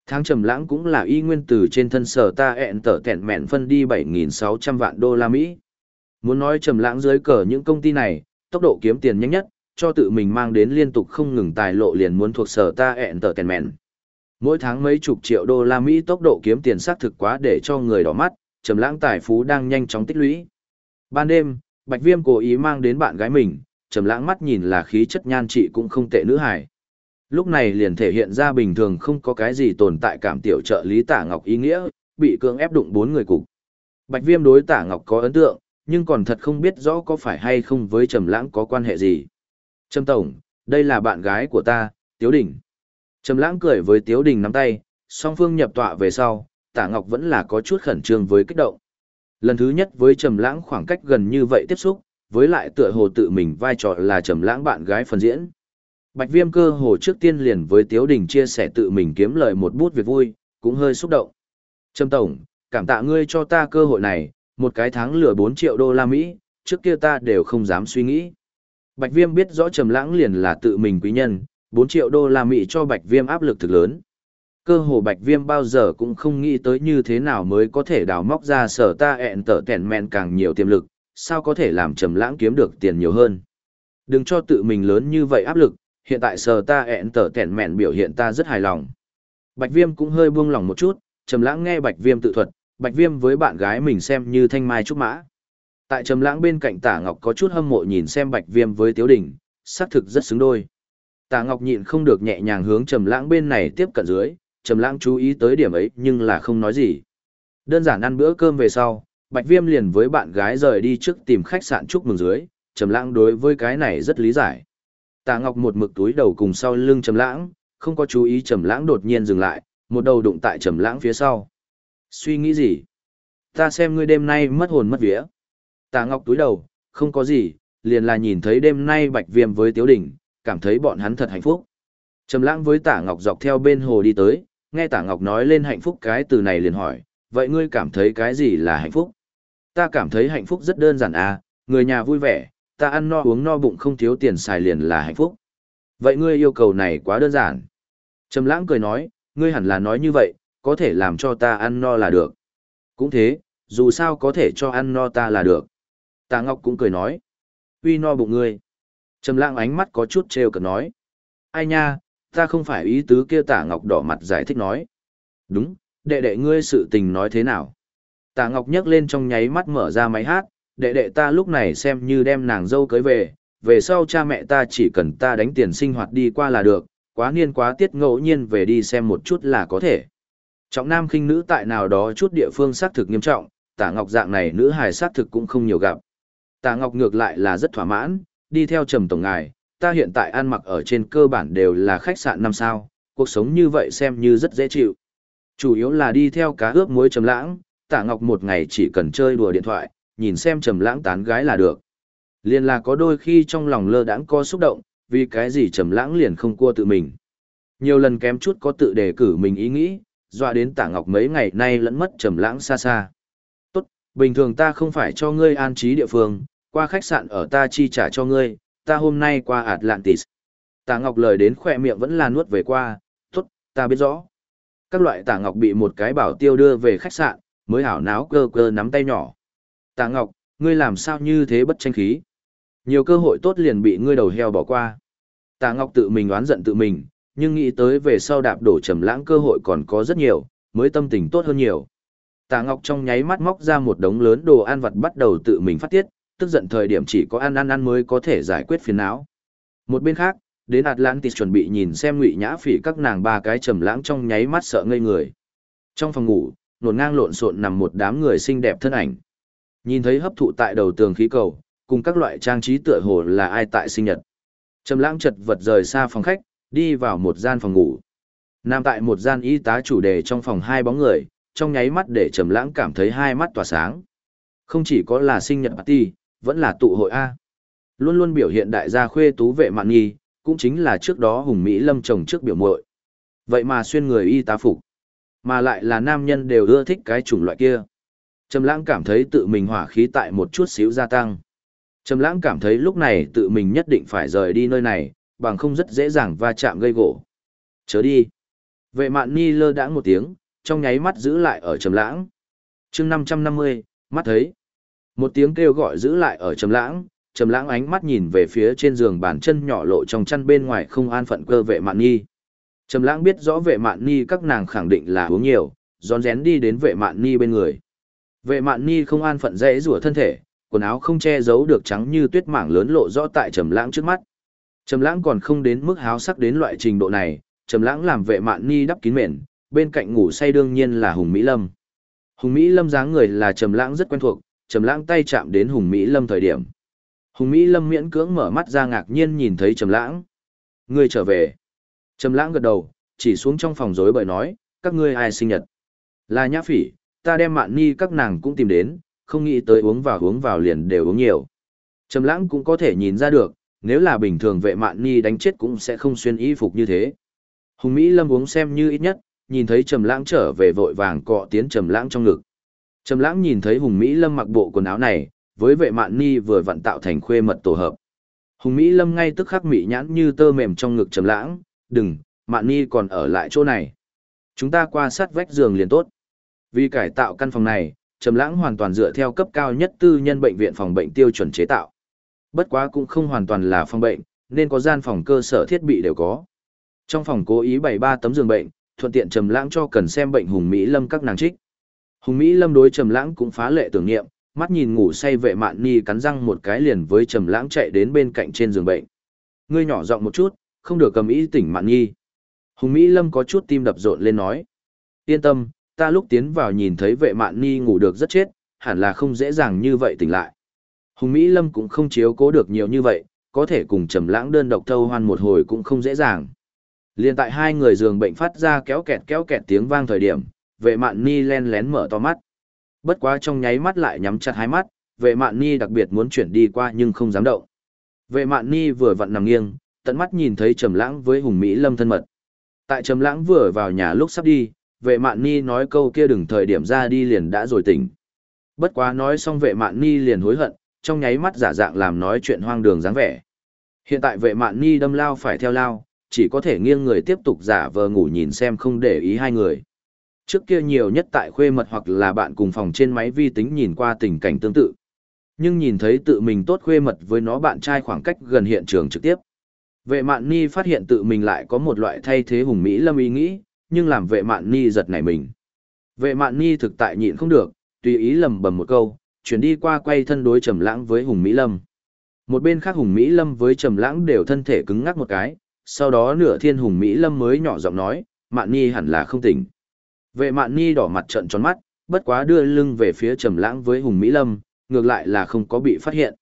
Tháng trầm lãng cũng là y nguyên từ trên thân sở ta ẹn tở tẹn mẹn phân đi 7.600 vạn đô la Mỹ. Muốn nói trầm lãng dưới cờ những công ty này, tốc độ kiếm tiền nhanh nhất, cho tự mình mang đến liên tục không ngừng tài lộ liền muốn thuộc sở ta ẹn tở tẹn mẹn. Mỗi tháng mấy chục triệu đô la Mỹ tốc độ kiếm tiền xác thực quá để cho người đỏ mắt, trầm lãng tài phú đang nhanh chóng tích lũy. Ban đêm, Bạch Viêm cố ý mang đến bạn gái mình, trầm lãng mắt nhìn là khí chất nhan trị cũng không tệ nữ hài. Lúc này liền thể hiện ra bình thường không có cái gì tồn tại cảm tiểu trợ lý Tả Ngọc ý nghĩa, bị cưỡng ép đụng bốn người cục. Bạch Viêm đối Tả Ngọc có ấn tượng, nhưng còn thật không biết rõ có phải hay không với Trầm Lãng có quan hệ gì. Trầm tổng, đây là bạn gái của ta, Tiếu Đình. Trầm Lãng cười với Tiếu Đình nắm tay, song phương nhập tọa về sau, Tả Ngọc vẫn là có chút khẩn trương với kích động. Lần thứ nhất với Trầm Lãng khoảng cách gần như vậy tiếp xúc, với lại tựa hồ tự mình vai trò là Trầm Lãng bạn gái phần diễn. Bạch Viêm cơ hồ trước tiên liền với Tiếu Đình chia sẻ tự mình kiếm lời một bút việc vui, cũng hơi xúc động. Trầm tổng, cảm tạ ngươi cho ta cơ hội này, một cái tháng lừa 4 triệu đô la Mỹ, trước kia ta đều không dám suy nghĩ. Bạch Viêm biết rõ Trầm Lãng liền là tự mình quý nhân, 4 triệu đô la Mỹ cho Bạch Viêm áp lực thực lớn. Cơ hồ Bạch Viêm bao giờ cũng không nghĩ tới như thế nào mới có thể đào móc ra sở ta ẹn tở tẻn men càng nhiều tiềm lực, sao có thể làm Trầm Lãng kiếm được tiền nhiều hơn. Đừng cho tự mình lớn như vậy áp lực, hiện tại sở ta ẹn tở tẻn men biểu hiện ta rất hài lòng. Bạch Viêm cũng hơi buông lòng một chút, Trầm Lãng nghe Bạch Viêm tự thuật, Bạch Viêm với bạn gái mình xem như thanh mai trúc mã. Tại Trầm Lãng bên cạnh Tả Ngọc có chút hâm mộ nhìn xem Bạch Viêm với Tiếu Đình, xác thực rất xứng đôi. Tạ Ngọc nhịn không được nhẹ nhàng hướng Trầm Lãng bên này tiếp cận dưới, Trầm Lãng chú ý tới điểm ấy nhưng là không nói gì. Đơn giản ăn bữa cơm về sau, Bạch Viêm liền với bạn gái rời đi trước tìm khách sạn chúc mừng dưới, Trầm Lãng đối với cái này rất lý giải. Tạ Ngọc một mực túi đầu cùng sau lưng Trầm Lãng, không có chú ý Trầm Lãng đột nhiên dừng lại, một đầu đụng tại Trầm Lãng phía sau. Suy nghĩ gì? Ta xem ngươi đêm nay mất hồn mất vía. Tạ Ngọc túi đầu, không có gì, liền là nhìn thấy đêm nay Bạch Viêm với Tiếu Đình, cảm thấy bọn hắn thật hạnh phúc. Trầm Lãng với Tạ Ngọc dọc theo bên hồ đi tới, nghe Tạ Ngọc nói lên hạnh phúc cái từ này liền hỏi, vậy ngươi cảm thấy cái gì là hạnh phúc? Ta cảm thấy hạnh phúc rất đơn giản à, người nhà vui vẻ, ta ăn no uống no bụng không thiếu tiền xài liền là hạnh phúc. Vậy ngươi yêu cầu này quá đơn giản. Trầm lãng cười nói, ngươi hẳn là nói như vậy, có thể làm cho ta ăn no là được. Cũng thế, dù sao có thể cho ăn no ta là được. Tạ Ngọc cũng cười nói, uy no bụng ngươi. Trầm lãng ánh mắt có chút trêu cợt nói, ai nha, ta không phải ý tứ kia Tạ Ngọc đỏ mặt giải thích nói. Đúng, đệ đệ ngươi sự tình nói thế nào? Tạ Ngọc nhấc lên trong nháy mắt mở ra máy hát, đệ đệ ta lúc này xem như đem nàng dâu cưới về, về sau cha mẹ ta chỉ cần ta đánh tiền sinh hoạt đi qua là được, quá niên quá tiết ngẫu nhiên về đi xem một chút là có thể. Trọng nam khinh nữ tại nào đó chút địa phương xác thực nghiêm trọng, tả ngọc dạng này nữ hài xác thực cũng không nhiều gặp. Tả ngọc ngược lại là rất thỏa mãn, đi theo trầm tổng ngài, ta hiện tại ăn mặc ở trên cơ bản đều là khách sạn năm sao, cuộc sống như vậy xem như rất dễ chịu. Chủ yếu là đi theo cá ướp muối trầm lãng, tả ngọc một ngày chỉ cần chơi đùa điện thoại, nhìn xem trầm lãng tán gái là được. Liên là có đôi khi trong lòng lơ đãng có xúc động, vì cái gì trầm lãng liền không cua tự mình. Nhiều lần kém chút có tự đề cử mình ý nghĩ, dọa đến tả ngọc mấy ngày nay lẫn mất trầm lãng xa xa. Tốt, bình thường ta không phải cho ngươi an trí địa phương, qua khách sạn ở ta chi trả cho ngươi, ta hôm nay qua Atlantis. Tả ngọc lời đến khỏe miệng vẫn là nuốt về qua, tốt, ta biết rõ. Các loại tả ngọc bị một cái bảo tiêu đưa về khách sạn, mới hảo náo cơ cơ nắm tay nhỏ. Tạ Ngọc, ngươi làm sao như thế bất tranh khí? Nhiều cơ hội tốt liền bị ngươi đầu heo bỏ qua. Tạ Ngọc tự mình oán giận tự mình, nhưng nghĩ tới về sau đạp đổ trầm lãng cơ hội còn có rất nhiều, mới tâm tình tốt hơn nhiều. Tạ Ngọc trong nháy mắt móc ra một đống lớn đồ ăn vặt bắt đầu tự mình phát tiết, tức giận thời điểm chỉ có ăn ăn ăn mới có thể giải quyết phiền não. Một bên khác, Đến Atlantis chuẩn bị nhìn xem ngụy nhã phỉ các nàng ba cái trầm lãng trong nháy mắt sợ ngây người. Trong phòng ngủ, nổn ngang lộn xộn nằm một đám người xinh đẹp thân ảnh. Nhìn thấy hấp thụ tại đầu tường khí cầu, cùng các loại trang trí tựa hồ là ai tại sinh nhật. Trầm lãng chật vật rời xa phòng khách, đi vào một gian phòng ngủ. Nằm tại một gian y tá chủ đề trong phòng hai bóng người, trong nháy mắt để Trầm lãng cảm thấy hai mắt tỏa sáng. Không chỉ có là sinh nhật party, vẫn là tụ hội A. Luôn luôn biểu hiện đại gia khuê tú vệ mạn nghi, cũng chính là trước đó Hùng Mỹ Lâm chồng trước biểu muội. Vậy mà xuyên người y tá phục, mà lại là nam nhân đều ưa thích cái chủng loại kia. Trầm Lãng cảm thấy tự mình hỏa khí tại một chút xíu gia tăng. Trầm Lãng cảm thấy lúc này tự mình nhất định phải rời đi nơi này, bằng không rất dễ dàng va chạm gây gỗ. Chớ đi. Vệ Mạn Ni lơ đãng một tiếng, trong nháy mắt giữ lại ở Trầm Lãng. Chương 550, mắt thấy. Một tiếng kêu gọi giữ lại ở Trầm Lãng, Trầm Lãng ánh mắt nhìn về phía trên giường bàn chân nhỏ lộ trong chăn bên ngoài không an phận cơ vệ Mạn nhi. Trầm Lãng biết rõ vệ Mạn nhi các nàng khẳng định là uống nhiều, rón rén đi đến vệ Mạn nhi bên người. Vệ Mạn nhi không an phận dễ rủa thân thể, quần áo không che giấu được trắng như tuyết mảng lớn lộ rõ tại Trầm Lãng trước mắt. Trầm Lãng còn không đến mức háo sắc đến loại trình độ này, Trầm Lãng làm vệ Mạn nhi đắp kín mền, bên cạnh ngủ say đương nhiên là Hùng Mỹ Lâm. Hùng Mỹ Lâm dáng người là Trầm Lãng rất quen thuộc, Trầm Lãng tay chạm đến Hùng Mỹ Lâm thời điểm. Hùng Mỹ Lâm miễn cưỡng mở mắt ra ngạc nhiên nhìn thấy Trầm Lãng. "Ngươi trở về?" Trầm Lãng gật đầu, chỉ xuống trong phòng rối bời nói, "Các ngươi ai sinh nhật?" "Là Nhã Phỉ, ta đem Mạn Ni các nàng cũng tìm đến, không nghĩ tới uống vào uống vào liền đều uống nhiều." Trầm Lãng cũng có thể nhìn ra được, nếu là bình thường vệ Mạn Ni đánh chết cũng sẽ không xuyên y phục như thế. Hùng Mỹ Lâm uống xem như ít nhất, nhìn thấy Trầm Lãng trở về vội vàng cọ tiến Trầm Lãng trong ngực. Trầm Lãng nhìn thấy Hùng Mỹ Lâm mặc bộ quần áo này, với vệ mạn ni vừa vận tạo thành khuê mật tổ hợp. Hùng Mỹ Lâm ngay tức khắc mị nhãn như tơ mềm trong ngực trầm lãng, đừng, mạn ni còn ở lại chỗ này. Chúng ta qua sát vách giường liền tốt. Vì cải tạo căn phòng này, trầm lãng hoàn toàn dựa theo cấp cao nhất tư nhân bệnh viện phòng bệnh tiêu chuẩn chế tạo. Bất quá cũng không hoàn toàn là phòng bệnh, nên có gian phòng cơ sở thiết bị đều có. Trong phòng cố ý bày ba tấm giường bệnh, thuận tiện trầm lãng cho cần xem bệnh Hùng Mỹ Lâm các nàng trích. Hùng Mỹ Lâm đối trầm lãng cũng phá lệ tưởng niệm, mắt nhìn ngủ say vệ mạn ni cắn răng một cái liền với trầm lãng chạy đến bên cạnh trên giường bệnh. Ngươi nhỏ giọng một chút không được cầm ý tỉnh mạn nhi hùng mỹ lâm có chút tim đập rộn lên nói. Yên tâm ta lúc tiến vào nhìn thấy vệ mạn ni ngủ được rất chết hẳn là không dễ dàng như vậy tỉnh lại. Hùng mỹ lâm cũng không chiếu cố được nhiều như vậy có thể cùng trầm lãng đơn độc thâu hoan một hồi cũng không dễ dàng. Liên tại hai người giường bệnh phát ra kéo kẹt kéo kẹt tiếng vang thời điểm vệ mạn ni len lén mở to mắt Bất quá trong nháy mắt lại nhắm chặt hai mắt, vệ mạn ni đặc biệt muốn chuyển đi qua nhưng không dám động. Vệ mạn ni vừa vặn nằm nghiêng, tận mắt nhìn thấy Trầm Lãng với Hùng Mỹ Lâm thân mật. Tại Trầm Lãng vừa vào nhà lúc sắp đi, vệ mạn ni nói câu kia đừng thời điểm ra đi liền đã rồi tỉnh. Bất quá nói xong vệ mạn ni liền hối hận, trong nháy mắt giả dạng làm nói chuyện hoang đường dáng vẻ. Hiện tại vệ mạn ni đâm lao phải theo lao, chỉ có thể nghiêng người tiếp tục giả vờ ngủ nhìn xem không để ý hai người trước kia nhiều nhất tại khuê mật hoặc là bạn cùng phòng trên máy vi tính nhìn qua tình cảnh tương tự. Nhưng nhìn thấy tự mình tốt khuê mật với nó bạn trai khoảng cách gần hiện trường trực tiếp. Vệ mạn ni phát hiện tự mình lại có một loại thay thế hùng Mỹ lâm ý nghĩ, nhưng làm vệ mạn ni giật nảy mình. Vệ mạn ni thực tại nhịn không được, tùy ý lầm bầm một câu, chuyển đi qua quay thân đối trầm lãng với hùng Mỹ lâm. Một bên khác hùng Mỹ lâm với trầm lãng đều thân thể cứng ngắc một cái, sau đó nửa thiên hùng Mỹ lâm mới nhỏ giọng nói, mạn ni hẳn là không tỉnh. Vệ mạn ni đỏ mặt trận tròn mắt, bất quá đưa lưng về phía trầm lãng với Hùng Mỹ Lâm, ngược lại là không có bị phát hiện.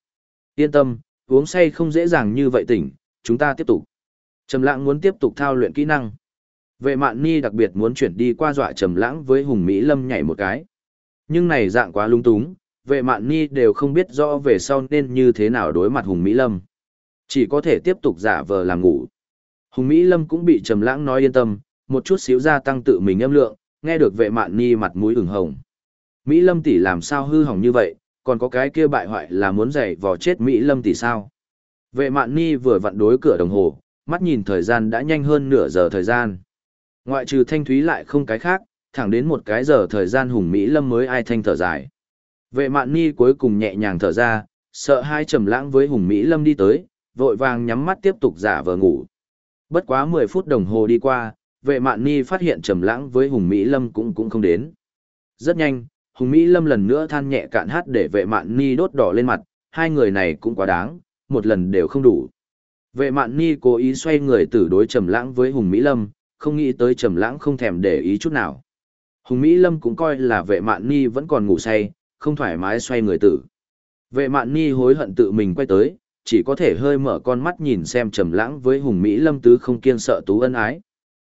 Yên tâm, uống say không dễ dàng như vậy tỉnh, chúng ta tiếp tục. Trầm lãng muốn tiếp tục thao luyện kỹ năng. Vệ mạn ni đặc biệt muốn chuyển đi qua dọa trầm lãng với Hùng Mỹ Lâm nhảy một cái. Nhưng này dạng quá lung túng, vệ mạn ni đều không biết rõ về sau nên như thế nào đối mặt Hùng Mỹ Lâm. Chỉ có thể tiếp tục giả vờ làm ngủ. Hùng Mỹ Lâm cũng bị trầm lãng nói yên tâm, một chút xíu gia tăng tự mình âm lượng, nghe được vệ mạn ni mặt mũi ửng hồng. Mỹ Lâm tỷ làm sao hư hỏng như vậy, còn có cái kia bại hoại là muốn giày vò chết Mỹ Lâm tỷ sao? Vệ mạn ni vừa vặn đối cửa đồng hồ, mắt nhìn thời gian đã nhanh hơn nửa giờ thời gian. Ngoại trừ thanh thúy lại không cái khác, thẳng đến một cái giờ thời gian hùng Mỹ Lâm mới ai thanh thở dài. Vệ mạn ni cuối cùng nhẹ nhàng thở ra, sợ hai trầm lãng với hùng Mỹ Lâm đi tới, vội vàng nhắm mắt tiếp tục giả vờ ngủ. Bất quá 10 phút đồng hồ đi qua, vệ mạn ni phát hiện trầm lãng với hùng mỹ lâm cũng cũng không đến rất nhanh hùng mỹ lâm lần nữa than nhẹ cạn hát để vệ mạn ni đốt đỏ lên mặt hai người này cũng quá đáng một lần đều không đủ Vệ mạn ni cố ý xoay người tử đối trầm lãng với Hùng Mỹ Lâm, không nghĩ tới trầm lãng không thèm để ý chút nào. Hùng Mỹ Lâm cũng coi là vệ mạn ni vẫn còn ngủ say, không thoải mái xoay người tử. Vệ mạn ni hối hận tự mình quay tới, chỉ có thể hơi mở con mắt nhìn xem trầm lãng với Hùng Mỹ Lâm tứ không kiên sợ tú ân ái.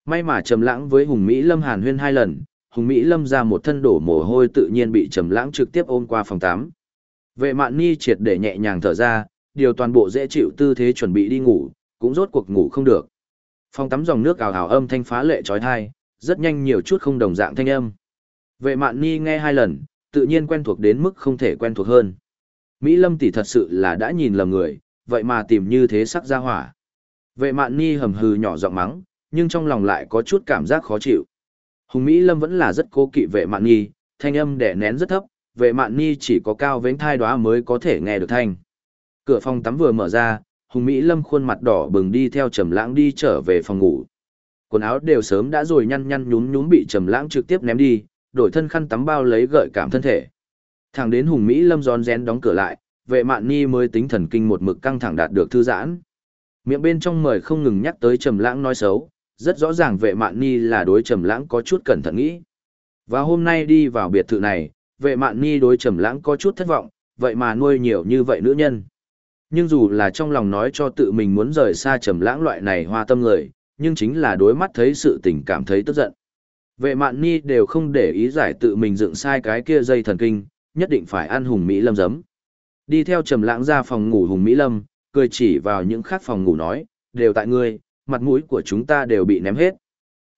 May mà trầm lãng với Hùng Mỹ Lâm hàn huyên hai lần, Hùng Mỹ Lâm ra một thân đổ mồ hôi tự nhiên bị trầm lãng trực tiếp ôm qua phòng tắm. Vệ mạn ni triệt để nhẹ nhàng thở ra, điều toàn bộ dễ chịu tư thế chuẩn bị đi ngủ, cũng rốt cuộc ngủ không được. Phòng tắm dòng nước ào ào âm thanh phá lệ chói tai, rất nhanh nhiều chút không đồng dạng thanh âm. Vệ mạn ni nghe hai lần, tự nhiên quen thuộc đến mức không thể quen thuộc hơn. Mỹ Lâm tỷ thật sự là đã nhìn lầm người, vậy mà tìm như thế sắc ra hỏa. Vệ mạn ni hầm hừ nhỏ giọng mắng, nhưng trong lòng lại có chút cảm giác khó chịu. Hùng Mỹ Lâm vẫn là rất cố kỵ vệ mạn Nhi, thanh âm đẻ nén rất thấp, vệ mạn Nhi chỉ có cao vến thai đoá mới có thể nghe được thanh. Cửa phòng tắm vừa mở ra, Hùng Mỹ Lâm khuôn mặt đỏ bừng đi theo Trầm Lãng đi trở về phòng ngủ. Quần áo đều sớm đã rồi nhăn nhăn nhúm nhúm bị Trầm Lãng trực tiếp ném đi, đổi thân khăn tắm bao lấy gợi cảm thân thể. Thẳng đến Hùng Mỹ Lâm rón rén đóng cửa lại, vệ mạn Nhi mới tính thần kinh một mực căng thẳng đạt được thư giãn. Miệng bên trong mời không ngừng nhắc tới Trầm Lãng nói xấu, rất rõ ràng vệ mạn ni là đối Trầm Lãng có chút cẩn thận nghĩ. Và hôm nay đi vào biệt thự này, vệ mạn ni đối Trầm Lãng có chút thất vọng, vậy mà nuôi nhiều như vậy nữ nhân. Nhưng dù là trong lòng nói cho tự mình muốn rời xa Trầm Lãng loại này hoa tâm người, nhưng chính là đối mắt thấy sự tình cảm thấy tức giận. Vệ mạn ni đều không để ý giải tự mình dựng sai cái kia dây thần kinh, nhất định phải ăn hùng Mỹ Lâm giấm. Đi theo trầm lãng ra phòng ngủ hùng Mỹ Lâm, cười chỉ vào những khác phòng ngủ nói, đều tại ngươi, mặt mũi của chúng ta đều bị ném hết.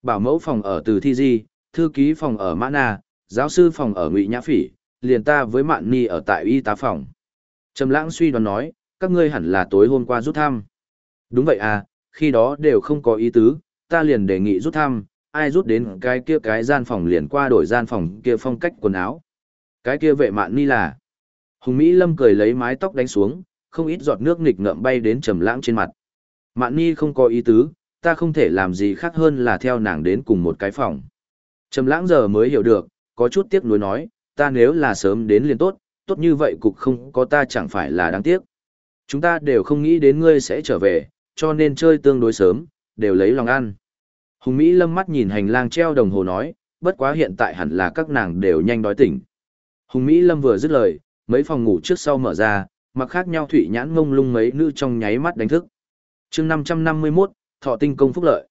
Bảo mẫu phòng ở từ Thi Di, thư ký phòng ở Mã Na, giáo sư phòng ở Ngụy Nhã Phỉ, liền ta với Mạn Ni ở tại y tá phòng. Trầm lãng suy đoán nói, các ngươi hẳn là tối hôm qua rút thăm. Đúng vậy à, khi đó đều không có ý tứ, ta liền đề nghị rút thăm, ai rút đến cái kia cái gian phòng liền qua đổi gian phòng kia phong cách quần áo. Cái kia vệ mạn ni là. Hùng Mỹ Lâm cười lấy mái tóc đánh xuống, không ít giọt nước nghịch ngợm bay đến trầm lãng trên mặt. Mạn ni không có ý tứ, ta không thể làm gì khác hơn là theo nàng đến cùng một cái phòng. Trầm lãng giờ mới hiểu được, có chút tiếc nuối nói, ta nếu là sớm đến liền tốt, tốt như vậy cục không có ta chẳng phải là đáng tiếc. Chúng ta đều không nghĩ đến ngươi sẽ trở về, cho nên chơi tương đối sớm, đều lấy lòng ăn. Hùng Mỹ lâm mắt nhìn hành lang treo đồng hồ nói, bất quá hiện tại hẳn là các nàng đều nhanh đói tỉnh. Hùng Mỹ lâm vừa dứt lời, mấy phòng ngủ trước sau mở ra, mặc khác nhau thủy nhãn ngông lung mấy nữ trong nháy mắt đánh thức chương 551, thọ tinh công phúc lợi.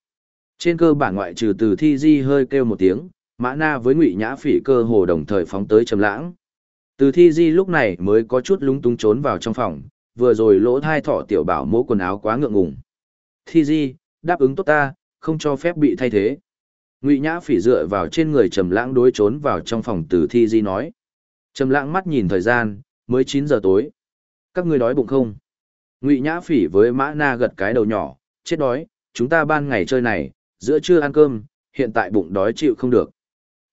Trên cơ bản ngoại trừ từ thi di hơi kêu một tiếng, mã na với ngụy nhã phỉ cơ hồ đồng thời phóng tới trầm lãng. Từ thi di lúc này mới có chút lúng túng trốn vào trong phòng, vừa rồi lỗ thai thọ tiểu bảo mố quần áo quá ngượng ngùng. Thi di, đáp ứng tốt ta, không cho phép bị thay thế. Ngụy Nhã Phỉ dựa vào trên người Trầm Lãng đối trốn vào trong phòng Tử Thi Di nói. Trầm Lãng mắt nhìn thời gian, mới 9 giờ tối. Các ngươi đói bụng không? Ngụy Nhã Phỉ với Mã Na gật cái đầu nhỏ, chết đói, chúng ta ban ngày chơi này, giữa trưa ăn cơm, hiện tại bụng đói chịu không được.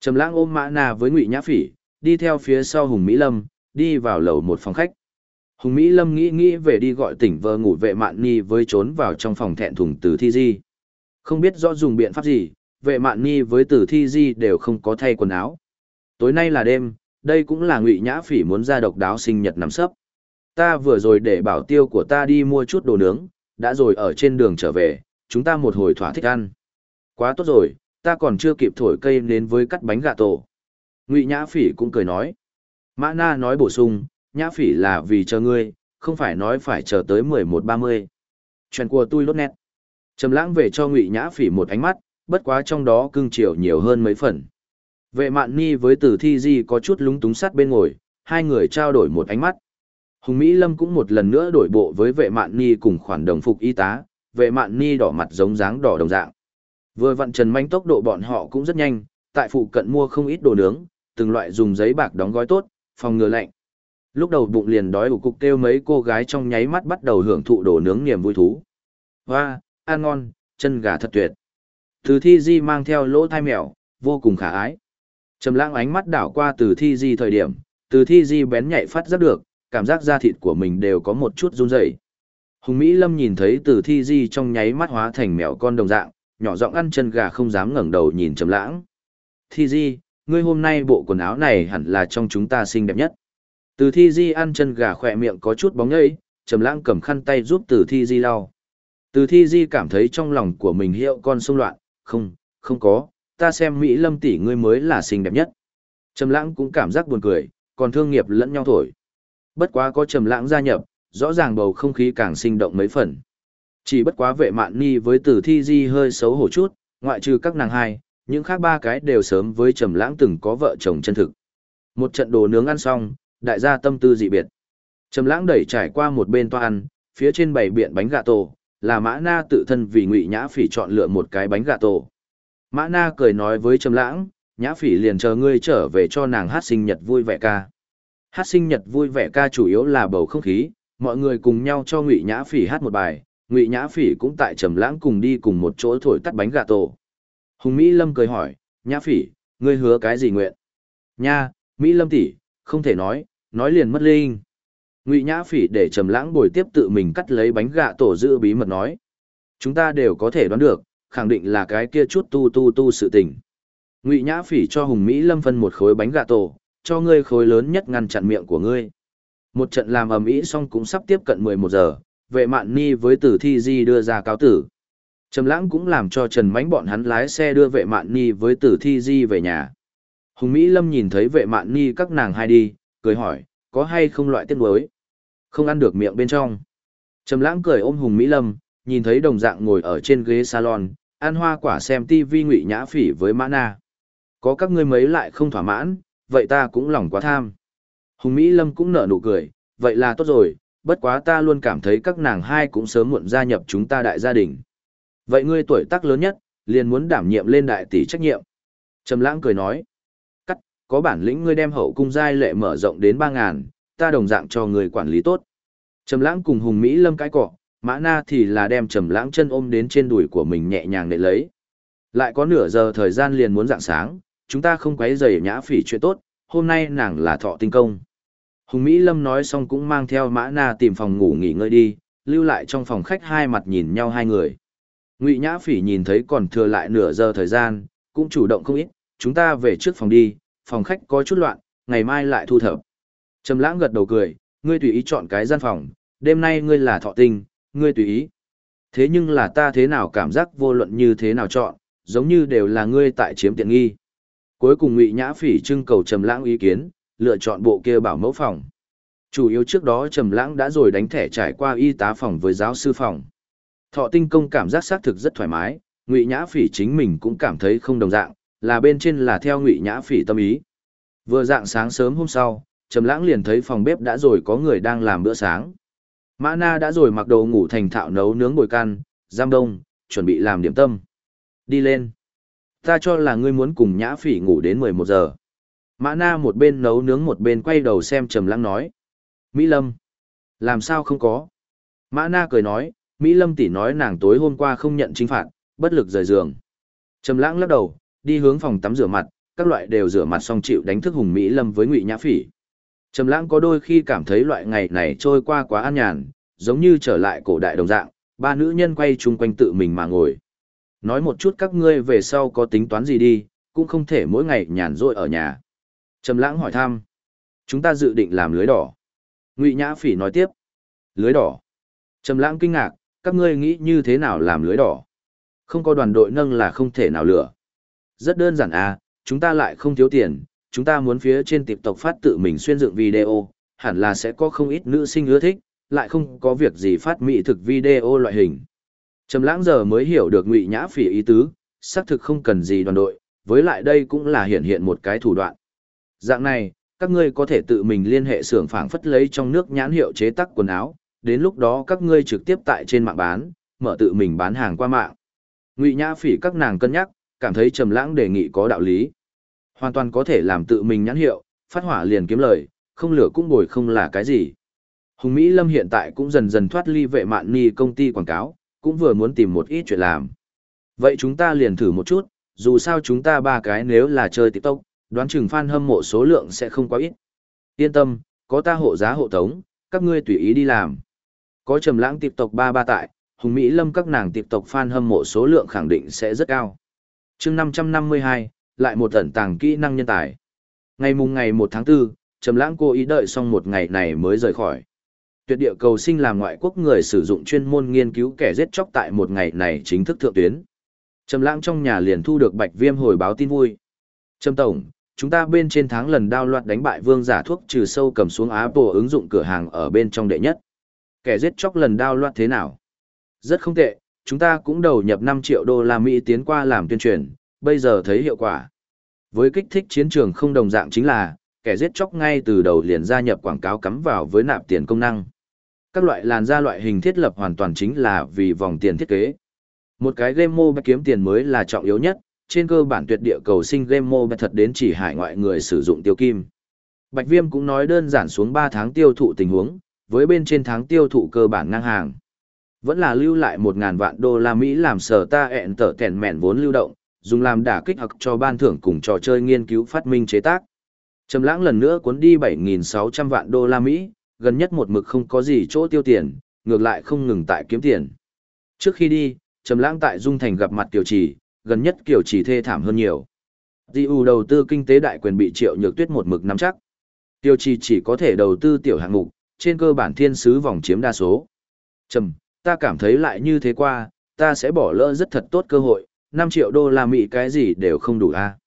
Trầm Lãng ôm Mã Na với Ngụy Nhã Phỉ, đi theo phía sau Hùng Mỹ Lâm, đi vào lầu một phòng khách. Hùng Mỹ Lâm nghĩ nghĩ về đi gọi tỉnh vợ ngủ vệ mạn ni với trốn vào trong phòng thẹn thùng Tử Thi Di. Không biết rõ dùng biện pháp gì, vệ mạn ni với tử thi di đều không có thay quần áo. Tối nay là đêm, đây cũng là ngụy nhã phỉ muốn ra độc đáo sinh nhật nằm sấp. Ta vừa rồi để bảo tiêu của ta đi mua chút đồ nướng, đã rồi ở trên đường trở về, chúng ta một hồi thỏa thích ăn. Quá tốt rồi, ta còn chưa kịp thổi cây đến với cắt bánh gà tổ. Ngụy nhã phỉ cũng cười nói. Mã na nói bổ sung, nhã phỉ là vì chờ ngươi, không phải nói phải chờ tới 11.30. Chuyện của tôi lốt nét. Trầm lãng về cho Ngụy Nhã Phỉ một ánh mắt, bất quá trong đó cưng chiều nhiều hơn mấy phần. Vệ Mạn Ni với Tử Thi Di có chút lúng túng sát bên ngồi, hai người trao đổi một ánh mắt. Hùng Mỹ Lâm cũng một lần nữa đổi bộ với Vệ Mạn Ni cùng khoản đồng phục y tá, Vệ Mạn Ni đỏ mặt giống dáng đỏ đồng dạng. Vừa vặn Trần Manh tốc độ bọn họ cũng rất nhanh, tại phụ cận mua không ít đồ nướng, từng loại dùng giấy bạc đóng gói tốt, phòng ngừa lạnh. Lúc đầu bụng liền đói ủ cục kêu mấy cô gái trong nháy mắt bắt đầu hưởng thụ đồ nướng niềm vui thú. Hoa, ăn ngon, chân gà thật tuyệt. Từ thi di mang theo lỗ thai mèo, vô cùng khả ái. Trầm lãng ánh mắt đảo qua từ thi di thời điểm, từ thi di bén nhạy phát giác được, cảm giác da thịt của mình đều có một chút run rẩy. Hùng Mỹ Lâm nhìn thấy từ thi di trong nháy mắt hóa thành mèo con đồng dạng, nhỏ giọng ăn chân gà không dám ngẩng đầu nhìn trầm lãng. Thi di, ngươi hôm nay bộ quần áo này hẳn là trong chúng ta xinh đẹp nhất. Từ thi di ăn chân gà khỏe miệng có chút bóng nhây, trầm lãng cầm khăn tay giúp từ thi di lau. Từ thi di cảm thấy trong lòng của mình hiệu con xung loạn, không, không có, ta xem Mỹ Lâm tỷ ngươi mới là xinh đẹp nhất. Trầm lãng cũng cảm giác buồn cười, còn thương nghiệp lẫn nhau thổi. Bất quá có trầm lãng gia nhập, rõ ràng bầu không khí càng sinh động mấy phần. Chỉ bất quá vệ mạn ni với tử thi di hơi xấu hổ chút, ngoại trừ các nàng hai, những khác ba cái đều sớm với trầm lãng từng có vợ chồng chân thực. Một trận đồ nướng ăn xong, đại gia tâm tư dị biệt. Trầm lãng đẩy trải qua một bên toa ăn, phía trên bày biện bánh gà tổ, là Mã Na tự thân vì Ngụy Nhã Phỉ chọn lựa một cái bánh gà tổ. Mã Na cười nói với Trầm lãng, Nhã Phỉ liền chờ ngươi trở về cho nàng hát sinh nhật vui vẻ ca. Hát sinh nhật vui vẻ ca chủ yếu là bầu không khí, mọi người cùng nhau cho Ngụy Nhã Phỉ hát một bài, Ngụy Nhã Phỉ cũng tại Trầm lãng cùng đi cùng một chỗ thổi tắt bánh gà tổ. Hùng Mỹ Lâm cười hỏi, Nhã Phỉ, ngươi hứa cái gì nguyện? Nha, Mỹ Lâm tỷ, không thể nói, nói liền mất linh. Ngụy Nhã Phỉ để Trầm Lãng bồi tiếp tự mình cắt lấy bánh gạ tổ giữ bí mật nói. Chúng ta đều có thể đoán được, khẳng định là cái kia chút tu tu tu sự tình. Ngụy Nhã Phỉ cho Hùng Mỹ Lâm phân một khối bánh gạ tổ, cho ngươi khối lớn nhất ngăn chặn miệng của ngươi. Một trận làm ầm ĩ xong cũng sắp tiếp cận 11 giờ, Vệ Mạn Ni với Tử Thi Di đưa ra cáo tử. Trầm Lãng cũng làm cho Trần Mánh bọn hắn lái xe đưa Vệ Mạn Ni với Tử Thi Di về nhà. Hùng Mỹ Lâm nhìn thấy Vệ Mạn Ni các nàng hai đi, cười hỏi, có hay không loại tiết nuối? Không ăn được miệng bên trong. Trầm lãng cười ôm Hùng Mỹ Lâm, nhìn thấy đồng dạng ngồi ở trên ghế salon, ăn hoa quả xem TV ngụy nhã phỉ với Mã Na. Có các ngươi mấy lại không thỏa mãn, vậy ta cũng lòng quá tham. Hùng Mỹ Lâm cũng nở nụ cười, vậy là tốt rồi, bất quá ta luôn cảm thấy các nàng hai cũng sớm muộn gia nhập chúng ta đại gia đình. Vậy ngươi tuổi tác lớn nhất, liền muốn đảm nhiệm lên đại tỷ trách nhiệm. Trầm lãng cười nói, cắt, có bản lĩnh ngươi đem hậu cung giai lệ mở rộng đến ba ngàn, ta đồng dạng cho người quản lý tốt. Trầm lãng cùng Hùng Mỹ Lâm cái cọ, Mã Na thì là đem Trầm lãng chân ôm đến trên đùi của mình nhẹ nhàng để lấy. Lại có nửa giờ thời gian liền muốn dạng sáng, chúng ta không quấy rầy nhã phỉ chuyện tốt, hôm nay nàng là thọ tinh công. Hùng Mỹ Lâm nói xong cũng mang theo Mã Na tìm phòng ngủ nghỉ ngơi đi, lưu lại trong phòng khách hai mặt nhìn nhau hai người. Ngụy Nhã Phỉ nhìn thấy còn thừa lại nửa giờ thời gian, cũng chủ động không ít, chúng ta về trước phòng đi, phòng khách có chút loạn, ngày mai lại thu thập. Trầm lãng gật đầu cười, ngươi tùy ý chọn cái gian phòng, đêm nay ngươi là thọ tinh, ngươi tùy ý. Thế nhưng là ta thế nào cảm giác vô luận như thế nào chọn, giống như đều là ngươi tại chiếm tiện nghi. Cuối cùng Ngụy Nhã Phỉ trưng cầu Trầm Lãng ý kiến, lựa chọn bộ kia bảo mẫu phòng. Chủ yếu trước đó Trầm Lãng đã rồi đánh thẻ trải qua y tá phòng với giáo sư phòng. Thọ tinh công cảm giác xác thực rất thoải mái, Ngụy Nhã Phỉ chính mình cũng cảm thấy không đồng dạng, là bên trên là theo Ngụy Nhã Phỉ tâm ý. Vừa dạng sáng sớm hôm sau, Trầm Lãng liền thấy phòng bếp đã rồi có người đang làm bữa sáng. Mã Na đã rồi mặc đồ ngủ thành thạo nấu nướng bồi can, giam đông, chuẩn bị làm điểm tâm. Đi lên. Ta cho là ngươi muốn cùng Nhã Phỉ ngủ đến 11 giờ. Mã Na một bên nấu nướng một bên quay đầu xem Trầm Lãng nói. Mỹ Lâm. Làm sao không có? Mã Na cười nói, Mỹ Lâm tỷ nói nàng tối hôm qua không nhận chính phạt, bất lực rời giường. Trầm Lãng lắc đầu, đi hướng phòng tắm rửa mặt, các loại đều rửa mặt xong chịu đánh thức Hùng Mỹ Lâm với Ngụy Nhã Phỉ. Trầm lãng có đôi khi cảm thấy loại ngày này trôi qua quá an nhàn, giống như trở lại cổ đại đồng dạng, ba nữ nhân quay chung quanh tự mình mà ngồi. Nói một chút các ngươi về sau có tính toán gì đi, cũng không thể mỗi ngày nhàn rỗi ở nhà. Trầm lãng hỏi thăm. Chúng ta dự định làm lưới đỏ. Ngụy Nhã Phỉ nói tiếp. Lưới đỏ. Trầm lãng kinh ngạc, các ngươi nghĩ như thế nào làm lưới đỏ? Không có đoàn đội nâng là không thể nào lửa. Rất đơn giản à, chúng ta lại không thiếu tiền, chúng ta muốn phía trên tiệp tộc phát tự mình xuyên dựng video, hẳn là sẽ có không ít nữ sinh ưa thích, lại không có việc gì phát mỹ thực video loại hình. Trầm lãng giờ mới hiểu được ngụy nhã phỉ ý tứ, xác thực không cần gì đoàn đội, với lại đây cũng là hiện hiện một cái thủ đoạn. Dạng này, các ngươi có thể tự mình liên hệ xưởng phảng phất lấy trong nước nhãn hiệu chế tác quần áo, đến lúc đó các ngươi trực tiếp tại trên mạng bán, mở tự mình bán hàng qua mạng. Ngụy Nhã Phỉ các nàng cân nhắc, cảm thấy Trầm Lãng đề nghị có đạo lý. Hoàn toàn có thể làm tự mình nhãn hiệu, phát hỏa liền kiếm lời, không lửa cũng bồi không là cái gì. Hùng Mỹ Lâm hiện tại cũng dần dần thoát ly vệ mạn ni công ty quảng cáo, cũng vừa muốn tìm một ít chuyện làm. Vậy chúng ta liền thử một chút, dù sao chúng ta ba cái nếu là chơi TikTok, đoán chừng fan hâm mộ số lượng sẽ không quá ít. Yên tâm, có ta hộ giá hộ tống, các ngươi tùy ý đi làm. Có trầm lãng TikTok ba ba tại, Hùng Mỹ Lâm các nàng TikTok fan hâm mộ số lượng khẳng định sẽ rất cao. Chương 552, lại một ẩn tàng kỹ năng nhân tài. Ngày mùng ngày 1 tháng 4, Trầm Lãng cố ý đợi xong một ngày này mới rời khỏi. Tuyệt địa cầu sinh làm ngoại quốc người sử dụng chuyên môn nghiên cứu kẻ giết chóc tại một ngày này chính thức thượng tuyến. Trầm lãng trong nhà liền thu được bạch viêm hồi báo tin vui. Trầm tổng, chúng ta bên trên tháng lần đao loạt đánh bại vương giả thuốc trừ sâu cầm xuống Apple ứng dụng cửa hàng ở bên trong đệ nhất. Kẻ giết chóc lần đao loạt thế nào? Rất không tệ, chúng ta cũng đầu nhập 5 triệu đô la Mỹ tiến qua làm tuyên truyền, bây giờ thấy hiệu quả. Với kích thích chiến trường không đồng dạng chính là, kẻ giết chóc ngay từ đầu liền gia nhập quảng cáo cắm vào với nạp tiền công năng. Các loại làn da loại hình thiết lập hoàn toàn chính là vì vòng tiền thiết kế. Một cái game mobile kiếm tiền mới là trọng yếu nhất, trên cơ bản tuyệt địa cầu sinh game mobile thật đến chỉ hải ngoại người sử dụng tiêu kim. Bạch Viêm cũng nói đơn giản xuống 3 tháng tiêu thụ tình huống, với bên trên tháng tiêu thụ cơ bản ngang hàng. Vẫn là lưu lại 1.000 vạn đô la Mỹ làm sở ta ẹn tở tèn mẹn vốn lưu động, dùng làm đả kích hoặc cho ban thưởng cùng trò chơi nghiên cứu phát minh chế tác. Trầm lãng lần nữa cuốn đi 7.600 vạn đô la Mỹ, gần nhất một mực không có gì chỗ tiêu tiền, ngược lại không ngừng tại kiếm tiền. Trước khi đi, Trầm lãng tại Dung Thành gặp mặt Kiều Trì, gần nhất Kiều Trì thê thảm hơn nhiều. DU đầu tư kinh tế đại quyền bị Triệu Nhược Tuyết một mực nắm chắc. Kiều Trì chỉ có thể đầu tư tiểu hạng mục, trên cơ bản thiên sứ vòng chiếm đa số. Trầm, ta cảm thấy lại như thế qua, ta sẽ bỏ lỡ rất thật tốt cơ hội, 5 triệu đô la Mỹ cái gì đều không đủ a. À?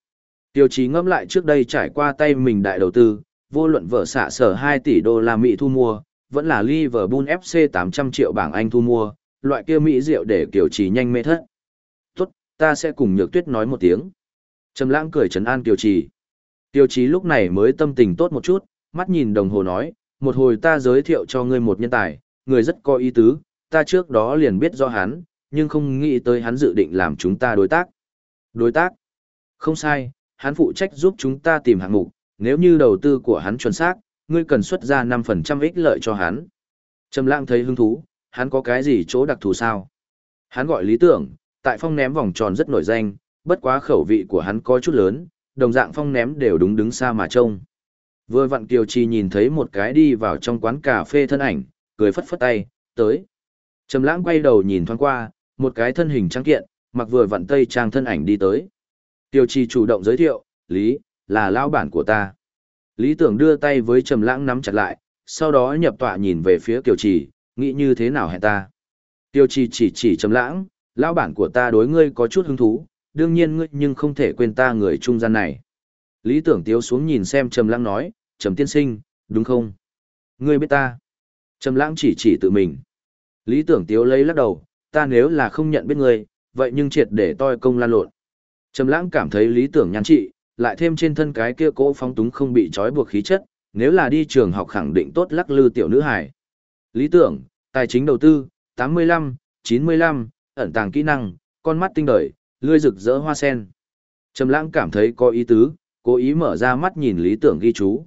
Tiêu chí ngẫm lại trước đây trải qua tay mình đại đầu tư, vô luận vợ xạ sở 2 tỷ đô la Mỹ thu mua, vẫn là Liverpool FC 800 triệu bảng Anh thu mua, loại kia Mỹ rượu để kiểu chỉ nhanh mê thất. Tốt, ta sẽ cùng Nhược Tuyết nói một tiếng. Trầm lãng cười trấn an Kiều Trì. kiều trì lúc này mới tâm tình tốt một chút, mắt nhìn đồng hồ nói, một hồi ta giới thiệu cho ngươi một nhân tài, người rất có ý tứ, ta trước đó liền biết do hắn, nhưng không nghĩ tới hắn dự định làm chúng ta đối tác. Đối tác? Không sai, hắn phụ trách giúp chúng ta tìm hạng mục, nếu như đầu tư của hắn chuẩn xác, ngươi cần xuất ra 5% ích lợi cho hắn. Trầm lãng thấy hứng thú, hắn có cái gì chỗ đặc thù sao? Hắn gọi lý tưởng, tại phong ném vòng tròn rất nổi danh, bất quá khẩu vị của hắn có chút lớn, đồng dạng phong ném đều đúng đứng xa mà trông. Vừa vặn Kiều Chi nhìn thấy một cái đi vào trong quán cà phê thân ảnh, cười phất phất tay, tới. Trầm lãng quay đầu nhìn thoáng qua, một cái thân hình trắng kiện, mặc vừa vặn tây trang thân ảnh đi tới. Tiêu Chi chủ động giới thiệu, Lý, là lão bản của ta. Lý tưởng đưa tay với Trầm lãng nắm chặt lại, sau đó nhập tọa nhìn về phía Kiều Trì, nghĩ như thế nào hẹn ta. Tiêu Trì chỉ chỉ Trầm lãng, lão bản của ta đối ngươi có chút hứng thú, đương nhiên ngươi nhưng không thể quên ta người trung gian này. Lý tưởng tiếu xuống nhìn xem Trầm lãng nói, Trầm tiên sinh, đúng không? Ngươi biết ta. Trầm lãng chỉ chỉ tự mình. Lý tưởng tiếu lấy lắc đầu, ta nếu là không nhận biết ngươi, vậy nhưng triệt để toi công lan lộn. Trầm lãng cảm thấy lý tưởng nhan trị, lại thêm trên thân cái kia cỗ phóng túng không bị trói buộc khí chất, nếu là đi trường học khẳng định tốt lắc lư tiểu nữ hải. Lý tưởng, tài chính đầu tư, 85, 95, ẩn tàng kỹ năng, con mắt tinh đời, lươi rực rỡ hoa sen. Trầm lãng cảm thấy có ý tứ, cố ý mở ra mắt nhìn lý tưởng ghi chú.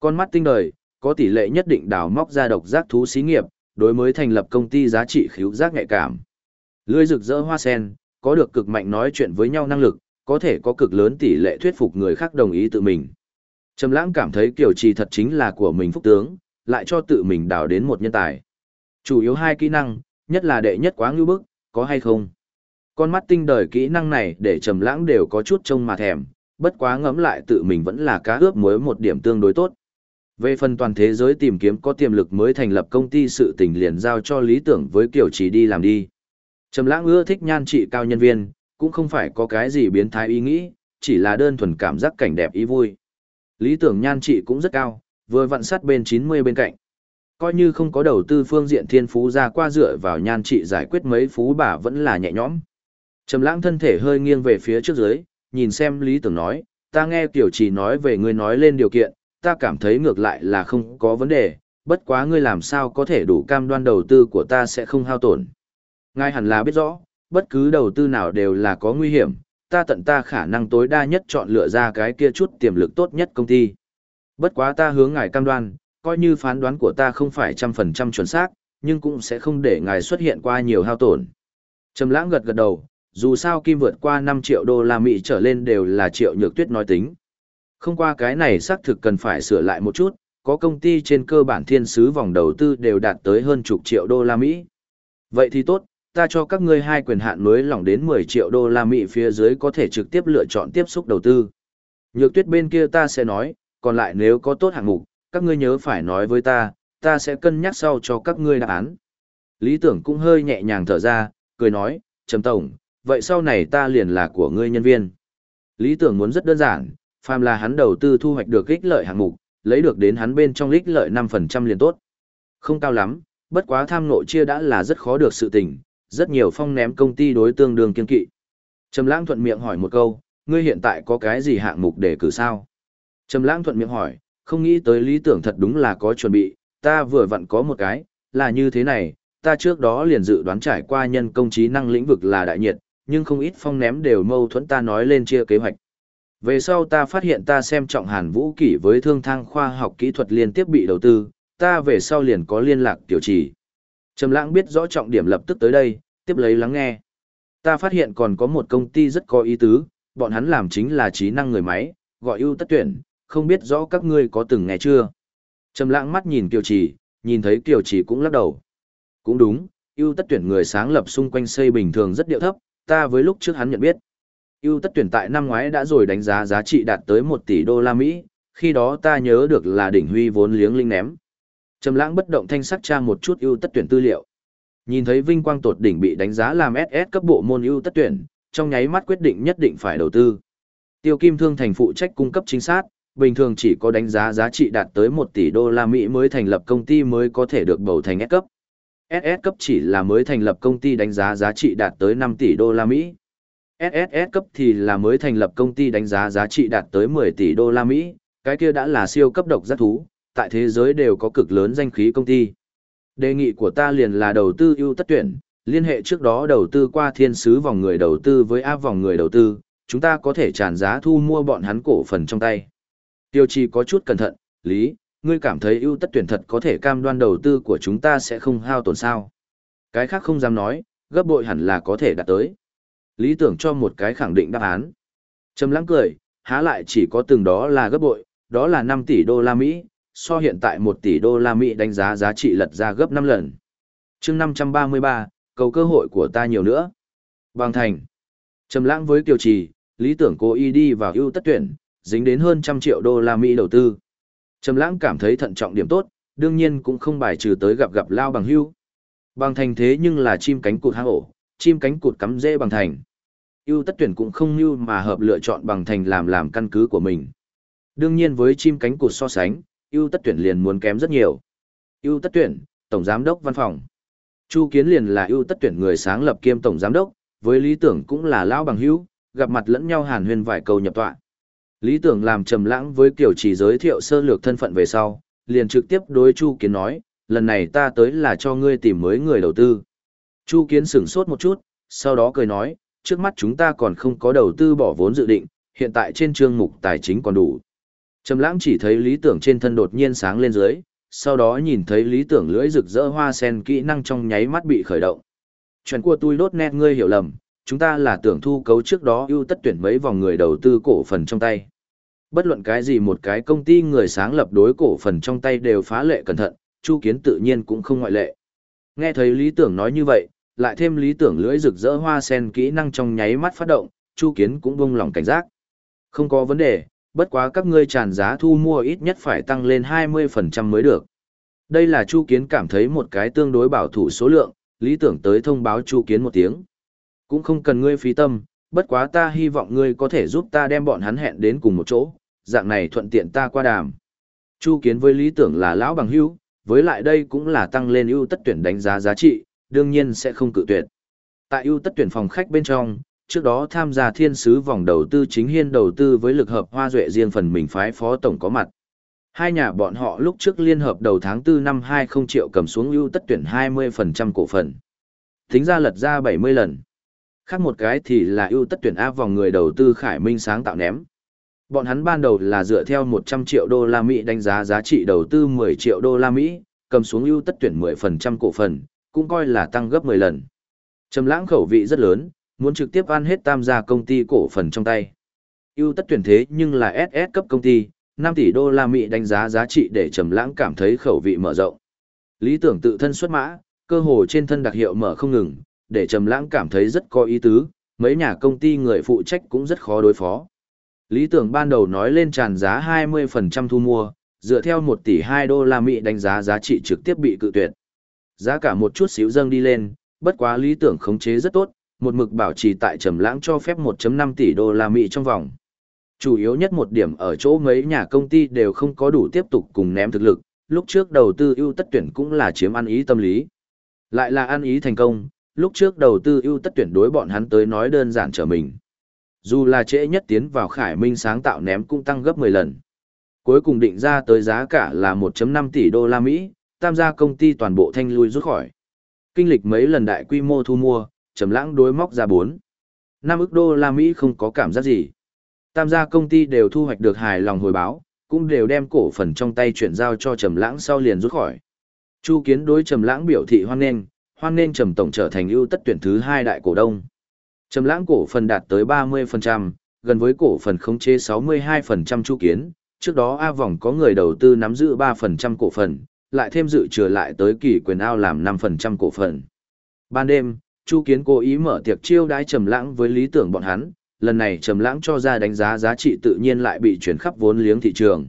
Con mắt tinh đời, có tỷ lệ nhất định đào móc ra độc giác thú xí nghiệp, đối mới thành lập công ty giá trị khíu giác nhạy cảm. Lươi rực rỡ hoa sen, có được cực mạnh nói chuyện với nhau năng lực, có thể có cực lớn tỷ lệ thuyết phục người khác đồng ý tự mình. Trầm lãng cảm thấy kiểu trì thật chính là của mình phúc tướng, lại cho tự mình đào đến một nhân tài. Chủ yếu hai kỹ năng, nhất là đệ nhất quá ngưu bức, có hay không? Con mắt tinh đời kỹ năng này để trầm lãng đều có chút trông mà thèm, bất quá ngẫm lại tự mình vẫn là cá ướp muối một điểm tương đối tốt. Về phần toàn thế giới tìm kiếm có tiềm lực mới thành lập công ty sự tình liền giao cho lý tưởng với kiểu trì đi làm đi. Trầm lãng ưa thích nhan trị cao nhân viên, cũng không phải có cái gì biến thái ý nghĩ, chỉ là đơn thuần cảm giác cảnh đẹp ý vui. Lý tưởng nhan trị cũng rất cao, vừa vặn sát bên 90 bên cạnh. Coi như không có đầu tư phương diện thiên phú ra qua dựa vào nhan trị giải quyết mấy phú bà vẫn là nhẹ nhõm. Trầm lãng thân thể hơi nghiêng về phía trước dưới, nhìn xem Lý tưởng nói, ta nghe tiểu chỉ nói về ngươi nói lên điều kiện, ta cảm thấy ngược lại là không có vấn đề, bất quá ngươi làm sao có thể đủ cam đoan đầu tư của ta sẽ không hao tổn. Ngài hẳn là biết rõ, bất cứ đầu tư nào đều là có nguy hiểm, ta tận ta khả năng tối đa nhất chọn lựa ra cái kia chút tiềm lực tốt nhất công ty. Bất quá ta hướng ngài cam đoan, coi như phán đoán của ta không phải trăm phần trăm chuẩn xác, nhưng cũng sẽ không để ngài xuất hiện qua nhiều hao tổn. Trầm lãng gật gật đầu, dù sao kim vượt qua 5 triệu đô la Mỹ trở lên đều là triệu nhược tuyết nói tính. Không qua cái này xác thực cần phải sửa lại một chút, có công ty trên cơ bản thiên sứ vòng đầu tư đều đạt tới hơn chục triệu đô la Mỹ. Vậy thì tốt, ta cho các ngươi hai quyền hạn nối lỏng đến 10 triệu đô la Mỹ phía dưới có thể trực tiếp lựa chọn tiếp xúc đầu tư. Nhược tuyết bên kia ta sẽ nói, còn lại nếu có tốt hạng mục, các ngươi nhớ phải nói với ta, ta sẽ cân nhắc sau cho các ngươi đáp án. Lý tưởng cũng hơi nhẹ nhàng thở ra, cười nói, Trầm Tổng, vậy sau này ta liền là của ngươi nhân viên. Lý tưởng muốn rất đơn giản, phàm là hắn đầu tư thu hoạch được ích lợi hạng mục, lấy được đến hắn bên trong ích lợi 5% liền tốt. Không cao lắm, bất quá tham nộ chia đã là rất khó được sự tình, rất nhiều phong ném công ty đối tương đương kiên kỵ. Trầm Lãng thuận miệng hỏi một câu, ngươi hiện tại có cái gì hạng mục để cử sao? Trầm Lãng thuận miệng hỏi, không nghĩ tới lý tưởng thật đúng là có chuẩn bị, ta vừa vặn có một cái, là như thế này, ta trước đó liền dự đoán trải qua nhân công trí năng lĩnh vực là đại nhiệt, nhưng không ít phong ném đều mâu thuẫn ta nói lên chia kế hoạch. Về sau ta phát hiện ta xem trọng Hàn Vũ Kỷ với thương thang khoa học kỹ thuật liên tiếp bị đầu tư, ta về sau liền có liên lạc tiểu trì. Trầm lãng biết rõ trọng điểm lập tức tới đây, tiếp lấy lắng nghe. Ta phát hiện còn có một công ty rất có ý tứ, bọn hắn làm chính là trí năng người máy, gọi ưu tất tuyển, không biết rõ các ngươi có từng nghe chưa. Trầm lãng mắt nhìn Kiều Trì, nhìn thấy Kiều Trì cũng lắc đầu. Cũng đúng, ưu tất tuyển người sáng lập xung quanh xây bình thường rất điệu thấp, ta với lúc trước hắn nhận biết. ưu tất tuyển tại năm ngoái đã rồi đánh giá giá trị đạt tới 1 tỷ đô la Mỹ, khi đó ta nhớ được là đỉnh huy vốn liếng linh ném. Trầm lãng bất động thanh sắc tra một chút ưu tất tuyển tư liệu. Nhìn thấy vinh quang tột đỉnh bị đánh giá làm SS cấp bộ môn ưu tất tuyển, trong nháy mắt quyết định nhất định phải đầu tư. Tiêu Kim Thương thành phụ trách cung cấp chính xác, bình thường chỉ có đánh giá giá trị đạt tới 1 tỷ đô la Mỹ mới thành lập công ty mới có thể được bầu thành S cấp. SS cấp chỉ là mới thành lập công ty đánh giá giá trị đạt tới 5 tỷ đô la Mỹ. SSS cấp thì là mới thành lập công ty đánh giá giá trị đạt tới 10 tỷ đô la Mỹ, cái kia đã là siêu cấp độc giác thú, tại thế giới đều có cực lớn danh khí công ty. Đề nghị của ta liền là đầu tư ưu tất tuyển, liên hệ trước đó đầu tư qua thiên sứ vòng người đầu tư với áp vòng người đầu tư, chúng ta có thể tràn giá thu mua bọn hắn cổ phần trong tay. Tiêu chi có chút cẩn thận, lý, ngươi cảm thấy ưu tất tuyển thật có thể cam đoan đầu tư của chúng ta sẽ không hao tổn sao. Cái khác không dám nói, gấp bội hẳn là có thể đạt tới. Lý tưởng cho một cái khẳng định đáp án. Trầm lắng cười, há lại chỉ có từng đó là gấp bội, đó là 5 tỷ đô la Mỹ, so hiện tại 1 tỷ đô la Mỹ đánh giá giá trị lật ra gấp 5 lần. chương 533, cầu cơ hội của ta nhiều nữa. Bằng thành. Trầm lãng với Kiều Trì, lý tưởng cố ý đi vào ưu tất tuyển, dính đến hơn trăm triệu đô la Mỹ đầu tư. Trầm lãng cảm thấy thận trọng điểm tốt, đương nhiên cũng không bài trừ tới gặp gặp lao bằng hưu. Bằng thành thế nhưng là chim cánh cụt hang ổ, chim cánh cụt cắm dễ bằng thành. Ưu tất tuyển cũng không như mà hợp lựa chọn bằng thành làm làm căn cứ của mình. Đương nhiên với chim cánh cụt so sánh, ưu tất tuyển liền muốn kém rất nhiều. ưu tất tuyển, tổng giám đốc văn phòng. Chu Kiến liền là ưu tất tuyển người sáng lập kiêm tổng giám đốc, với lý tưởng cũng là lão bằng hữu, gặp mặt lẫn nhau hàn huyên vài câu nhập tọa. Lý tưởng làm trầm lãng với kiểu chỉ giới thiệu sơ lược thân phận về sau, liền trực tiếp đối Chu Kiến nói, lần này ta tới là cho ngươi tìm mới người đầu tư. Chu Kiến sửng sốt một chút, sau đó cười nói, trước mắt chúng ta còn không có đầu tư bỏ vốn dự định, hiện tại trên chương mục tài chính còn đủ. Trầm lãng chỉ thấy lý tưởng trên thân đột nhiên sáng lên dưới, sau đó nhìn thấy lý tưởng lưỡi rực rỡ hoa sen kỹ năng trong nháy mắt bị khởi động. Chuyện của tôi đốt nét ngươi hiểu lầm, chúng ta là tưởng thu cấu trước đó ưu tất tuyển mấy vòng người đầu tư cổ phần trong tay. Bất luận cái gì một cái công ty người sáng lập đối cổ phần trong tay đều phá lệ cẩn thận, Chu Kiến tự nhiên cũng không ngoại lệ. Nghe thấy lý tưởng nói như vậy, lại thêm lý tưởng lưỡi rực rỡ hoa sen kỹ năng trong nháy mắt phát động, Chu Kiến cũng buông lòng cảnh giác. Không có vấn đề, bất quá các ngươi tràn giá thu mua ít nhất phải tăng lên 20% mới được. Đây là Chu Kiến cảm thấy một cái tương đối bảo thủ số lượng, lý tưởng tới thông báo Chu Kiến một tiếng. Cũng không cần ngươi phí tâm, bất quá ta hy vọng ngươi có thể giúp ta đem bọn hắn hẹn đến cùng một chỗ, dạng này thuận tiện ta qua đàm. Chu Kiến với lý tưởng là lão bằng hữu, với lại đây cũng là tăng lên ưu tất tuyển đánh giá giá trị, đương nhiên sẽ không cự tuyệt. Tại ưu tất tuyển phòng khách bên trong, trước đó tham gia thiên sứ vòng đầu tư chính hiên đầu tư với lực hợp hoa duệ riêng phần mình phái phó tổng có mặt. Hai nhà bọn họ lúc trước liên hợp đầu tháng 4 năm 20 triệu cầm xuống ưu tất tuyển 20% cổ phần. Tính ra lật ra 70 lần. Khác một cái thì là ưu tất tuyển áp vòng người đầu tư Khải Minh sáng tạo ném. Bọn hắn ban đầu là dựa theo 100 triệu đô la Mỹ đánh giá giá trị đầu tư 10 triệu đô la Mỹ, cầm xuống ưu tất tuyển 10% cổ phần, cũng coi là tăng gấp 10 lần. Trầm lãng khẩu vị rất lớn, muốn trực tiếp ăn hết tam gia công ty cổ phần trong tay. ưu tất tuyển thế nhưng là SS cấp công ty, 5 tỷ đô la Mỹ đánh giá giá trị để Trầm Lãng cảm thấy khẩu vị mở rộng. Lý tưởng tự thân xuất mã, cơ hồ trên thân đặc hiệu mở không ngừng, để Trầm Lãng cảm thấy rất có ý tứ, mấy nhà công ty người phụ trách cũng rất khó đối phó. Lý tưởng ban đầu nói lên tràn giá 20% thu mua, Dựa theo 1 tỷ 2 đô la Mỹ đánh giá giá trị trực tiếp bị cự tuyệt. Giá cả một chút xíu dâng đi lên, bất quá lý tưởng khống chế rất tốt, một mực bảo trì tại trầm lãng cho phép 1.5 tỷ đô la Mỹ trong vòng. Chủ yếu nhất một điểm ở chỗ mấy nhà công ty đều không có đủ tiếp tục cùng ném thực lực, lúc trước đầu tư ưu tất tuyển cũng là chiếm ăn ý tâm lý. Lại là ăn ý thành công, lúc trước đầu tư ưu tất tuyển đối bọn hắn tới nói đơn giản trở mình. Dù là trễ nhất tiến vào khải minh sáng tạo ném cũng tăng gấp 10 lần. Cuối cùng định ra tới giá cả là 1.5 tỷ đô la Mỹ, tam gia công ty toàn bộ thanh lui rút khỏi. Kinh lịch mấy lần đại quy mô thu mua, trầm lãng đối móc ra 4. 5 ức đô la Mỹ không có cảm giác gì. Tam gia công ty đều thu hoạch được hài lòng hồi báo, cũng đều đem cổ phần trong tay chuyển giao cho trầm lãng sau liền rút khỏi. Chu Kiến đối trầm lãng biểu thị hoan nghênh, hoan nghênh trầm tổng trở thành ưu tất tuyển thứ hai đại cổ đông. Trầm lãng cổ phần đạt tới 30%, gần với cổ phần khống chế 62% Chu Kiến, trước đó A vòng có người đầu tư nắm giữ 3% cổ phần, lại thêm dự trừ lại tới kỳ quyền ao làm 5% cổ phần. Ban đêm, Chu Kiến cố ý mở tiệc chiêu đãi Trầm Lãng với lý tưởng bọn hắn, lần này Trầm Lãng cho ra đánh giá giá trị tự nhiên lại bị chuyển khắp vốn liếng thị trường.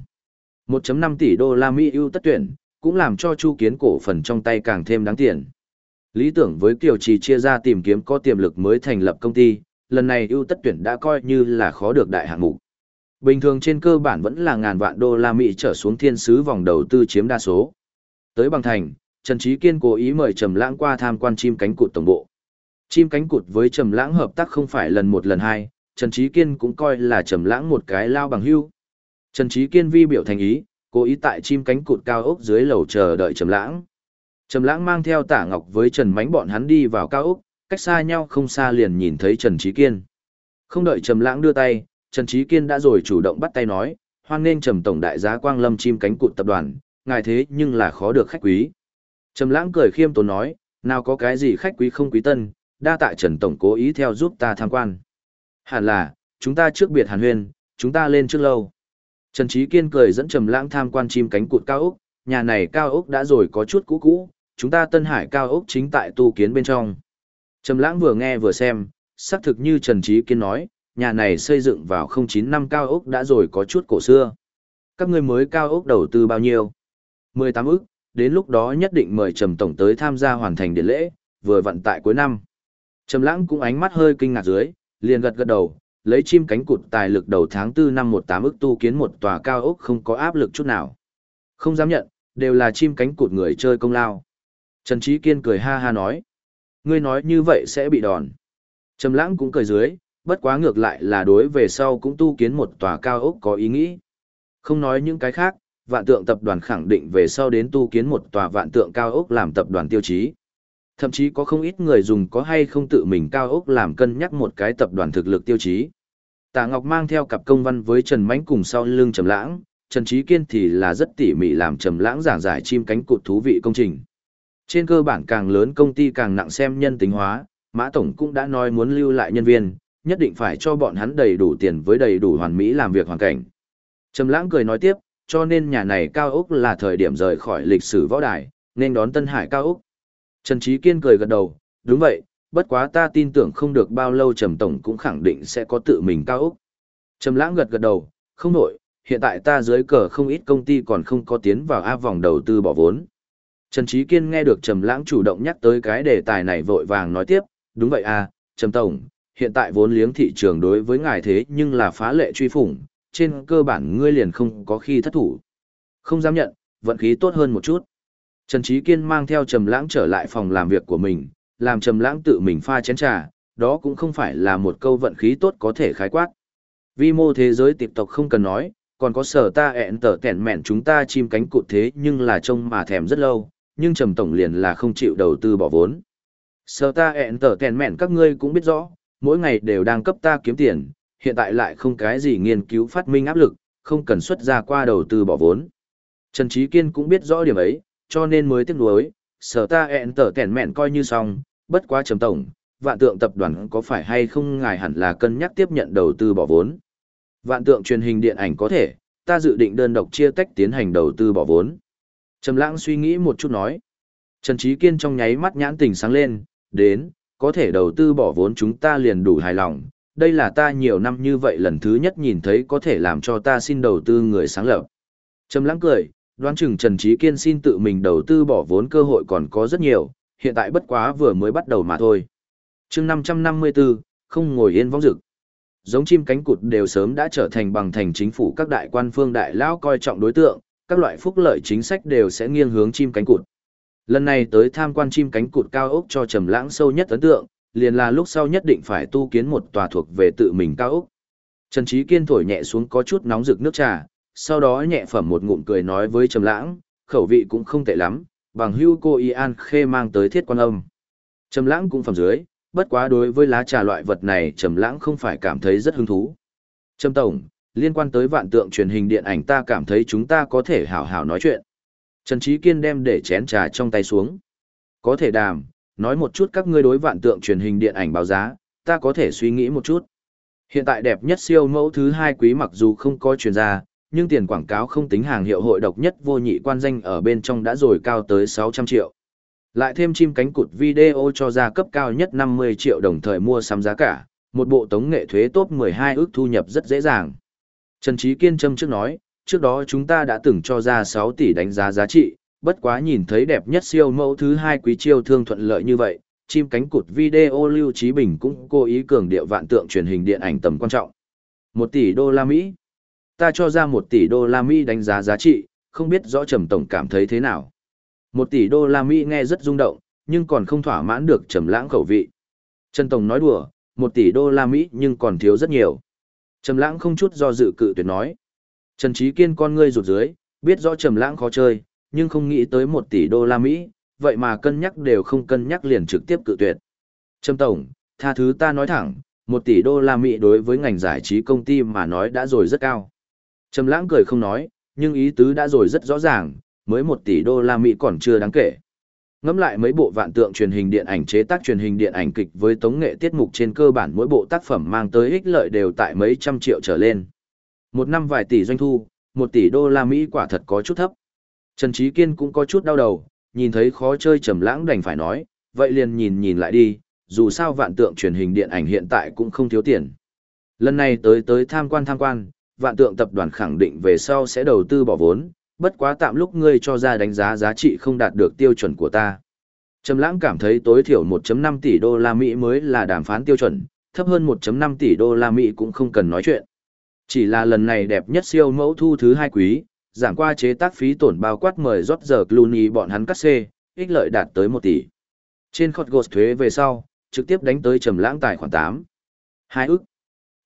1.5 tỷ đô la Mỹ ưu tất tuyển, cũng làm cho Chu Kiến cổ phần trong tay càng thêm đáng tiền. Lý tưởng với Kiều Trì chia ra tìm kiếm có tiềm lực mới thành lập công ty, lần này ưu tất tuyển đã coi như là khó được đại hạng mục. Bình thường trên cơ bản vẫn là ngàn vạn đô la Mỹ trở xuống thiên sứ vòng đầu tư chiếm đa số. Tới bằng thành, Trần Trí Kiên cố ý mời Trầm Lãng qua tham quan chim cánh cụt tổng bộ. Chim cánh cụt với Trầm Lãng hợp tác không phải lần một lần hai, Trần Chí Kiên cũng coi là Trầm Lãng một cái lao bằng hữu. Trần Chí Kiên vi biểu thành ý, cố ý tại chim cánh cụt cao ốc dưới lầu chờ đợi Trầm Lãng. Trầm Lãng mang theo Tả Ngọc với Trần Mánh bọn hắn đi vào cao ốc, cách xa nhau không xa liền nhìn thấy Trần Chí Kiên. Không đợi Trầm Lãng đưa tay, Trần Chí Kiên đã rồi chủ động bắt tay nói, hoan nghênh Trầm tổng đại giá Quang Lâm chim cánh cụt tập đoàn, ngài thế nhưng là khó được khách quý. Trầm Lãng cười khiêm tốn nói, nào có cái gì khách quý không quý tân, đa tạ Trần tổng cố ý theo giúp ta tham quan. Hẳn là, chúng ta trước biệt Hàn Huyên, chúng ta lên trước lâu. Trần Trí Kiên cười dẫn Trầm Lãng tham quan chim cánh cụt cao ốc, nhà này cao ốc đã rồi có chút cũ cũ, chúng ta Tân Hải cao ốc chính tại tu kiến bên trong. Trầm Lãng vừa nghe vừa xem, xác thực như Trần Trí Kiên nói, nhà này xây dựng vào 09 năm cao ốc đã rồi có chút cổ xưa. Các ngươi mới cao ốc đầu tư bao nhiêu? 18 ức, đến lúc đó nhất định mời Trầm Tổng tới tham gia hoàn thành điện lễ, vừa vận tại cuối năm. Trầm Lãng cũng ánh mắt hơi kinh ngạc dưới, liền gật gật đầu, lấy chim cánh cụt tài lực đầu tháng 4 năm 18 ức tu kiến một tòa cao ốc không có áp lực chút nào. Không dám nhận, đều là chim cánh cụt người chơi công lao. Trần Trí Kiên cười ha ha nói, ngươi nói như vậy sẽ bị đòn. Trầm Lãng cũng cười dưới, bất quá ngược lại là đối về sau cũng tu kiến một tòa cao ốc có ý nghĩ. Không nói những cái khác, vạn tượng tập đoàn khẳng định về sau đến tu kiến một tòa vạn tượng cao ốc làm tập đoàn tiêu chí. Thậm chí có không ít người dùng có hay không tự mình cao ốc làm cân nhắc một cái tập đoàn thực lực tiêu chí. Tạ Ngọc mang theo cặp công văn với Trần Mánh cùng sau lưng Trầm Lãng, Trần Trí Kiên thì là rất tỉ mỉ làm Trầm Lãng giảng giải chim cánh cụt thú vị công trình. Trên cơ bản càng lớn công ty càng nặng xem nhân tính hóa, Mã Tổng cũng đã nói muốn lưu lại nhân viên, nhất định phải cho bọn hắn đầy đủ tiền với đầy đủ hoàn mỹ làm việc hoàn cảnh. Trầm Lãng cười nói tiếp, cho nên nhà này cao ốc là thời điểm rời khỏi lịch sử võ đài, nên đón Tân Hải cao ốc. Trần Trí Kiên cười gật đầu, đúng vậy, bất quá ta tin tưởng không được bao lâu Trầm Tổng cũng khẳng định sẽ có tự mình cao ốc. Trầm Lãng gật gật đầu, không nổi, hiện tại ta dưới cờ không ít công ty còn không có tiến vào A vòng đầu tư bỏ vốn. Trần Trí Kiên nghe được Trầm Lãng chủ động nhắc tới cái đề tài này vội vàng nói tiếp, đúng vậy à, Trầm Tổng, hiện tại vốn liếng thị trường đối với ngài thế nhưng là phá lệ truy phủng, trên cơ bản ngươi liền không có khi thất thủ. Không dám nhận, vận khí tốt hơn một chút. Trần Trí Kiên mang theo Trầm Lãng trở lại phòng làm việc của mình, làm Trầm Lãng tự mình pha chén trà, đó cũng không phải là một câu vận khí tốt có thể khái quát. Vi mô thế giới tiếp tộc không cần nói, còn có sở ta ẹn tở kẻn mẹn chúng ta chim cánh cụt thế nhưng là trông mà thèm rất lâu, nhưng Trầm Tổng liền là không chịu đầu tư bỏ vốn. Sở ta ẹn tở kẻn mẹn các ngươi cũng biết rõ, mỗi ngày đều đang cấp ta kiếm tiền, hiện tại lại không cái gì nghiên cứu phát minh áp lực, không cần xuất ra qua đầu tư bỏ vốn. Trần Trí Kiên cũng biết rõ điểm ấy, cho nên mới tiếc nuối, sở ta ẹn tở kẻn mẹn coi như xong, bất quá trầm tổng, vạn tượng tập đoàn có phải hay không ngài hẳn là cân nhắc tiếp nhận đầu tư bỏ vốn. Vạn tượng truyền hình điện ảnh có thể, ta dự định đơn độc chia tách tiến hành đầu tư bỏ vốn. Trầm lãng suy nghĩ một chút nói. Trần Trí Kiên trong nháy mắt nhãn tình sáng lên, đến, có thể đầu tư bỏ vốn chúng ta liền đủ hài lòng. Đây là ta nhiều năm như vậy lần thứ nhất nhìn thấy có thể làm cho ta xin đầu tư người sáng lập. Trầm lãng cười, đoán chừng Trần Trí Kiên xin tự mình đầu tư bỏ vốn cơ hội còn có rất nhiều, hiện tại bất quá vừa mới bắt đầu mà thôi. chương 554, không ngồi yên vong rực. Giống chim cánh cụt đều sớm đã trở thành bằng thành chính phủ các đại quan phương đại lão coi trọng đối tượng, các loại phúc lợi chính sách đều sẽ nghiêng hướng chim cánh cụt. Lần này tới tham quan chim cánh cụt cao ốc cho Trầm Lãng sâu nhất ấn tượng, liền là lúc sau nhất định phải tu kiến một tòa thuộc về tự mình cao ốc. Trần Trí Kiên thổi nhẹ xuống có chút nóng rực nước trà, sau đó nhẹ phẩm một ngụm cười nói với Trầm Lãng, khẩu vị cũng không tệ lắm, bằng hưu cô y an khê mang tới thiết quan âm. Trầm Lãng cũng phẩm dưới, bất quá đối với lá trà loại vật này Trầm Lãng không phải cảm thấy rất hứng thú. Trầm tổng, liên quan tới vạn tượng truyền hình điện ảnh ta cảm thấy chúng ta có thể hảo hảo nói chuyện. Trần Trí Kiên đem để chén trà trong tay xuống. Có thể đàm, nói một chút các ngươi đối vạn tượng truyền hình điện ảnh báo giá, ta có thể suy nghĩ một chút. Hiện tại đẹp nhất siêu mẫu thứ hai quý mặc dù không có truyền ra, nhưng tiền quảng cáo không tính hàng hiệu hội độc nhất vô nhị quan danh ở bên trong đã rồi cao tới 600 triệu. Lại thêm chim cánh cụt video cho ra cấp cao nhất 50 triệu đồng thời mua sắm giá cả, một bộ tống nghệ thuế top 12 ước thu nhập rất dễ dàng. Trần Trí Kiên Trâm trước nói, trước đó chúng ta đã từng cho ra 6 tỷ đánh giá giá trị, bất quá nhìn thấy đẹp nhất siêu mẫu thứ hai quý chiêu thương thuận lợi như vậy, chim cánh cụt video Lưu Trí Bình cũng cố ý cường điệu vạn tượng truyền hình điện ảnh tầm quan trọng. 1 tỷ đô la Mỹ. Ta cho ra một tỷ đô la Mỹ đánh giá giá trị, không biết rõ Trầm Tổng cảm thấy thế nào. Một tỷ đô la Mỹ nghe rất rung động, nhưng còn không thỏa mãn được Trầm Lãng khẩu vị. Trần Tổng nói đùa, một tỷ đô la Mỹ nhưng còn thiếu rất nhiều. Trầm Lãng không chút do dự cự tuyệt nói. Trần Trí Kiên con ngươi rụt dưới, biết rõ Trầm Lãng khó chơi, nhưng không nghĩ tới một tỷ đô la Mỹ, vậy mà cân nhắc đều không cân nhắc liền trực tiếp cự tuyệt. Trầm Tổng, tha thứ ta nói thẳng, một tỷ đô la Mỹ đối với ngành giải trí công ty mà nói đã rồi rất cao. Trầm Lãng cười không nói, nhưng ý tứ đã rồi rất rõ ràng, mới 1 tỷ đô la Mỹ còn chưa đáng kể. Ngẫm lại mấy bộ vạn tượng truyền hình điện ảnh chế tác truyền hình điện ảnh kịch với tống nghệ tiết mục trên cơ bản mỗi bộ tác phẩm mang tới ích lợi đều tại mấy trăm triệu trở lên. Một năm vài tỷ doanh thu, một tỷ đô la Mỹ quả thật có chút thấp. Trần Trí Kiên cũng có chút đau đầu, nhìn thấy khó chơi trầm lãng đành phải nói, vậy liền nhìn nhìn lại đi, dù sao vạn tượng truyền hình điện ảnh hiện tại cũng không thiếu tiền. Lần này tới tới tham quan tham quan, vạn tượng tập đoàn khẳng định về sau sẽ đầu tư bỏ vốn, bất quá tạm lúc ngươi cho ra đánh giá giá trị không đạt được tiêu chuẩn của ta. Trầm lãng cảm thấy tối thiểu 1.5 tỷ đô la Mỹ mới là đàm phán tiêu chuẩn, thấp hơn 1.5 tỷ đô la Mỹ cũng không cần nói chuyện. Chỉ là lần này đẹp nhất siêu mẫu thu thứ hai quý, giảm qua chế tác phí tổn bao quát mời rót giờ Clooney bọn hắn cắt xê, ích lợi đạt tới 1 tỷ. Trên khọt gột thuế về sau, trực tiếp đánh tới trầm lãng tài khoản 8. Hai ức.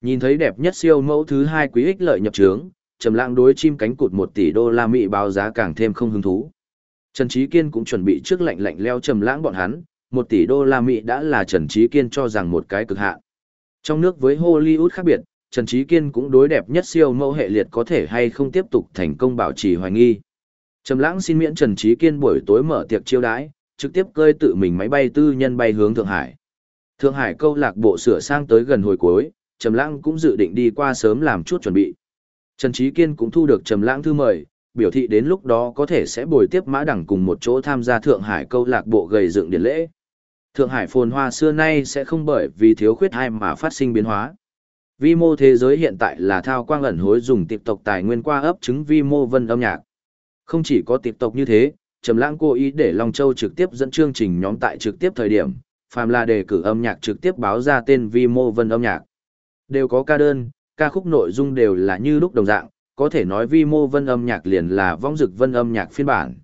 Nhìn thấy đẹp nhất siêu mẫu thứ hai quý ích lợi nhập trướng, trầm lãng đối chim cánh cụt 1 tỷ đô la Mỹ báo giá càng thêm không hứng thú. Trần Trí Kiên cũng chuẩn bị trước lệnh lệnh leo trầm lãng bọn hắn, 1 tỷ đô la Mỹ đã là Trần Trí Kiên cho rằng một cái cực hạn. Trong nước với Hollywood khác biệt, Trần Trí Kiên cũng đối đẹp nhất siêu mẫu hệ liệt có thể hay không tiếp tục thành công bảo trì hoài nghi. Trầm lãng xin miễn Trần Trí Kiên buổi tối mở tiệc chiêu đãi, trực tiếp cơi tự mình máy bay tư nhân bay hướng Thượng Hải. Thượng Hải câu lạc bộ sửa sang tới gần hồi cuối, Trầm lãng cũng dự định đi qua sớm làm chút chuẩn bị. Trần Chí Kiên cũng thu được Trầm lãng thư mời, biểu thị đến lúc đó có thể sẽ bồi tiếp Mã Đẳng cùng một chỗ tham gia Thượng Hải câu lạc bộ gầy dựng điển lễ. Thượng Hải phồn hoa xưa nay sẽ không bởi vì thiếu khuyết hai mà phát sinh biến hóa. Vi mô thế giới hiện tại là thao quang ẩn hối dùng tiếp tộc tài nguyên qua ấp trứng vi mô vân âm nhạc. Không chỉ có tiếp tộc như thế, Trầm Lãng cố ý để Long Châu trực tiếp dẫn chương trình nhóm tại trực tiếp thời điểm, phàm là đề cử âm nhạc trực tiếp báo ra tên vi mô vân âm nhạc. Đều có ca đơn, ca khúc nội dung đều là như lúc đồng dạng, có thể nói vi mô vân âm nhạc liền là vong dực vân âm nhạc phiên bản.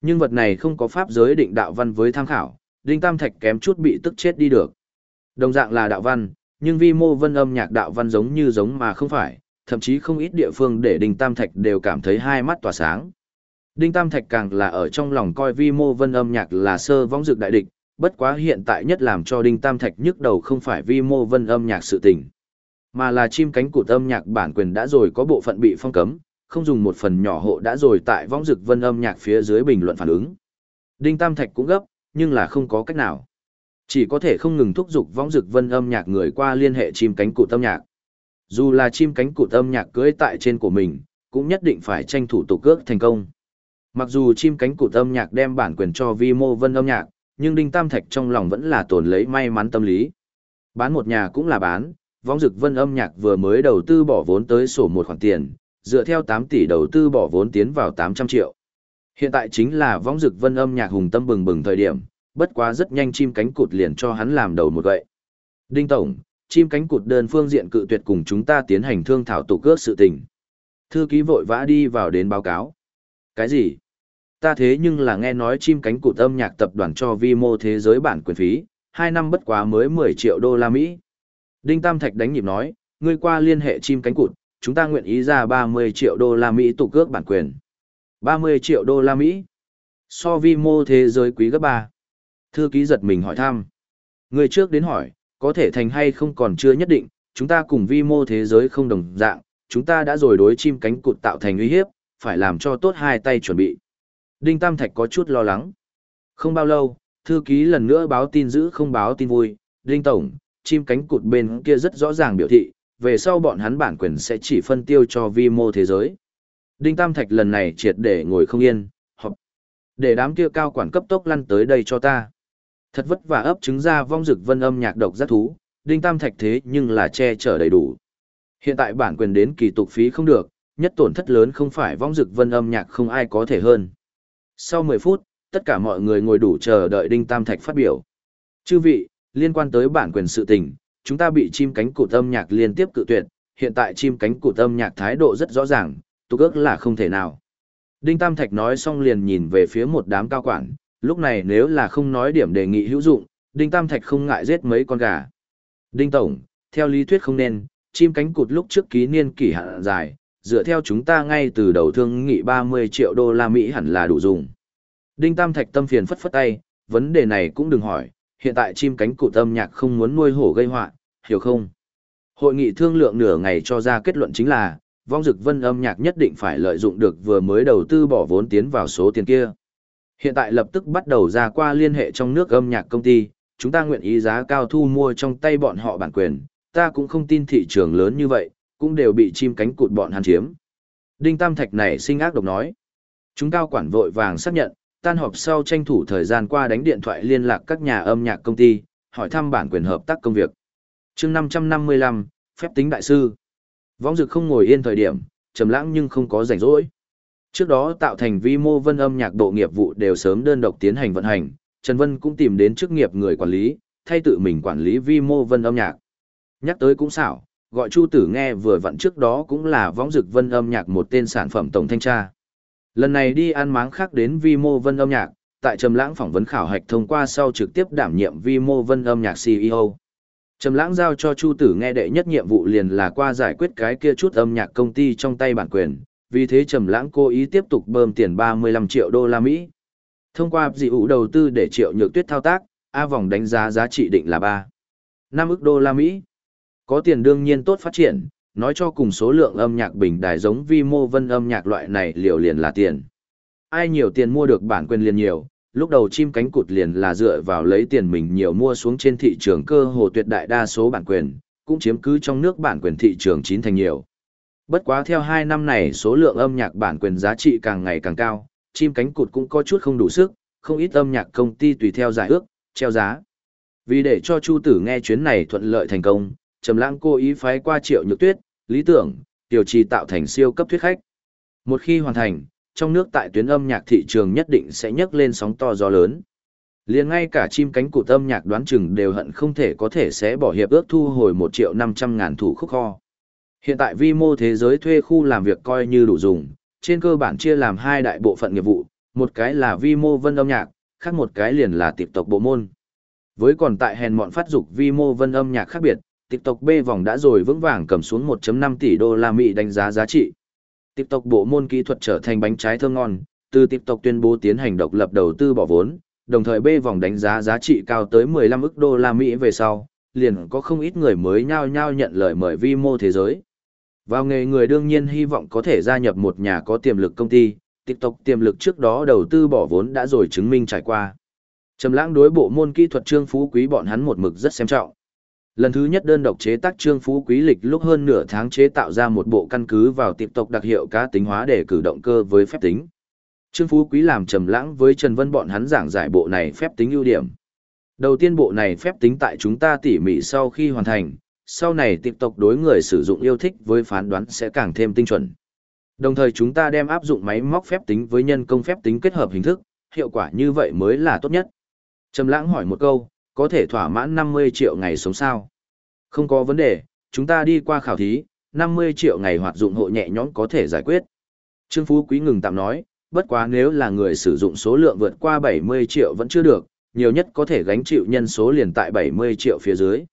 Nhưng vật này không có pháp giới định đạo văn với tham khảo, Đinh Tam Thạch kém chút bị tức chết đi được. Đồng dạng là đạo văn, nhưng vi mô vân âm nhạc đạo văn giống như giống mà không phải, thậm chí không ít địa phương để Đinh Tam Thạch đều cảm thấy hai mắt tỏa sáng. Đinh Tam Thạch càng là ở trong lòng coi vi mô vân âm nhạc là sơ vong dực đại địch, bất quá hiện tại nhất làm cho Đinh Tam Thạch nhức đầu không phải vi mô vân âm nhạc sự tình, mà là chim cánh cụt âm nhạc bản quyền đã rồi có bộ phận bị phong cấm, không dùng một phần nhỏ hộ đã rồi tại vong dực vân âm nhạc phía dưới bình luận phản ứng. Đinh Tam Thạch cũng gấp, nhưng là không có cách nào. Chỉ có thể không ngừng thúc giục võng dực vân âm nhạc người qua liên hệ chim cánh cụt âm nhạc. Dù là chim cánh cụt âm nhạc cưỡi tại trên của mình, cũng nhất định phải tranh thủ tổ cước thành công. Mặc dù chim cánh cụt âm nhạc đem bản quyền cho vi mô vân âm nhạc, nhưng Đinh Tam Thạch trong lòng vẫn là tồn lấy may mắn tâm lý. Bán một nhà cũng là bán, võng dực vân âm nhạc vừa mới đầu tư bỏ vốn tới sổ một khoản tiền, dựa theo 8 tỷ đầu tư bỏ vốn tiến vào 800 triệu. Hiện tại chính là võng dực vân âm nhạc hùng tâm bừng bừng thời điểm, bất quá rất nhanh chim cánh cụt liền cho hắn làm đầu một gậy. Đinh Tổng, chim cánh cụt đơn phương diện cự tuyệt cùng chúng ta tiến hành thương thảo tổ cước sự tình. Thư ký vội vã đi vào đến báo cáo. Cái gì? Ta thế nhưng là nghe nói chim cánh cụt âm nhạc tập đoàn cho vi mô thế giới bản quyền phí, 2 năm bất quá mới 10 triệu đô la Mỹ. Đinh Tam Thạch đánh nhịp nói, ngươi qua liên hệ chim cánh cụt, chúng ta nguyện ý ra 30 triệu đô la Mỹ tụ cước bản quyền. 30 triệu đô la Mỹ. So vi mô thế giới quý gấp 3. Thư ký giật mình hỏi thăm. Người trước đến hỏi, có thể thành hay không còn chưa nhất định, chúng ta cùng vi mô thế giới không đồng dạng, chúng ta đã rồi đối chim cánh cụt tạo thành uy hiếp, phải làm cho tốt hai tay chuẩn bị. Đinh Tam Thạch có chút lo lắng. Không bao lâu, thư ký lần nữa báo tin giữ không báo tin vui, Đinh Tổng, chim cánh cụt bên kia rất rõ ràng biểu thị, về sau bọn hắn bản quyền sẽ chỉ phân tiêu cho vi mô thế giới. Đinh Tam Thạch lần này triệt để ngồi không yên, họp. Để đám kia cao quản cấp tốc lăn tới đây cho ta. Thật vất vả ấp trứng ra vong dực vân âm nhạc độc giác thú, Đinh Tam Thạch thế nhưng là che chở đầy đủ. Hiện tại bản quyền đến kỳ tục phí không được, nhất tổn thất lớn không phải vong dực vân âm nhạc không ai có thể hơn. Sau 10 phút, tất cả mọi người ngồi đủ chờ đợi Đinh Tam Thạch phát biểu. Chư vị, liên quan tới bản quyền sự tình, chúng ta bị chim cánh cụt âm nhạc liên tiếp cự tuyệt, hiện tại chim cánh cụt âm nhạc thái độ rất rõ ràng, tục ước là không thể nào. Đinh Tam Thạch nói xong liền nhìn về phía một đám cao quản, lúc này nếu là không nói điểm đề nghị hữu dụng, Đinh Tam Thạch không ngại giết mấy con gà. Đinh Tổng, theo lý thuyết không nên, chim cánh cụt lúc trước ký niên kỷ hạn dài, dựa theo chúng ta ngay từ đầu thương nghị 30 triệu đô la Mỹ hẳn là đủ dùng. Đinh Tam Thạch tâm phiền phất phất tay, vấn đề này cũng đừng hỏi, hiện tại chim cánh cụt âm nhạc không muốn nuôi hổ gây họa, hiểu không? Hội nghị thương lượng nửa ngày cho ra kết luận chính là, vong dực vân âm nhạc nhất định phải lợi dụng được vừa mới đầu tư bỏ vốn tiến vào số tiền kia. Hiện tại lập tức bắt đầu ra qua liên hệ trong nước âm nhạc công ty, chúng ta nguyện ý giá cao thu mua trong tay bọn họ bản quyền, ta cũng không tin thị trường lớn như vậy, cũng đều bị chim cánh cụt bọn hắn chiếm. Đinh Tam Thạch này sinh ác độc nói. Chúng cao quản vội vàng xác nhận, tan họp sau tranh thủ thời gian qua đánh điện thoại liên lạc các nhà âm nhạc công ty, hỏi thăm bản quyền hợp tác công việc. chương 555, phép tính đại sư. võng Dực không ngồi yên thời điểm, trầm lãng nhưng không có rảnh rỗi. Trước đó tạo thành vi mô vân âm nhạc độ nghiệp vụ đều sớm đơn độc tiến hành vận hành, Trần Vân cũng tìm đến chức nghiệp người quản lý, thay tự mình quản lý vi mô vân âm nhạc. Nhắc tới cũng xảo, gọi Chu Tử nghe vừa vặn trước đó cũng là võng dực vân âm nhạc một tên sản phẩm tổng thanh tra. Lần này đi ăn máng khác đến vi mô vân âm nhạc, tại Trầm Lãng phỏng vấn khảo hạch thông qua sau trực tiếp đảm nhiệm vi mô vân âm nhạc CEO. Trầm Lãng giao cho Chu Tử nghe đệ nhất nhiệm vụ liền là qua giải quyết cái kia chút âm nhạc công ty trong tay bản quyền, vì thế Trầm Lãng cố ý tiếp tục bơm tiền 35 triệu đô la Mỹ. Thông qua dị hữu đầu tư để Triệu Nhược Tuyết thao tác, A vòng đánh giá giá trị định là 3 5 ức đô la Mỹ. Có tiền đương nhiên tốt phát triển, nói cho cùng số lượng âm nhạc bình đài giống vi mô vân âm nhạc loại này liều liền là tiền. Ai nhiều tiền mua được bản quyền liền nhiều, lúc đầu chim cánh cụt liền là dựa vào lấy tiền mình nhiều mua xuống trên thị trường cơ hồ tuyệt đại đa số bản quyền, cũng chiếm cứ trong nước bản quyền thị trường chín thành nhiều. Bất quá theo hai năm này số lượng âm nhạc bản quyền giá trị càng ngày càng cao, chim cánh cụt cũng có chút không đủ sức, không ít âm nhạc công ty tùy theo giải ước, treo giá. Vì để cho Chu Tử nghe chuyến này thuận lợi thành công, Trầm Lãng cố ý phái qua Triệu Nhược Tuyết, Lý Tưởng, Tiểu Trì tạo thành siêu cấp thuyết khách. Một khi hoàn thành, trong nước tại tuyến âm nhạc thị trường nhất định sẽ nhấc lên sóng to gió lớn. Liền ngay cả chim cánh cụt âm nhạc đoán chừng đều hận không thể có thể sẽ bỏ hiệp ước thu hồi 1 triệu 500 ngàn thủ khúc kho. Hiện tại vi mô thế giới thuê khu làm việc coi như đủ dùng, trên cơ bản chia làm hai đại bộ phận nghiệp vụ, một cái là vi mô vân âm nhạc, khác một cái liền là tiệp tộc bộ môn. Với còn tại hèn mọn phát dục vi mô vân âm nhạc khác biệt, TikTok B vòng đã rồi vững vàng cầm xuống 1.5 tỷ đô la Mỹ đánh giá giá trị. TikTok bộ môn kỹ thuật trở thành bánh trái thơm ngon, từ TikTok tuyên bố tiến hành độc lập đầu tư bỏ vốn, đồng thời B vòng đánh giá giá trị cao tới 15 ức đô la Mỹ về sau, liền có không ít người mới nhao nhao nhận lời mời vi mô thế giới. Vào nghề người đương nhiên hy vọng có thể gia nhập một nhà có tiềm lực công ty, TikTok tiềm lực trước đó đầu tư bỏ vốn đã rồi chứng minh trải qua. Trầm lãng đối bộ môn kỹ thuật trương phú quý bọn hắn một mực rất xem trọng. Lần thứ nhất đơn độc chế tác trương phú quý lịch lúc hơn nửa tháng chế tạo ra một bộ căn cứ vào tiệp tộc đặc hiệu cá tính hóa để cử động cơ với phép tính. Trương phú quý làm trầm lãng với Trần Vân bọn hắn giảng giải bộ này phép tính ưu điểm. Đầu tiên bộ này phép tính tại chúng ta tỉ mỉ sau khi hoàn thành, sau này tiệp tộc đối người sử dụng yêu thích với phán đoán sẽ càng thêm tinh chuẩn. Đồng thời chúng ta đem áp dụng máy móc phép tính với nhân công phép tính kết hợp hình thức, hiệu quả như vậy mới là tốt nhất. Trầm lãng hỏi một câu, có thể thỏa mãn 50 triệu ngày sống sao? Không có vấn đề, chúng ta đi qua khảo thí, 50 triệu ngày hoạt dụng hộ nhẹ nhõm có thể giải quyết. Trương Phú Quý ngừng tạm nói, bất quá nếu là người sử dụng số lượng vượt qua 70 triệu vẫn chưa được, nhiều nhất có thể gánh chịu nhân số liền tại 70 triệu phía dưới.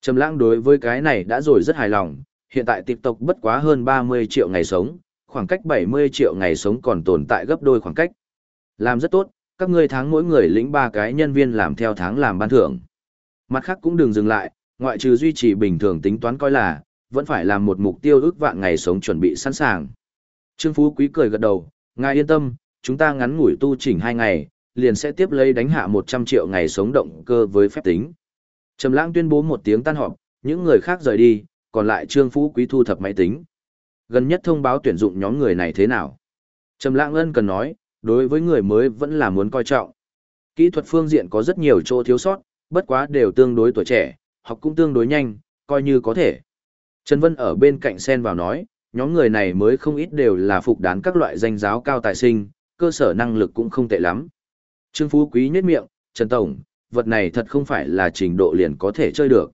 Trầm lãng đối với cái này đã rồi rất hài lòng, hiện tại tiếp tục bất quá hơn 30 triệu ngày sống, khoảng cách 70 triệu ngày sống còn tồn tại gấp đôi khoảng cách. Làm rất tốt, các ngươi tháng mỗi người lĩnh ba cái nhân viên làm theo tháng làm ban thưởng. Mặt khác cũng đừng dừng lại, ngoại trừ duy trì bình thường tính toán coi là, vẫn phải làm một mục tiêu ước vạn ngày sống chuẩn bị sẵn sàng. Trương Phú Quý cười gật đầu, ngài yên tâm, chúng ta ngắn ngủi tu chỉnh hai ngày, liền sẽ tiếp lấy đánh hạ 100 triệu ngày sống động cơ với phép tính. Trầm Lãng tuyên bố một tiếng tan họp, những người khác rời đi, còn lại Trương Phú Quý thu thập máy tính. Gần nhất thông báo tuyển dụng nhóm người này thế nào? Trầm Lãng ân cần nói, đối với người mới vẫn là muốn coi trọng. Kỹ thuật phương diện có rất nhiều chỗ thiếu sót, bất quá đều tương đối tuổi trẻ, học cũng tương đối nhanh, coi như có thể. Trần Vân ở bên cạnh xen vào nói, nhóm người này mới không ít đều là phục đán các loại danh giáo cao tài sinh, cơ sở năng lực cũng không tệ lắm. Trương Phú Quý nhếch miệng, Trần Tổng, vật này thật không phải là trình độ liền có thể chơi được.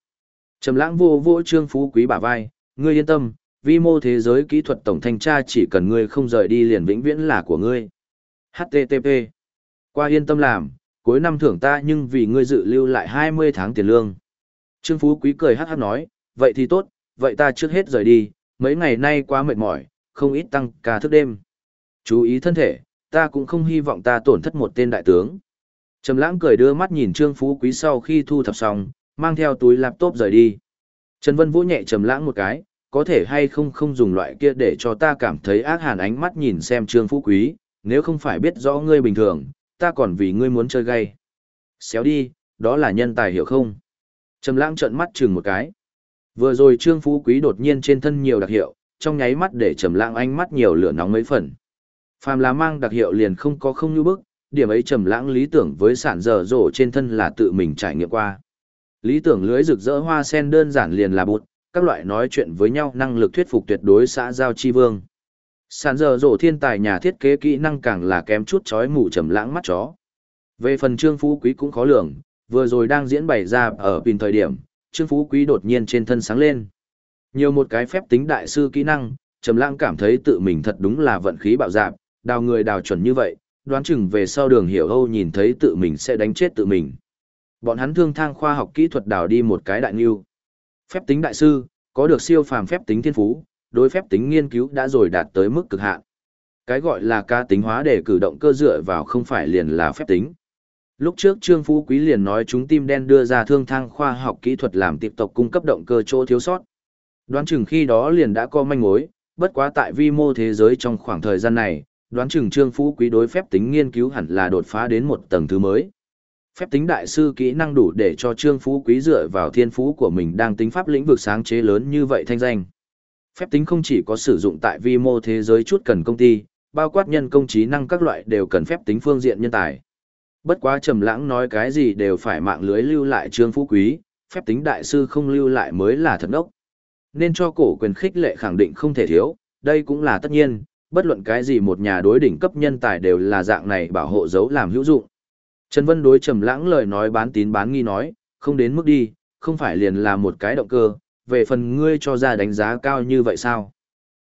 Trầm lãng vô vô Trương Phú Quý bả vai, ngươi yên tâm, vi mô thế giới kỹ thuật tổng thanh tra chỉ cần ngươi không rời đi liền vĩnh viễn là của ngươi. HTTP. Qua yên tâm làm, cuối năm thưởng ta nhưng vì ngươi dự lưu lại 20 tháng tiền lương. Trương Phú Quý cười hh nói, vậy thì tốt, vậy ta trước hết rời đi, mấy ngày nay quá mệt mỏi, không ít tăng ca thức đêm. Chú ý thân thể, ta cũng không hy vọng ta tổn thất một tên đại tướng. Trầm lãng cười đưa mắt nhìn Trương Phú Quý sau khi thu thập xong, mang theo túi laptop rời đi. Trần Vân vỗ nhẹ Trầm lãng một cái, có thể hay không không dùng loại kia để cho ta cảm thấy ác hàn ánh mắt nhìn xem Trương Phú Quý, nếu không phải biết rõ ngươi bình thường, ta còn vì ngươi muốn chơi gay. Xéo đi, đó là nhân tài hiểu không? Trầm lãng trợn mắt chừng một cái. Vừa rồi Trương Phú Quý đột nhiên trên thân nhiều đặc hiệu, trong nháy mắt để Trầm lãng ánh mắt nhiều lửa nóng mấy phần. Phàm là mang đặc hiệu liền không có không như bức, điểm ấy Trầm lãng lý tưởng với sản dở rổ trên thân là tự mình trải nghiệm qua. Lý tưởng lưới rực rỡ hoa sen đơn giản liền là bụt, các loại nói chuyện với nhau năng lực thuyết phục tuyệt đối xã giao chi vương sàn giờ rổ thiên tài nhà thiết kế kỹ năng càng là kém chút chói mù trầm lãng mắt chó. Về phần Trương Phú Quý cũng khó lường, vừa rồi đang diễn bày ra ở pin thời điểm, Trương Phú Quý đột nhiên trên thân sáng lên. Nhiều một cái phép tính đại sư kỹ năng, Trầm Lãng cảm thấy tự mình thật đúng là vận khí bạo dạn, đào người đào chuẩn như vậy, đoán chừng về sau đường hiểu Âu nhìn thấy tự mình sẽ đánh chết tự mình. Bọn hắn thương thang khoa học kỹ thuật đào đi một cái đại nưu. Phép tính đại sư, có được siêu phàm phép tính thiên phú, đối phép tính nghiên cứu đã rồi đạt tới mức cực hạn. Cái gọi là ca tính hóa để cử động cơ dựa vào không phải liền là phép tính. Lúc trước Trương Phú Quý liền nói chúng tim đen đưa ra thương thang khoa học kỹ thuật làm tiếp tục cung cấp động cơ chỗ thiếu sót. Đoán chừng khi đó liền đã có manh mối, bất quá tại vi mô thế giới trong khoảng thời gian này, đoán chừng Trương Phú Quý đối phép tính nghiên cứu hẳn là đột phá đến một tầng thứ mới. Phép tính đại sư kỹ năng đủ để cho Trương Phú Quý dựa vào thiên phú của mình đang tính pháp lĩnh vực sáng chế lớn như vậy thanh danh. Phép tính không chỉ có sử dụng tại vi mô thế giới chút cần công ty, bao quát nhân công trí năng các loại đều cần phép tính phương diện nhân tài. Bất quá trầm lãng nói cái gì đều phải mạng lưới lưu lại Trương Phú Quý, phép tính đại sư không lưu lại mới là thật đốc. Nên cho cổ quyền khích lệ khẳng định không thể thiếu, đây cũng là tất nhiên, bất luận cái gì một nhà đối đỉnh cấp nhân tài đều là dạng này bảo hộ dấu làm hữu dụng. Trần Vân đối trầm lãng lời nói bán tín bán nghi nói, không đến mức đi, không phải liền là một cái động cơ, về phần ngươi cho ra đánh giá cao như vậy sao?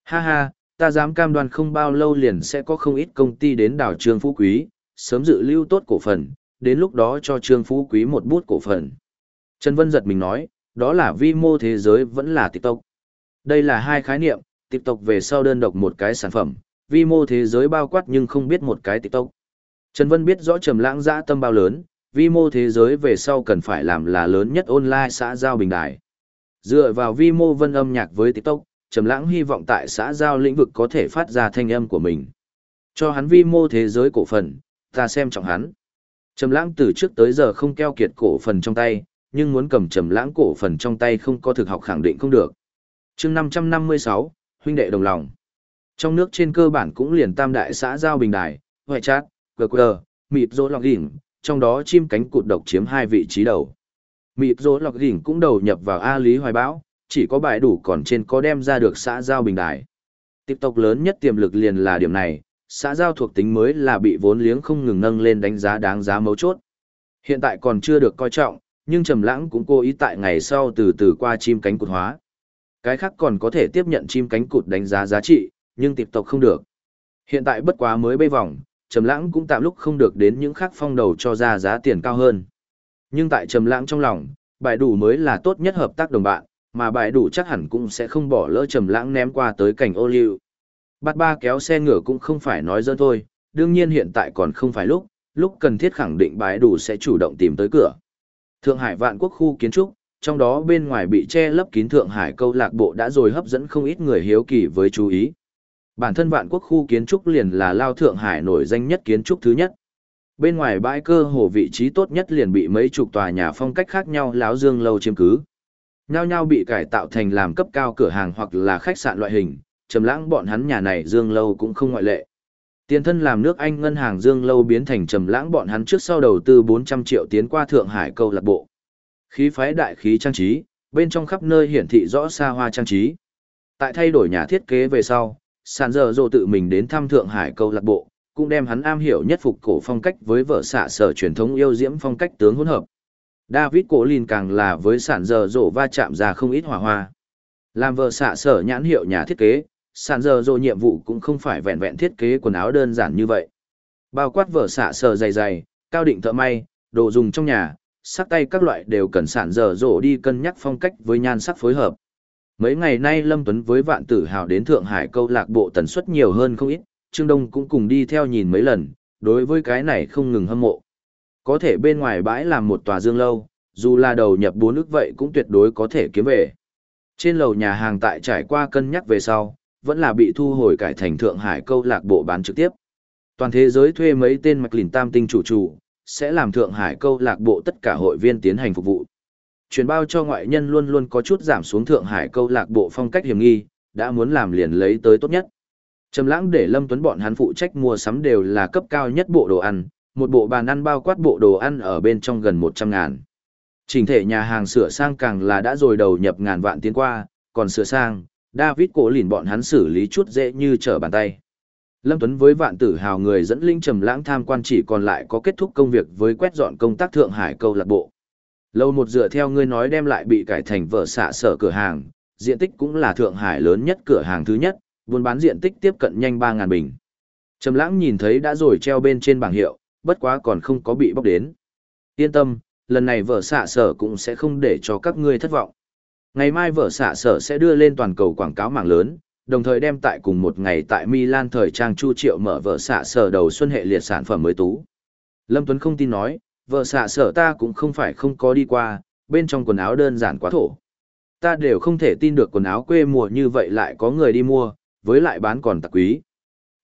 Ha ha, ta dám cam đoan không bao lâu liền sẽ có không ít công ty đến đảo Trương Phú Quý, sớm dự lưu tốt cổ phần, đến lúc đó cho Trương Phú Quý một bút cổ phần. Trần Vân giật mình nói, đó là vi mô thế giới vẫn là TikTok. Đây là hai khái niệm, TikTok về sau đơn độc một cái sản phẩm, vi mô thế giới bao quát nhưng không biết một cái TikTok. Trần Vân biết rõ trầm lãng dã tâm bao lớn, vi mô thế giới về sau cần phải làm là lớn nhất online xã giao bình đại. Dựa vào vi mô vân âm nhạc với TikTok, trầm lãng hy vọng tại xã giao lĩnh vực có thể phát ra thanh âm của mình. Cho hắn vi mô thế giới cổ phần, ta xem trọng hắn. Trầm lãng từ trước tới giờ không keo kiệt cổ phần trong tay, nhưng muốn cầm trầm lãng cổ phần trong tay không có thực học khẳng định không được. Chương 556, huynh đệ đồng lòng. Trong nước trên cơ bản cũng liền tam đại xã giao bình đài, hoại gờ QQ, mịt rô lọc đỉnh, trong đó chim cánh cụt độc chiếm hai vị trí đầu. Mịp rỗ lọc đỉnh cũng đầu nhập vào A Lý Hoài Bão, chỉ có bài đủ còn trên có đem ra được xã giao bình đài. TikTok lớn nhất tiềm lực liền là điểm này, xã giao thuộc tính mới là bị vốn liếng không ngừng nâng lên đánh giá đáng giá mấu chốt. Hiện tại còn chưa được coi trọng, nhưng Trầm Lãng cũng cố ý tại ngày sau từ từ qua chim cánh cụt hóa. Cái khác còn có thể tiếp nhận chim cánh cụt đánh giá giá trị, nhưng TikTok không được. Hiện tại bất quá mới bê vòng, Trầm Lãng cũng tạm lúc không được đến những khác phong đầu cho ra giá tiền cao hơn. Nhưng tại Trầm Lãng trong lòng, bài đủ mới là tốt nhất hợp tác đồng bạn, mà bài đủ chắc hẳn cũng sẽ không bỏ lỡ Trầm Lãng ném qua tới cảnh ô liu. Bạt ba kéo xe ngựa cũng không phải nói dơ thôi, đương nhiên hiện tại còn không phải lúc, lúc cần thiết khẳng định bài đủ sẽ chủ động tìm tới cửa. Thượng Hải vạn quốc khu kiến trúc, trong đó bên ngoài bị che lấp kín Thượng Hải câu lạc bộ đã rồi hấp dẫn không ít người hiếu kỳ với chú ý. Bản thân vạn quốc khu kiến trúc liền là lao Thượng Hải nổi danh nhất kiến trúc thứ nhất. Bên ngoài bãi cơ hồ vị trí tốt nhất liền bị mấy chục tòa nhà phong cách khác nhau láo dương lâu chiếm cứ. Nhao nhao bị cải tạo thành làm cấp cao cửa hàng hoặc là khách sạn loại hình, trầm lãng bọn hắn nhà này dương lâu cũng không ngoại lệ. Tiền thân làm nước Anh ngân hàng Dương Lâu biến thành trầm lãng bọn hắn trước sau đầu tư 400 triệu tiến qua Thượng Hải câu lạc bộ. Khí phái đại khí trang trí, bên trong khắp nơi hiển thị rõ xa hoa trang trí. Tại thay đổi nhà thiết kế về sau, sàn giờ dồ tự mình đến thăm Thượng Hải câu lạc bộ, cũng đem hắn am hiểu nhất phục cổ phong cách với vợ xạ sở truyền thống yêu diễm phong cách tướng hỗn hợp. David Cổ Lìn càng là với sản giờ rộ va chạm ra không ít hỏa hoa. Làm vợ xạ sở nhãn hiệu nhà thiết kế, sàn giờ dồ nhiệm vụ cũng không phải vẹn vẹn thiết kế quần áo đơn giản như vậy. Bao quát vợ xạ sở dày dày, cao định thợ may, đồ dùng trong nhà, sắc tay các loại đều cần sản giờ dồ đi cân nhắc phong cách với nhan sắc phối hợp. Mấy ngày nay Lâm Tuấn với vạn tử hào đến Thượng Hải câu lạc bộ tần suất nhiều hơn không ít, Trương Đông cũng cùng đi theo nhìn mấy lần, đối với cái này không ngừng hâm mộ. Có thể bên ngoài bãi làm một tòa dương lâu, dù là đầu nhập bốn nước vậy cũng tuyệt đối có thể kiếm về. Trên lầu nhà hàng tại trải qua cân nhắc về sau, vẫn là bị thu hồi cải thành Thượng Hải câu lạc bộ bán trực tiếp. Toàn thế giới thuê mấy tên mạch lìn tam tinh chủ chủ, sẽ làm Thượng Hải câu lạc bộ tất cả hội viên tiến hành phục vụ. Truyền bao cho ngoại nhân luôn luôn có chút giảm xuống Thượng Hải câu lạc bộ phong cách hiểm nghi, đã muốn làm liền lấy tới tốt nhất. Trầm lãng để Lâm Tuấn bọn hắn phụ trách mua sắm đều là cấp cao nhất bộ đồ ăn, một bộ bàn ăn bao quát bộ đồ ăn ở bên trong gần 100 ngàn. Trình thể nhà hàng sửa sang càng là đã rồi đầu nhập ngàn vạn tiến qua, còn sửa sang, David cổ lìn bọn hắn xử lý chút dễ như trở bàn tay. Lâm Tuấn với vạn tử hào người dẫn linh trầm lãng tham quan chỉ còn lại có kết thúc công việc với quét dọn công tác Thượng Hải câu lạc bộ. Lâu một dựa theo ngươi nói đem lại bị cải thành vợ xạ sở cửa hàng, diện tích cũng là Thượng Hải lớn nhất cửa hàng thứ nhất, buôn bán diện tích tiếp cận nhanh 3.000 bình. Trầm lãng nhìn thấy đã rồi treo bên trên bảng hiệu, bất quá còn không có bị bóc đến. Yên tâm, lần này vợ xạ sở cũng sẽ không để cho các ngươi thất vọng. Ngày mai vợ xạ sở sẽ đưa lên toàn cầu quảng cáo mạng lớn, đồng thời đem tại cùng một ngày tại Milan thời trang Chu Triệu mở vợ xạ sở đầu xuân hệ liệt sản phẩm mới tú. Lâm Tuấn không tin nói, vợ xạ sở ta cũng không phải không có đi qua, bên trong quần áo đơn giản quá thổ. Ta đều không thể tin được quần áo quê mùa như vậy lại có người đi mua, với lại bán còn tặc quý.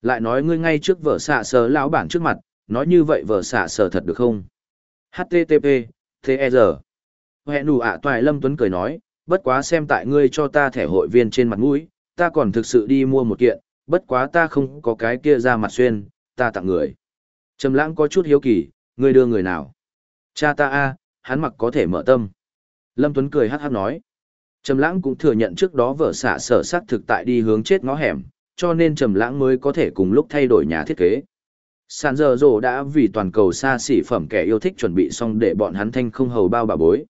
Lại nói ngươi ngay trước vợ xạ sở lão bản trước mặt, nói như vậy vợ xạ sở thật được không? HTTP, TR. Hẹ Hẹn đủ ạ toài Lâm Tuấn cười nói, bất quá xem tại ngươi cho ta thẻ hội viên trên mặt mũi, ta còn thực sự đi mua một kiện, bất quá ta không có cái kia ra mặt xuyên, ta tặng người. Trầm lãng có chút hiếu kỳ, ngươi đưa người nào? Cha ta a, hắn mặc có thể mở tâm. Lâm Tuấn cười hát hát nói. Trầm lãng cũng thừa nhận trước đó vợ xạ sở sát thực tại đi hướng chết ngõ hẻm, cho nên Trầm lãng mới có thể cùng lúc thay đổi nhà thiết kế. Sàn giờ rồ đã vì toàn cầu xa xỉ phẩm kẻ yêu thích chuẩn bị xong để bọn hắn thanh không hầu bao bà bối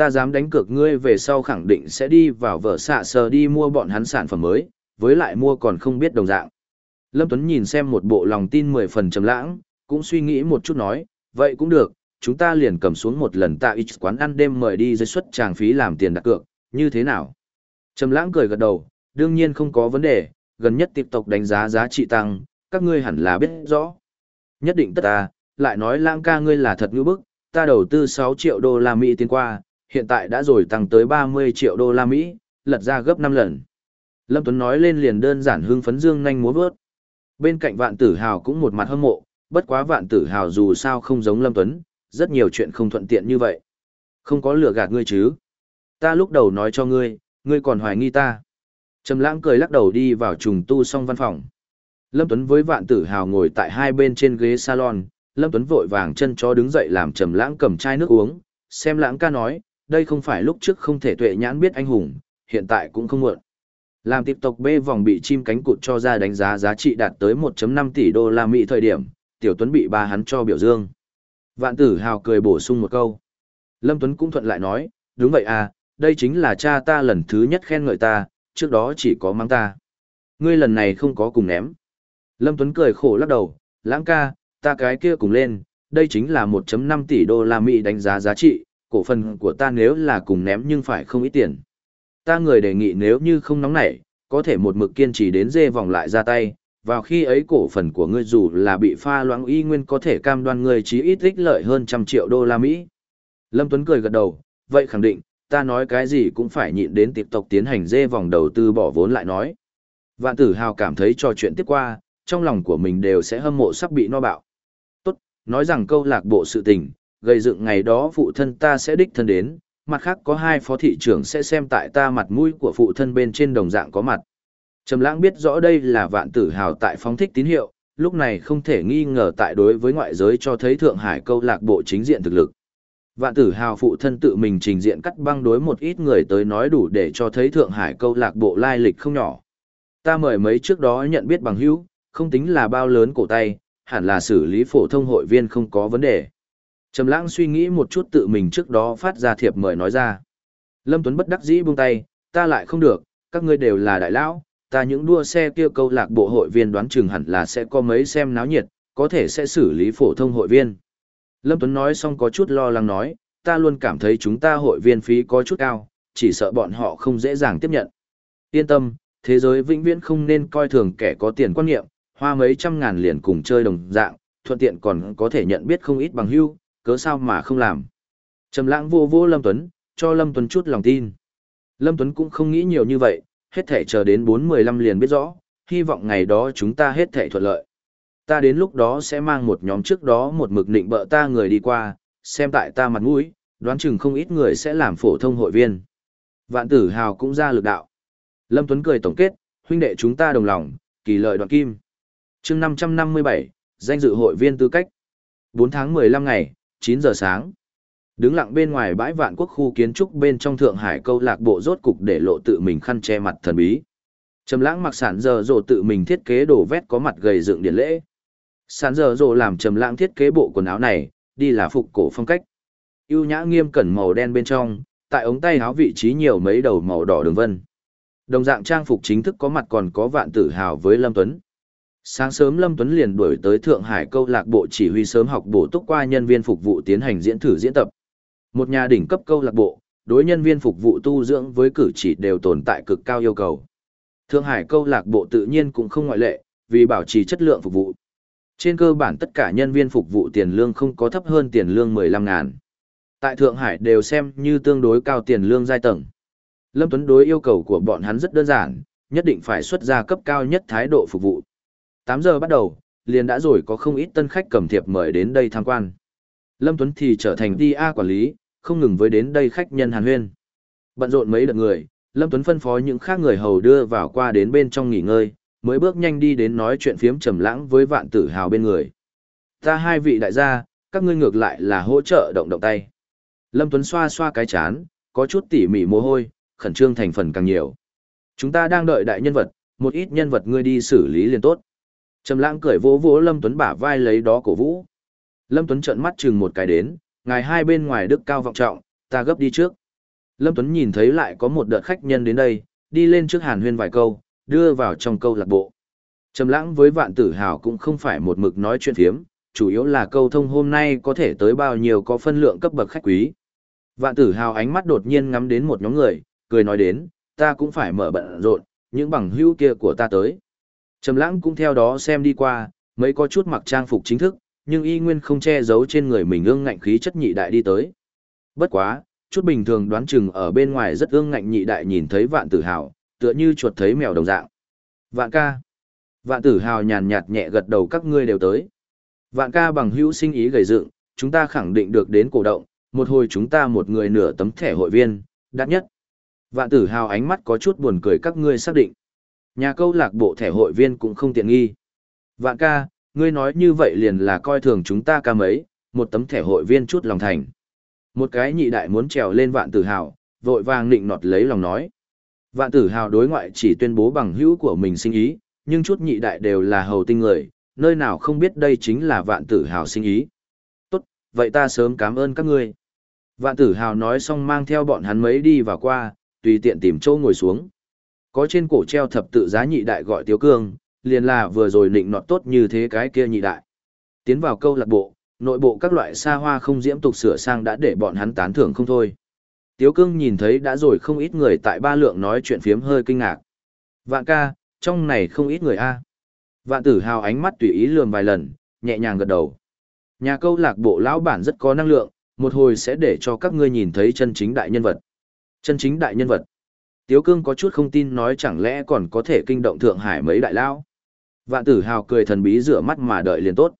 ta dám đánh cược ngươi về sau khẳng định sẽ đi vào vợ xạ sở đi mua bọn hắn sản phẩm mới, với lại mua còn không biết đồng dạng. Lâm Tuấn nhìn xem một bộ lòng tin mười phần trầm lãng, cũng suy nghĩ một chút nói, vậy cũng được, chúng ta liền cầm xuống một lần tạ ít quán ăn đêm mời đi dưới suất tràng phí làm tiền đặt cược, như thế nào? Trầm lãng cười gật đầu, đương nhiên không có vấn đề, gần nhất tiếp tục đánh giá giá trị tăng, các ngươi hẳn là biết rõ. Nhất định tất ta, lại nói lãng ca ngươi là thật ngữ bức, ta đầu tư 6 triệu đô la Mỹ tiến qua, hiện tại đã rồi tăng tới 30 triệu đô la Mỹ, lật ra gấp 5 lần. Lâm Tuấn nói lên liền đơn giản hưng phấn dương nhanh múa vớt. Bên cạnh vạn tử hào cũng một mặt hâm mộ, bất quá vạn tử hào dù sao không giống Lâm Tuấn, rất nhiều chuyện không thuận tiện như vậy. Không có lừa gạt ngươi chứ. Ta lúc đầu nói cho ngươi, ngươi còn hoài nghi ta. Trầm lãng cười lắc đầu đi vào trùng tu xong văn phòng. Lâm Tuấn với vạn tử hào ngồi tại hai bên trên ghế salon, Lâm Tuấn vội vàng chân chó đứng dậy làm trầm lãng cầm chai nước uống, xem lãng ca nói, đây không phải lúc trước không thể tuệ nhãn biết anh hùng, hiện tại cũng không muộn. Làm tiếp tục B vòng bị chim cánh cụt cho ra đánh giá giá trị đạt tới 1.5 tỷ đô la Mỹ thời điểm, Tiểu Tuấn bị ba hắn cho biểu dương. Vạn tử hào cười bổ sung một câu. Lâm Tuấn cũng thuận lại nói, đúng vậy à, đây chính là cha ta lần thứ nhất khen ngợi ta, trước đó chỉ có mang ta. Ngươi lần này không có cùng ném. Lâm Tuấn cười khổ lắc đầu, lãng ca, ta cái kia cùng lên, đây chính là 1.5 tỷ đô la Mỹ đánh giá giá trị, cổ phần của ta nếu là cùng ném nhưng phải không ít tiền. Ta người đề nghị nếu như không nóng nảy, có thể một mực kiên trì đến dê vòng lại ra tay, vào khi ấy cổ phần của ngươi dù là bị pha loãng y nguyên có thể cam đoan ngươi chí ít ích lợi hơn trăm triệu đô la Mỹ. Lâm Tuấn cười gật đầu, vậy khẳng định, ta nói cái gì cũng phải nhịn đến tiếp tục tiến hành dê vòng đầu tư bỏ vốn lại nói. Vạn tử hào cảm thấy trò chuyện tiếp qua, trong lòng của mình đều sẽ hâm mộ sắp bị no bạo. Tốt, nói rằng câu lạc bộ sự tình, gây dựng ngày đó phụ thân ta sẽ đích thân đến, mặt khác có hai phó thị trưởng sẽ xem tại ta mặt mũi của phụ thân bên trên đồng dạng có mặt. Trầm lãng biết rõ đây là vạn tử hào tại phóng thích tín hiệu, lúc này không thể nghi ngờ tại đối với ngoại giới cho thấy Thượng Hải câu lạc bộ chính diện thực lực. Vạn tử hào phụ thân tự mình trình diện cắt băng đối một ít người tới nói đủ để cho thấy Thượng Hải câu lạc bộ lai lịch không nhỏ. Ta mời mấy trước đó nhận biết bằng hữu, không tính là bao lớn cổ tay, hẳn là xử lý phổ thông hội viên không có vấn đề. Trầm lãng suy nghĩ một chút tự mình trước đó phát ra thiệp mời nói ra. Lâm Tuấn bất đắc dĩ buông tay, ta lại không được, các ngươi đều là đại lão, ta những đua xe kia câu lạc bộ hội viên đoán chừng hẳn là sẽ có mấy xem náo nhiệt, có thể sẽ xử lý phổ thông hội viên. Lâm Tuấn nói xong có chút lo lắng nói, ta luôn cảm thấy chúng ta hội viên phí có chút cao, chỉ sợ bọn họ không dễ dàng tiếp nhận. Yên tâm, thế giới vĩnh viễn không nên coi thường kẻ có tiền quan niệm, hoa mấy trăm ngàn liền cùng chơi đồng dạng, thuận tiện còn có thể nhận biết không ít bằng hữu, cớ sao mà không làm. Trầm lãng vô vô Lâm Tuấn, cho Lâm Tuấn chút lòng tin. Lâm Tuấn cũng không nghĩ nhiều như vậy, hết thể chờ đến 4-15 liền biết rõ, hy vọng ngày đó chúng ta hết thể thuận lợi. Ta đến lúc đó sẽ mang một nhóm trước đó một mực định bợ ta người đi qua, xem tại ta mặt mũi, đoán chừng không ít người sẽ làm phổ thông hội viên. Vạn tử hào cũng ra lực đạo. Lâm Tuấn cười tổng kết, huynh đệ chúng ta đồng lòng, kỳ lợi đoạn kim. chương 557, danh dự hội viên tư cách. 4 tháng 15 ngày, 9 giờ sáng. Đứng lặng bên ngoài bãi vạn quốc khu kiến trúc bên trong Thượng Hải câu lạc bộ rốt cục để lộ tự mình khăn che mặt thần bí. Trầm lãng mặc sản giờ rồ tự mình thiết kế đồ vét có mặt gầy dựng điện lễ sàn giờ rồ làm trầm lãng thiết kế bộ quần áo này, đi là phục cổ phong cách. ưu nhã nghiêm cẩn màu đen bên trong, tại ống tay áo vị trí nhiều mấy đầu màu đỏ đường vân. Đồng dạng trang phục chính thức có mặt còn có vạn tử hào với Lâm Tuấn. Sáng sớm Lâm Tuấn liền đuổi tới Thượng Hải câu lạc bộ chỉ huy sớm học bổ túc qua nhân viên phục vụ tiến hành diễn thử diễn tập. Một nhà đỉnh cấp câu lạc bộ, đối nhân viên phục vụ tu dưỡng với cử chỉ đều tồn tại cực cao yêu cầu. Thượng Hải câu lạc bộ tự nhiên cũng không ngoại lệ, vì bảo trì chất lượng phục vụ. Trên cơ bản tất cả nhân viên phục vụ tiền lương không có thấp hơn tiền lương 15 ngàn. Tại Thượng Hải đều xem như tương đối cao tiền lương giai tầng. Lâm Tuấn đối yêu cầu của bọn hắn rất đơn giản, nhất định phải xuất ra cấp cao nhất thái độ phục vụ. 8 giờ bắt đầu, liền đã rồi có không ít tân khách cầm thiệp mời đến đây tham quan. Lâm Tuấn thì trở thành DA quản lý, không ngừng với đến đây khách nhân hàn huyên. Bận rộn mấy đợt người, Lâm Tuấn phân phó những khác người hầu đưa vào qua đến bên trong nghỉ ngơi, mới bước nhanh đi đến nói chuyện phiếm trầm lãng với vạn tử hào bên người. Ta hai vị đại gia, các ngươi ngược lại là hỗ trợ động động tay. Lâm Tuấn xoa xoa cái chán, có chút tỉ mỉ mồ hôi, khẩn trương thành phần càng nhiều. Chúng ta đang đợi đại nhân vật, một ít nhân vật ngươi đi xử lý liền tốt. Trầm lãng cười vỗ vỗ Lâm Tuấn bả vai lấy đó cổ vũ. Lâm Tuấn trợn mắt chừng một cái đến, ngài hai bên ngoài đức cao vọng trọng, ta gấp đi trước. Lâm Tuấn nhìn thấy lại có một đợt khách nhân đến đây, đi lên trước hàn huyên vài câu, đưa vào trong câu lạc bộ. Trầm lãng với vạn tử hào cũng không phải một mực nói chuyện thiếm, chủ yếu là câu thông hôm nay có thể tới bao nhiêu có phân lượng cấp bậc khách quý. Vạn tử hào ánh mắt đột nhiên ngắm đến một nhóm người, cười nói đến, ta cũng phải mở bận rộn, những bằng hữu kia của ta tới. Trầm lãng cũng theo đó xem đi qua, mấy có chút mặc trang phục chính thức, nhưng y nguyên không che giấu trên người mình ương ngạnh khí chất nhị đại đi tới. Bất quá, chút bình thường đoán chừng ở bên ngoài rất ương ngạnh nhị đại nhìn thấy vạn tử hào, tựa như chuột thấy mèo đồng dạng. Vạn ca. Vạn tử hào nhàn nhạt nhẹ gật đầu các ngươi đều tới. Vạn ca bằng hữu sinh ý gầy dựng, chúng ta khẳng định được đến cổ động, một hồi chúng ta một người nửa tấm thẻ hội viên, đắt nhất. Vạn tử hào ánh mắt có chút buồn cười các ngươi xác định. Nhà câu lạc bộ thẻ hội viên cũng không tiện nghi. Vạn ca, ngươi nói như vậy liền là coi thường chúng ta ca mấy, một tấm thẻ hội viên chút lòng thành. Một cái nhị đại muốn trèo lên vạn tử hào, vội vàng nịnh nọt lấy lòng nói. Vạn tử hào đối ngoại chỉ tuyên bố bằng hữu của mình sinh ý, nhưng chút nhị đại đều là hầu tinh người, nơi nào không biết đây chính là vạn tử hào sinh ý. Tốt, vậy ta sớm cảm ơn các ngươi. Vạn tử hào nói xong mang theo bọn hắn mấy đi vào qua, tùy tiện tìm chỗ ngồi xuống. Có trên cổ treo thập tự giá nhị đại gọi Tiếu Cương, liền là vừa rồi nịnh nọt tốt như thế cái kia nhị đại. Tiến vào câu lạc bộ, nội bộ các loại xa hoa không diễm tục sửa sang đã để bọn hắn tán thưởng không thôi. Tiếu Cương nhìn thấy đã rồi không ít người tại ba lượng nói chuyện phiếm hơi kinh ngạc. Vạn ca, trong này không ít người a. Vạn tử hào ánh mắt tùy ý lườm vài lần, nhẹ nhàng gật đầu. Nhà câu lạc bộ lão bản rất có năng lượng, một hồi sẽ để cho các ngươi nhìn thấy chân chính đại nhân vật. Chân chính đại nhân vật. Tiếu cương có chút không tin nói chẳng lẽ còn có thể kinh động Thượng Hải mấy đại lão. Vạn tử hào cười thần bí rửa mắt mà đợi liền tốt.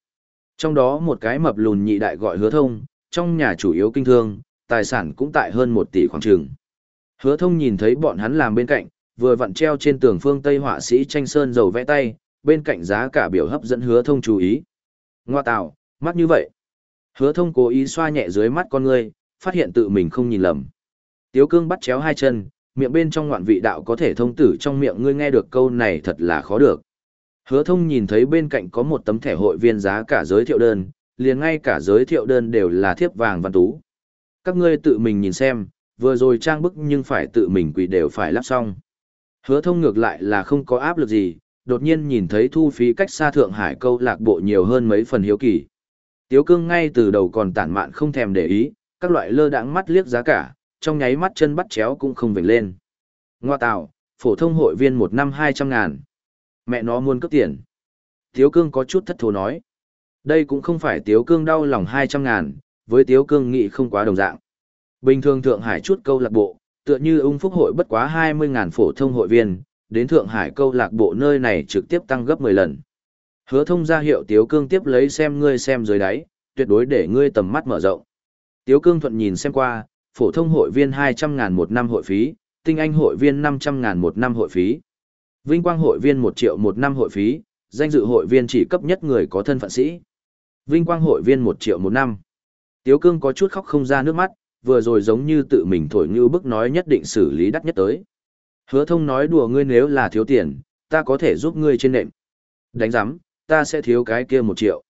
Trong đó một cái mập lùn nhị đại gọi hứa thông, trong nhà chủ yếu kinh thương, tài sản cũng tại hơn một tỷ khoảng trường. Hứa thông nhìn thấy bọn hắn làm bên cạnh, vừa vặn treo trên tường phương Tây họa sĩ tranh sơn dầu vẽ tay, bên cạnh giá cả biểu hấp dẫn hứa thông chú ý. Ngoa tạo, mắt như vậy. Hứa thông cố ý xoa nhẹ dưới mắt con ngươi, phát hiện tự mình không nhìn lầm. Tiếu cương bắt chéo hai chân, miệng bên trong ngoạn vị đạo có thể thông tử trong miệng ngươi nghe được câu này thật là khó được. Hứa thông nhìn thấy bên cạnh có một tấm thẻ hội viên giá cả giới thiệu đơn, liền ngay cả giới thiệu đơn đều là thiếp vàng văn tú. Các ngươi tự mình nhìn xem, vừa rồi trang bức nhưng phải tự mình quỷ đều phải lắp xong. Hứa thông ngược lại là không có áp lực gì, đột nhiên nhìn thấy thu phí cách xa Thượng Hải câu lạc bộ nhiều hơn mấy phần hiếu kỳ. Tiếu cương ngay từ đầu còn tản mạn không thèm để ý, các loại lơ đãng mắt liếc giá cả, trong nháy mắt chân bắt chéo cũng không vểnh lên. Ngoa tạo, phổ thông hội viên một năm hai trăm ngàn. Mẹ nó muốn cấp tiền. Tiếu cương có chút thất thố nói. Đây cũng không phải tiếu cương đau lòng hai trăm ngàn, với tiếu cương nghị không quá đồng dạng. Bình thường Thượng Hải chút câu lạc bộ, tựa như ung phúc hội bất quá hai mươi ngàn phổ thông hội viên, đến Thượng Hải câu lạc bộ nơi này trực tiếp tăng gấp mười lần. Hứa thông ra hiệu Tiếu Cương tiếp lấy xem ngươi xem dưới đáy, tuyệt đối để ngươi tầm mắt mở rộng. Tiếu Cương thuận nhìn xem qua, phổ thông hội viên 200 ngàn một năm hội phí, tinh anh hội viên 500 ngàn một năm hội phí. Vinh quang hội viên 1 triệu một năm hội phí, danh dự hội viên chỉ cấp nhất người có thân phận sĩ. Vinh quang hội viên 1 triệu một năm. Tiếu Cương có chút khóc không ra nước mắt, vừa rồi giống như tự mình thổi như bức nói nhất định xử lý đắt nhất tới. Hứa thông nói đùa ngươi nếu là thiếu tiền, ta có thể giúp ngươi trên nệm. Đánh giám, ta sẽ thiếu cái kia một triệu.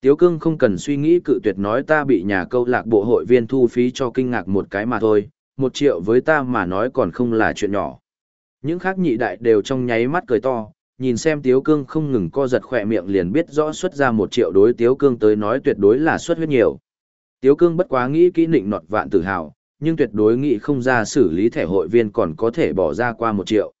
Tiếu cương không cần suy nghĩ cự tuyệt nói ta bị nhà câu lạc bộ hội viên thu phí cho kinh ngạc một cái mà thôi, một triệu với ta mà nói còn không là chuyện nhỏ. Những khác nhị đại đều trong nháy mắt cười to, nhìn xem tiếu cương không ngừng co giật khỏe miệng liền biết rõ xuất ra một triệu đối tiếu cương tới nói tuyệt đối là xuất huyết nhiều. Tiếu cương bất quá nghĩ kỹ nịnh nọt vạn tử hào, nhưng tuyệt đối nghĩ không ra xử lý thẻ hội viên còn có thể bỏ ra qua một triệu.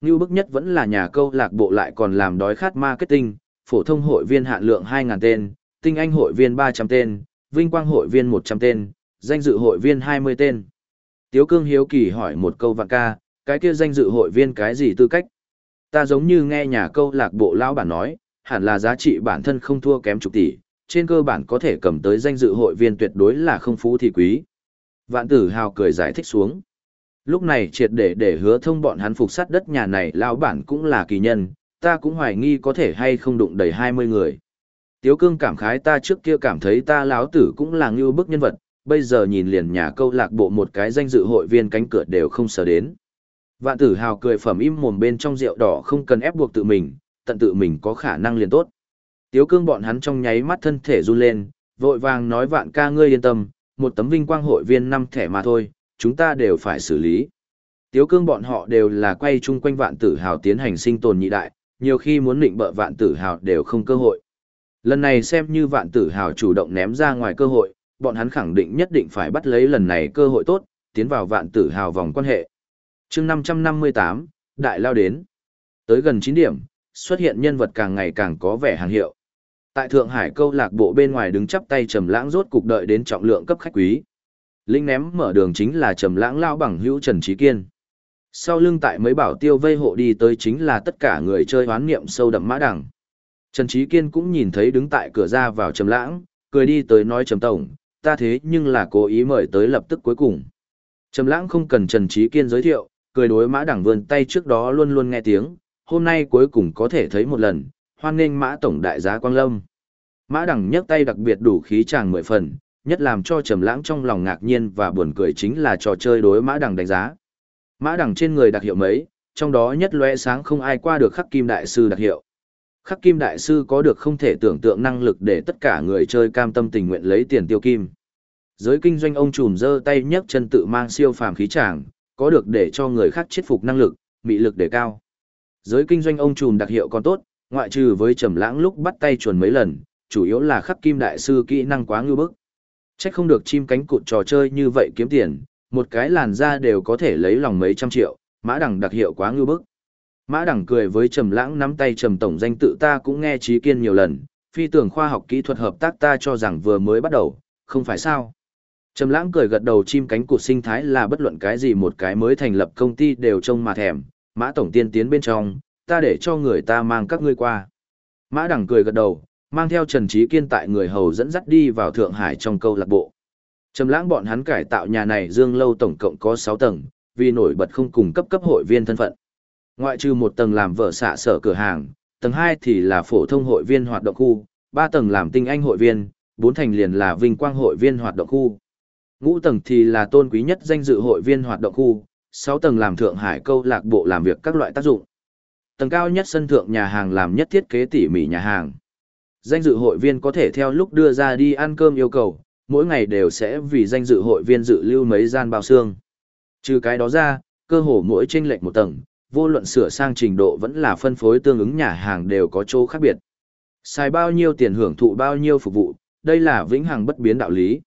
Như bức nhất vẫn là nhà câu lạc bộ lại còn làm đói khát marketing, phổ thông hội viên hạn lượng 2.000 tên, tinh anh hội viên 300 tên, vinh quang hội viên 100 tên, danh dự hội viên 20 tên. Tiếu cương hiếu kỳ hỏi một câu vạn ca, cái kia danh dự hội viên cái gì tư cách? Ta giống như nghe nhà câu lạc bộ lão bản nói, hẳn là giá trị bản thân không thua kém chục tỷ, trên cơ bản có thể cầm tới danh dự hội viên tuyệt đối là không phú thì quý. Vạn tử hào cười giải thích xuống. Lúc này triệt để để hứa thông bọn hắn phục sát đất nhà này lão bản cũng là kỳ nhân, ta cũng hoài nghi có thể hay không đụng đầy 20 người. Tiếu cương cảm khái ta trước kia cảm thấy ta lão tử cũng là ngưu bức nhân vật, bây giờ nhìn liền nhà câu lạc bộ một cái danh dự hội viên cánh cửa đều không sờ đến. Vạn tử hào cười phẩm im mồm bên trong rượu đỏ không cần ép buộc tự mình, tận tự mình có khả năng liền tốt. Tiếu cương bọn hắn trong nháy mắt thân thể run lên, vội vàng nói vạn ca ngươi yên tâm, một tấm vinh quang hội viên năm thẻ mà thôi, chúng ta đều phải xử lý. Tiếu cương bọn họ đều là quay chung quanh vạn tử hào tiến hành sinh tồn nhị đại, nhiều khi muốn định bợ vạn tử hào đều không cơ hội. Lần này xem như vạn tử hào chủ động ném ra ngoài cơ hội, bọn hắn khẳng định nhất định phải bắt lấy lần này cơ hội tốt, tiến vào vạn tử hào vòng quan hệ. chương 558, Đại Lao đến. Tới gần 9 điểm, xuất hiện nhân vật càng ngày càng có vẻ hàng hiệu. Tại Thượng Hải câu lạc bộ bên ngoài đứng chắp tay trầm lãng rốt cục đợi đến trọng lượng cấp khách quý. Linh ném mở đường chính là trầm lãng lao bằng hữu Trần Trí Kiên. Sau lưng tại mấy bảo tiêu vây hộ đi tới chính là tất cả người chơi hoán niệm sâu đậm mã đẳng. Trần Trí Kiên cũng nhìn thấy đứng tại cửa ra vào trầm lãng, cười đi tới nói trầm tổng, ta thế nhưng là cố ý mời tới lập tức cuối cùng. Trầm lãng không cần Trần Trí Kiên giới thiệu, cười đối mã Đẳng vươn tay trước đó luôn luôn nghe tiếng, hôm nay cuối cùng có thể thấy một lần, hoan nghênh mã tổng đại giá Quang Lâm. Mã đằng nhấc tay đặc biệt đủ khí chàng mười phần, nhất làm cho trầm lãng trong lòng ngạc nhiên và buồn cười chính là trò chơi đối mã đằng đánh giá. Mã đẳng trên người đặc hiệu mấy, trong đó nhất lóe sáng không ai qua được khắc kim đại sư đặc hiệu. Khắc kim đại sư có được không thể tưởng tượng năng lực để tất cả người chơi cam tâm tình nguyện lấy tiền tiêu kim. Giới kinh doanh ông trùm giơ tay nhấc chân tự mang siêu phàm khí tràng, có được để cho người khác chết phục năng lực, mị lực để cao. Giới kinh doanh ông trùm đặc hiệu còn tốt, ngoại trừ với trầm lãng lúc bắt tay chuẩn mấy lần, chủ yếu là khắc kim đại sư kỹ năng quá ngưu bức. Chắc không được chim cánh cụt trò chơi như vậy kiếm tiền, một cái làn da đều có thể lấy lòng mấy trăm triệu, mã đẳng đặc hiệu quá ngưu bức. Mã đẳng cười với trầm lãng nắm tay trầm tổng danh tự ta cũng nghe trí kiên nhiều lần, phi tưởng khoa học kỹ thuật hợp tác ta cho rằng vừa mới bắt đầu, không phải sao. Trầm lãng cười gật đầu chim cánh cụt sinh thái là bất luận cái gì một cái mới thành lập công ty đều trông mà thèm, mã tổng tiên tiến bên trong, ta để cho người ta mang các ngươi qua. Mã Đằng cười gật đầu, mang theo Trần Trí Kiên tại người hầu dẫn dắt đi vào Thượng Hải trong câu lạc bộ. Trầm lãng bọn hắn cải tạo nhà này dương lâu tổng cộng có 6 tầng, vì nổi bật không cùng cấp cấp hội viên thân phận. Ngoại trừ một tầng làm vợ xạ sở cửa hàng, tầng 2 thì là phổ thông hội viên hoạt động khu, 3 tầng làm tinh anh hội viên, 4 thành liền là vinh quang hội viên hoạt động khu. Ngũ tầng thì là tôn quý nhất danh dự hội viên hoạt động khu, 6 tầng làm Thượng Hải câu lạc bộ làm việc các loại tác dụng. Tầng cao nhất sân thượng nhà hàng làm nhất thiết kế tỉ mỉ nhà hàng. Danh dự hội viên có thể theo lúc đưa ra đi ăn cơm yêu cầu, mỗi ngày đều sẽ vì danh dự hội viên dự lưu mấy gian bao xương. Trừ cái đó ra, cơ hồ mỗi chênh lệch một tầng, vô luận sửa sang trình độ vẫn là phân phối tương ứng nhà hàng đều có chỗ khác biệt. Xài bao nhiêu tiền hưởng thụ bao nhiêu phục vụ, đây là vĩnh hằng bất biến đạo lý.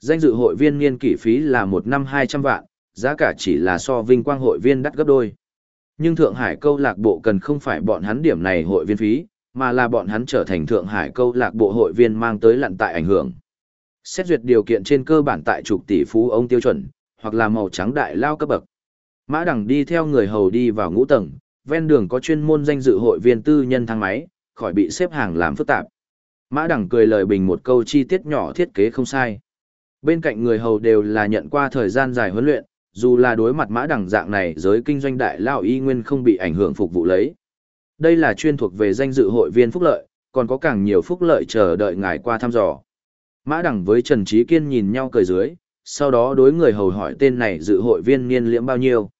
Danh dự hội viên niên kỷ phí là một năm 200 vạn, giá cả chỉ là so vinh quang hội viên đắt gấp đôi. Nhưng Thượng Hải câu lạc bộ cần không phải bọn hắn điểm này hội viên phí, mà là bọn hắn trở thành Thượng Hải câu lạc bộ hội viên mang tới lặn tại ảnh hưởng. Xét duyệt điều kiện trên cơ bản tại trục tỷ phú ông tiêu chuẩn, hoặc là màu trắng đại lao cấp bậc. Mã Đằng đi theo người hầu đi vào ngũ tầng, ven đường có chuyên môn danh dự hội viên tư nhân thang máy, khỏi bị xếp hàng làm phức tạp. Mã Đằng cười lời bình một câu chi tiết nhỏ thiết kế không sai. Bên cạnh người hầu đều là nhận qua thời gian dài huấn luyện, dù là đối mặt Mã đẳng dạng này giới kinh doanh đại lao y nguyên không bị ảnh hưởng phục vụ lấy. Đây là chuyên thuộc về danh dự hội viên phúc lợi, còn có càng nhiều phúc lợi chờ đợi ngài qua thăm dò. Mã đẳng với Trần Trí Kiên nhìn nhau cười dưới, sau đó đối người hầu hỏi tên này dự hội viên niên liễm bao nhiêu.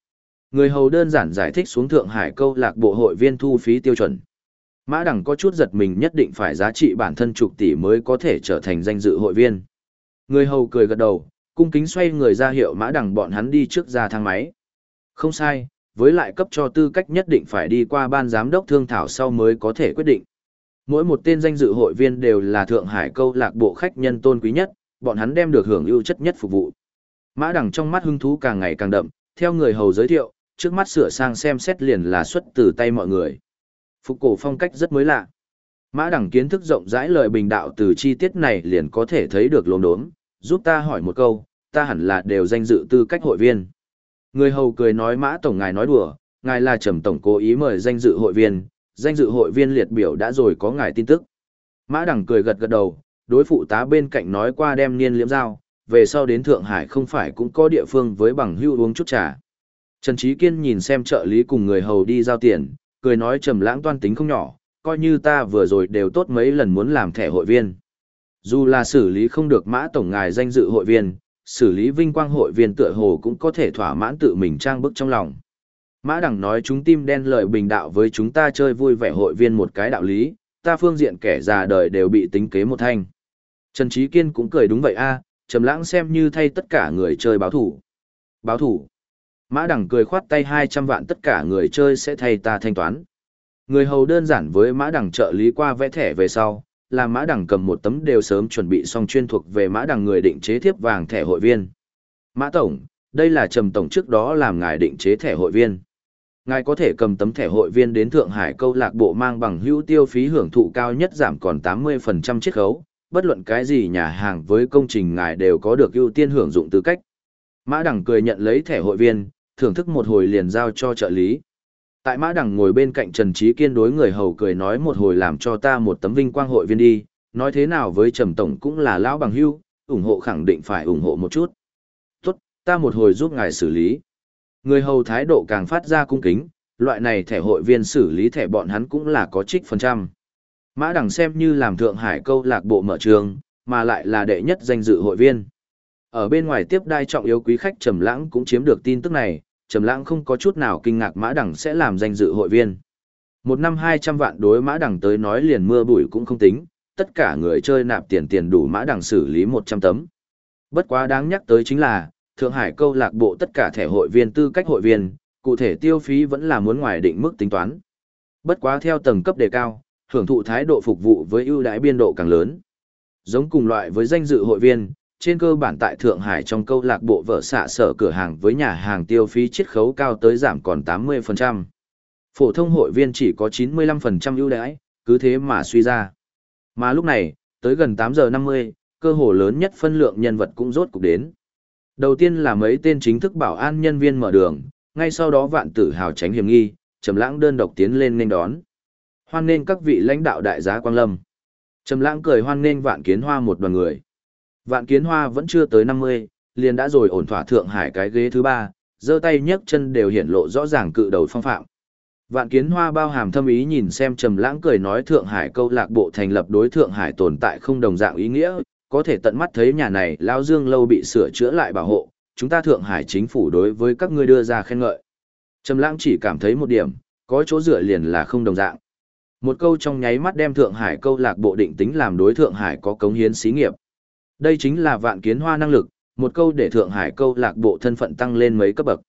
Người hầu đơn giản giải thích xuống Thượng Hải câu lạc bộ hội viên thu phí tiêu chuẩn. Mã đẳng có chút giật mình nhất định phải giá trị bản thân chục tỷ mới có thể trở thành danh dự hội viên. Người hầu cười gật đầu, cung kính xoay người ra hiệu Mã Đằng bọn hắn đi trước ra thang máy. Không sai, với lại cấp cho tư cách nhất định phải đi qua ban giám đốc thương thảo sau mới có thể quyết định. Mỗi một tên danh dự hội viên đều là Thượng Hải câu lạc bộ khách nhân tôn quý nhất, bọn hắn đem được hưởng ưu chất nhất phục vụ. Mã Đằng trong mắt hứng thú càng ngày càng đậm, theo người hầu giới thiệu, trước mắt sửa sang xem xét liền là xuất từ tay mọi người. Phục cổ phong cách rất mới lạ. Mã Đằng kiến thức rộng rãi lời bình đạo từ chi tiết này liền có thể thấy được lồn đốm, giúp ta hỏi một câu, ta hẳn là đều danh dự tư cách hội viên. Người hầu cười nói Mã Tổng ngài nói đùa, ngài là trầm tổng cố ý mời danh dự hội viên, danh dự hội viên liệt biểu đã rồi có ngài tin tức. Mã đẳng cười gật gật đầu, đối phụ tá bên cạnh nói qua đem niên liễm giao, về sau đến Thượng Hải không phải cũng có địa phương với bằng hưu uống chút trà. Trần Trí Kiên nhìn xem trợ lý cùng người hầu đi giao tiền, cười nói trầm lãng toan tính không nhỏ, coi như ta vừa rồi đều tốt mấy lần muốn làm thẻ hội viên. Dù là xử lý không được mã tổng ngài danh dự hội viên, xử lý vinh quang hội viên tựa hồ cũng có thể thỏa mãn tự mình trang bức trong lòng. Mã đẳng nói chúng tim đen lợi bình đạo với chúng ta chơi vui vẻ hội viên một cái đạo lý, ta phương diện kẻ già đời đều bị tính kế một thanh. Trần Trí Kiên cũng cười đúng vậy a, Trầm Lãng xem như thay tất cả người chơi báo thủ. Báo thủ? Mã đẳng cười khoát tay 200 vạn tất cả người chơi sẽ thay ta thanh toán. Người hầu đơn giản với Mã đẳng trợ lý qua vẽ thẻ về sau, làm Mã Đằng cầm một tấm đều sớm chuẩn bị xong chuyên thuộc về Mã Đằng người định chế thiếp vàng thẻ hội viên. Mã tổng, đây là Trầm tổng trước đó làm ngài định chế thẻ hội viên. Ngài có thể cầm tấm thẻ hội viên đến Thượng Hải câu lạc bộ mang bằng hữu tiêu phí hưởng thụ cao nhất giảm còn 80% chiết khấu, bất luận cái gì nhà hàng với công trình ngài đều có được ưu tiên hưởng dụng tư cách. Mã Đằng cười nhận lấy thẻ hội viên, thưởng thức một hồi liền giao cho trợ lý. Tại Mã Đằng ngồi bên cạnh Trần Trí Kiên đối người hầu cười nói một hồi làm cho ta một tấm vinh quang hội viên đi, nói thế nào với Trầm Tổng cũng là lão bằng hưu, ủng hộ khẳng định phải ủng hộ một chút. Tốt, ta một hồi giúp ngài xử lý. Người hầu thái độ càng phát ra cung kính, loại này thẻ hội viên xử lý thẻ bọn hắn cũng là có trích phần trăm. Mã Đằng xem như làm Thượng Hải câu lạc bộ mở trường, mà lại là đệ nhất danh dự hội viên. Ở bên ngoài tiếp đai trọng yếu quý khách Trầm Lãng cũng chiếm được tin tức này, Trầm Lãng không có chút nào kinh ngạc Mã Đằng sẽ làm danh dự hội viên. Một năm 200 vạn đối Mã Đằng tới nói liền mưa bụi cũng không tính, tất cả người chơi nạp tiền tiền đủ Mã Đằng xử lý 100 tấm. Bất quá đáng nhắc tới chính là, Thượng Hải câu lạc bộ tất cả thẻ hội viên tư cách hội viên, cụ thể tiêu phí vẫn là muốn ngoài định mức tính toán. Bất quá theo tầng cấp đề cao, hưởng thụ thái độ phục vụ với ưu đãi biên độ càng lớn. Giống cùng loại với danh dự hội viên, trên cơ bản tại Thượng Hải trong câu lạc bộ vợ xạ sở cửa hàng với nhà hàng tiêu phí chiết khấu cao tới giảm còn 80%. Phổ thông hội viên chỉ có 95% ưu đãi, cứ thế mà suy ra. Mà lúc này, tới gần 8 giờ 50, cơ hồ lớn nhất phân lượng nhân vật cũng rốt cục đến. Đầu tiên là mấy tên chính thức bảo an nhân viên mở đường, ngay sau đó vạn tử hào tránh hiểm nghi, trầm lãng đơn độc tiến lên nên đón. Hoan nên các vị lãnh đạo đại giá Quang Lâm. Trầm lãng cười hoan nên vạn kiến hoa một đoàn người. Vạn kiến hoa vẫn chưa tới 50, liền đã rồi ổn thỏa Thượng Hải cái ghế thứ ba, giơ tay nhấc chân đều hiển lộ rõ ràng cự đầu phong phạm. Vạn kiến hoa bao hàm thâm ý nhìn xem Trầm lãng cười nói Thượng Hải câu lạc bộ thành lập đối Thượng Hải tồn tại không đồng dạng ý nghĩa, có thể tận mắt thấy nhà này lao Dương lâu bị sửa chữa lại bảo hộ, chúng ta Thượng Hải chính phủ đối với các ngươi đưa ra khen ngợi. Trầm lãng chỉ cảm thấy một điểm, có chỗ dựa liền là không đồng dạng. Một câu trong nháy mắt đem Thượng Hải câu lạc bộ định tính làm đối Thượng Hải có cống hiến xí nghiệp. Đây chính là vạn kiến hoa năng lực, một câu để Thượng Hải câu lạc bộ thân phận tăng lên mấy cấp bậc.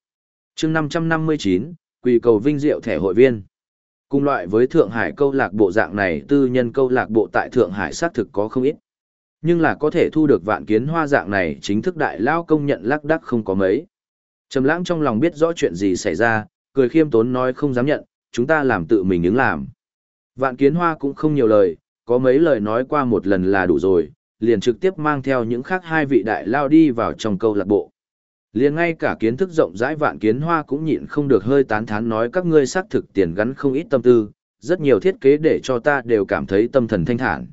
chương 559, quỳ cầu vinh diệu thẻ hội viên. Cùng loại với Thượng Hải câu lạc bộ dạng này tư nhân câu lạc bộ tại Thượng Hải xác thực có không ít. Nhưng là có thể thu được vạn kiến hoa dạng này chính thức đại lao công nhận lắc đắc không có mấy. Trầm lãng trong lòng biết rõ chuyện gì xảy ra, cười khiêm tốn nói không dám nhận, chúng ta làm tự mình ứng làm. Vạn kiến hoa cũng không nhiều lời, có mấy lời nói qua một lần là đủ rồi, liền trực tiếp mang theo những khác hai vị đại lao đi vào trong câu lạc bộ. Liền ngay cả kiến thức rộng rãi vạn kiến hoa cũng nhịn không được hơi tán thán nói các ngươi xác thực tiền gắn không ít tâm tư, rất nhiều thiết kế để cho ta đều cảm thấy tâm thần thanh thản.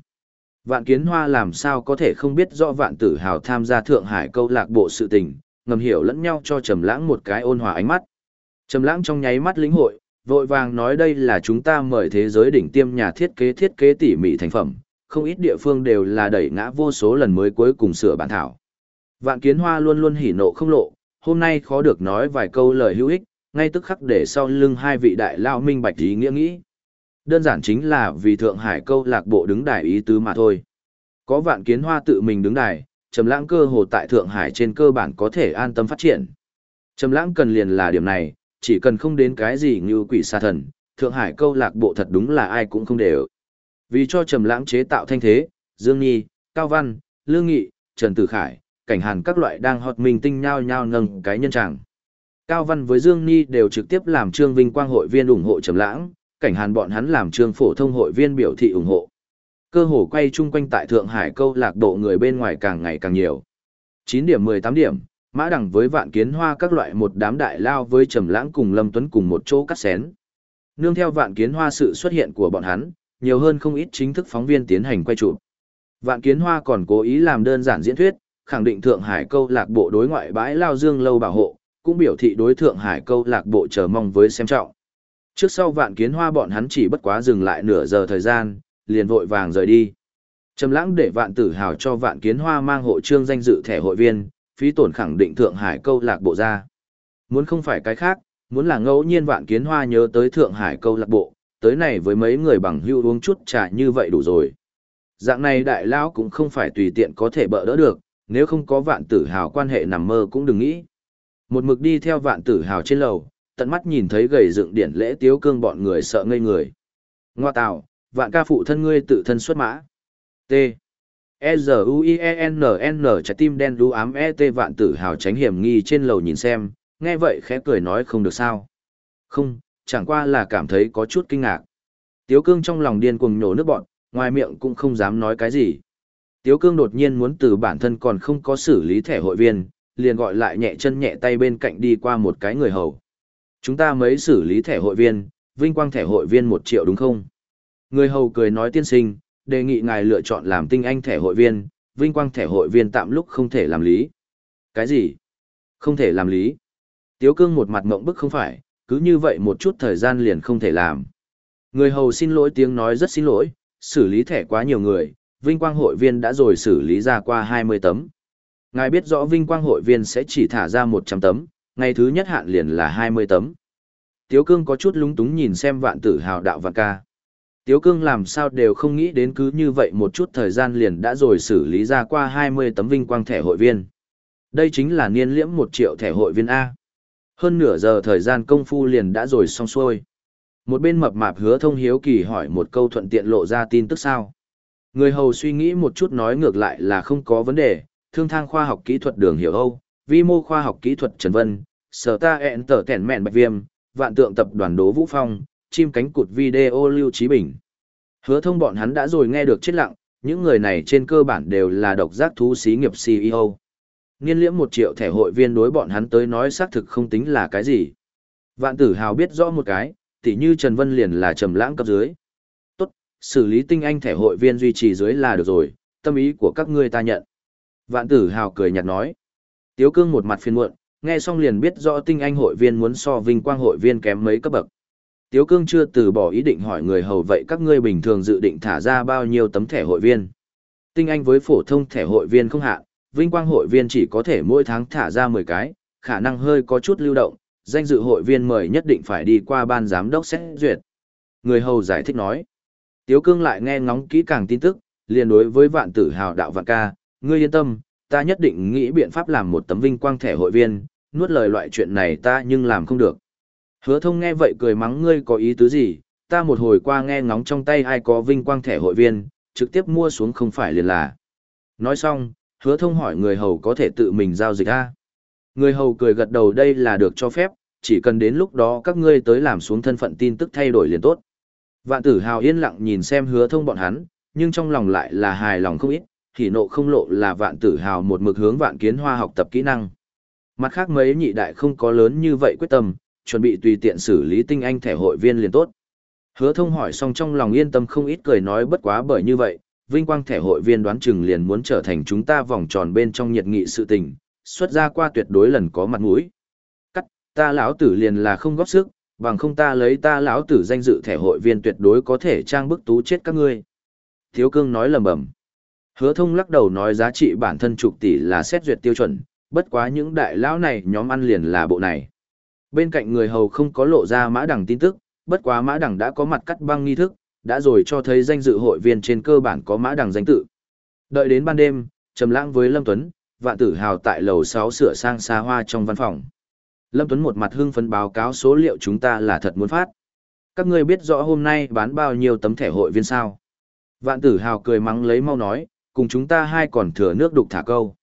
Vạn kiến hoa làm sao có thể không biết rõ vạn tử hào tham gia Thượng Hải câu lạc bộ sự tình, ngầm hiểu lẫn nhau cho Trầm Lãng một cái ôn hòa ánh mắt. Trầm Lãng trong nháy mắt lĩnh hội, vội vàng nói đây là chúng ta mời thế giới đỉnh tiêm nhà thiết kế thiết kế tỉ mỉ thành phẩm, không ít địa phương đều là đẩy ngã vô số lần mới cuối cùng sửa bản thảo. Vạn Kiến Hoa luôn luôn hỉ nộ không lộ, hôm nay khó được nói vài câu lời hữu ích, ngay tức khắc để sau lưng hai vị đại lao minh bạch ý nghĩa nghĩ. Đơn giản chính là vì Thượng Hải câu lạc bộ đứng đài ý tứ mà thôi. Có Vạn Kiến Hoa tự mình đứng đài, Trầm Lãng cơ hồ tại Thượng Hải trên cơ bản có thể an tâm phát triển. Trầm Lãng cần liền là điểm này, chỉ cần không đến cái gì như quỷ sa thần, Thượng Hải câu lạc bộ thật đúng là ai cũng không đều. Vì cho Trầm Lãng chế tạo thanh thế, Dương Nhi, Cao Văn, Lương Nghị, Trần Tử Khải, Cảnh Hàn các loại đang hot mình tinh nhao nhao nâng cái nhân trạng. Cao Văn với Dương Nhi đều trực tiếp làm Trương Vinh Quang hội viên ủng hộ Trầm Lãng, Cảnh Hàn bọn hắn làm Trương phổ thông hội viên biểu thị ủng hộ. Cơ hồ quay chung quanh tại Thượng Hải câu lạc bộ người bên ngoài càng ngày càng nhiều. 9 điểm 18 điểm, Mã Đằng với Vạn Kiến Hoa các loại một đám đại lao với Trầm Lãng cùng Lâm Tuấn cùng một chỗ cắt xén. Nương theo Vạn Kiến Hoa sự xuất hiện của bọn hắn, nhiều hơn không ít chính thức phóng viên tiến hành quay chụp. Vạn Kiến Hoa còn cố ý làm đơn giản diễn thuyết, khẳng định Thượng Hải câu lạc bộ đối ngoại bãi lao dương lâu bảo hộ, cũng biểu thị đối Thượng Hải câu lạc bộ chờ mong với xem trọng. Trước sau Vạn Kiến Hoa bọn hắn chỉ bất quá dừng lại nửa giờ thời gian, liền vội vàng rời đi. Trầm Lãng để Vạn Tử Hào cho Vạn Kiến Hoa mang hộ chương danh dự thẻ hội viên, phí tổn khẳng định Thượng Hải câu lạc bộ ra. Muốn không phải cái khác, muốn là ngẫu nhiên Vạn Kiến Hoa nhớ tới Thượng Hải câu lạc bộ, tới này với mấy người bằng hữu uống chút trà như vậy đủ rồi. Dạng này đại lão cũng không phải tùy tiện có thể bỡ đỡ được, nếu không có vạn tử hào quan hệ nằm mơ cũng đừng nghĩ. Một mực đi theo vạn tử hào trên lầu, tận mắt nhìn thấy gầy dựng điển lễ tiếu cương bọn người sợ ngây người. Ngoa tạo, vạn ca phụ thân ngươi tự thân xuất mã. T. E Z U I E N N trái tim đen đu ám E T vạn tử hào tránh hiểm nghi trên lầu nhìn xem, nghe vậy khẽ cười nói không được sao. Không, chẳng qua là cảm thấy có chút kinh ngạc. Tiếu cương trong lòng điên cuồng nhổ nước bọn, ngoài miệng cũng không dám nói cái gì. Tiếu cương đột nhiên muốn từ bản thân còn không có xử lý thẻ hội viên, liền gọi lại nhẹ chân nhẹ tay bên cạnh đi qua một cái người hầu. Chúng ta mới xử lý thẻ hội viên, vinh quang thẻ hội viên một triệu đúng không? Người hầu cười nói tiên sinh, đề nghị ngài lựa chọn làm tinh anh thẻ hội viên, vinh quang thẻ hội viên tạm lúc không thể làm lý. Cái gì? Không thể làm lý. Tiếu cương một mặt mộng bức không phải, cứ như vậy một chút thời gian liền không thể làm. Người hầu xin lỗi tiếng nói rất xin lỗi, xử lý thẻ quá nhiều người, vinh quang hội viên đã rồi xử lý ra qua 20 tấm. Ngài biết rõ vinh quang hội viên sẽ chỉ thả ra 100 tấm, ngày thứ nhất hạn liền là 20 tấm. Tiếu cương có chút lúng túng nhìn xem vạn tử hào đạo vạn ca. Tiếu cương làm sao đều không nghĩ đến cứ như vậy một chút thời gian liền đã rồi xử lý ra qua 20 tấm vinh quang thẻ hội viên. Đây chính là niên liễm 1 triệu thẻ hội viên A. Hơn nửa giờ thời gian công phu liền đã rồi xong xuôi. Một bên mập mạp hứa thông hiếu kỳ hỏi một câu thuận tiện lộ ra tin tức sao. Người hầu suy nghĩ một chút nói ngược lại là không có vấn đề, thương thang khoa học kỹ thuật đường hiểu Âu, vi mô khoa học kỹ thuật Trần Vân, sở ta ẹn tở tẻn mẹn bạch viêm, vạn tượng tập đoàn đố Vũ Phong, chim cánh cụt video lưu trí bình. Hứa thông bọn hắn đã rồi nghe được chết lặng, những người này trên cơ bản đều là độc giác thú xí nghiệp CEO. Niên liễm một triệu thẻ hội viên đối bọn hắn tới nói xác thực không tính là cái gì. Vạn tử hào biết rõ một cái, tỉ như Trần Vân liền là trầm lãng cấp dưới. Tốt, xử lý tinh anh thẻ hội viên duy trì dưới là được rồi, tâm ý của các ngươi ta nhận. Vạn tử hào cười nhạt nói. Tiếu cương một mặt phiền muộn, nghe xong liền biết rõ tinh anh hội viên muốn so vinh quang hội viên kém mấy cấp bậc. Tiếu cương chưa từ bỏ ý định hỏi người hầu vậy các ngươi bình thường dự định thả ra bao nhiêu tấm thẻ hội viên. Tinh anh với phổ thông thẻ hội viên không hạn, vinh quang hội viên chỉ có thể mỗi tháng thả ra 10 cái, khả năng hơi có chút lưu động, danh dự hội viên mời nhất định phải đi qua ban giám đốc xét duyệt. Người hầu giải thích nói. Tiếu cương lại nghe ngóng kỹ càng tin tức, liền đối với vạn tử hào đạo vạn ca, ngươi yên tâm, ta nhất định nghĩ biện pháp làm một tấm vinh quang thẻ hội viên, nuốt lời loại chuyện này ta nhưng làm không được. Hứa thông nghe vậy cười mắng ngươi có ý tứ gì, ta một hồi qua nghe ngóng trong tay ai có vinh quang thẻ hội viên, trực tiếp mua xuống không phải liền là. Nói xong, hứa thông hỏi người hầu có thể tự mình giao dịch a Người hầu cười gật đầu đây là được cho phép, chỉ cần đến lúc đó các ngươi tới làm xuống thân phận tin tức thay đổi liền tốt. Vạn tử hào yên lặng nhìn xem hứa thông bọn hắn, nhưng trong lòng lại là hài lòng không ít, thì nộ không lộ là vạn tử hào một mực hướng vạn kiến hoa học tập kỹ năng. Mặt khác mấy nhị đại không có lớn như vậy quyết tâm, chuẩn bị tùy tiện xử lý tinh anh thẻ hội viên liền tốt. Hứa thông hỏi xong trong lòng yên tâm không ít cười nói bất quá bởi như vậy, vinh quang thẻ hội viên đoán chừng liền muốn trở thành chúng ta vòng tròn bên trong nhiệt nghị sự tình, xuất ra qua tuyệt đối lần có mặt mũi. Cắt, ta lão tử liền là không góp sức, bằng không ta lấy ta lão tử danh dự thẻ hội viên tuyệt đối có thể trang bức tú chết các ngươi. Thiếu cương nói lầm bầm. Hứa thông lắc đầu nói giá trị bản thân chục tỷ là xét duyệt tiêu chuẩn, bất quá những đại lão này nhóm ăn liền là bộ này. Bên cạnh người hầu không có lộ ra mã đẳng tin tức, bất quá mã đẳng đã có mặt cắt băng nghi thức, đã rồi cho thấy danh dự hội viên trên cơ bản có mã đẳng danh tự. Đợi đến ban đêm, trầm lãng với Lâm Tuấn, vạn tử hào tại lầu 6 sửa sang xa hoa trong văn phòng. Lâm Tuấn một mặt hưng phấn báo cáo số liệu chúng ta là thật muốn phát. Các ngươi biết rõ hôm nay bán bao nhiêu tấm thẻ hội viên sao? Vạn tử hào cười mắng lấy mau nói, cùng chúng ta hai còn thừa nước đục thả câu.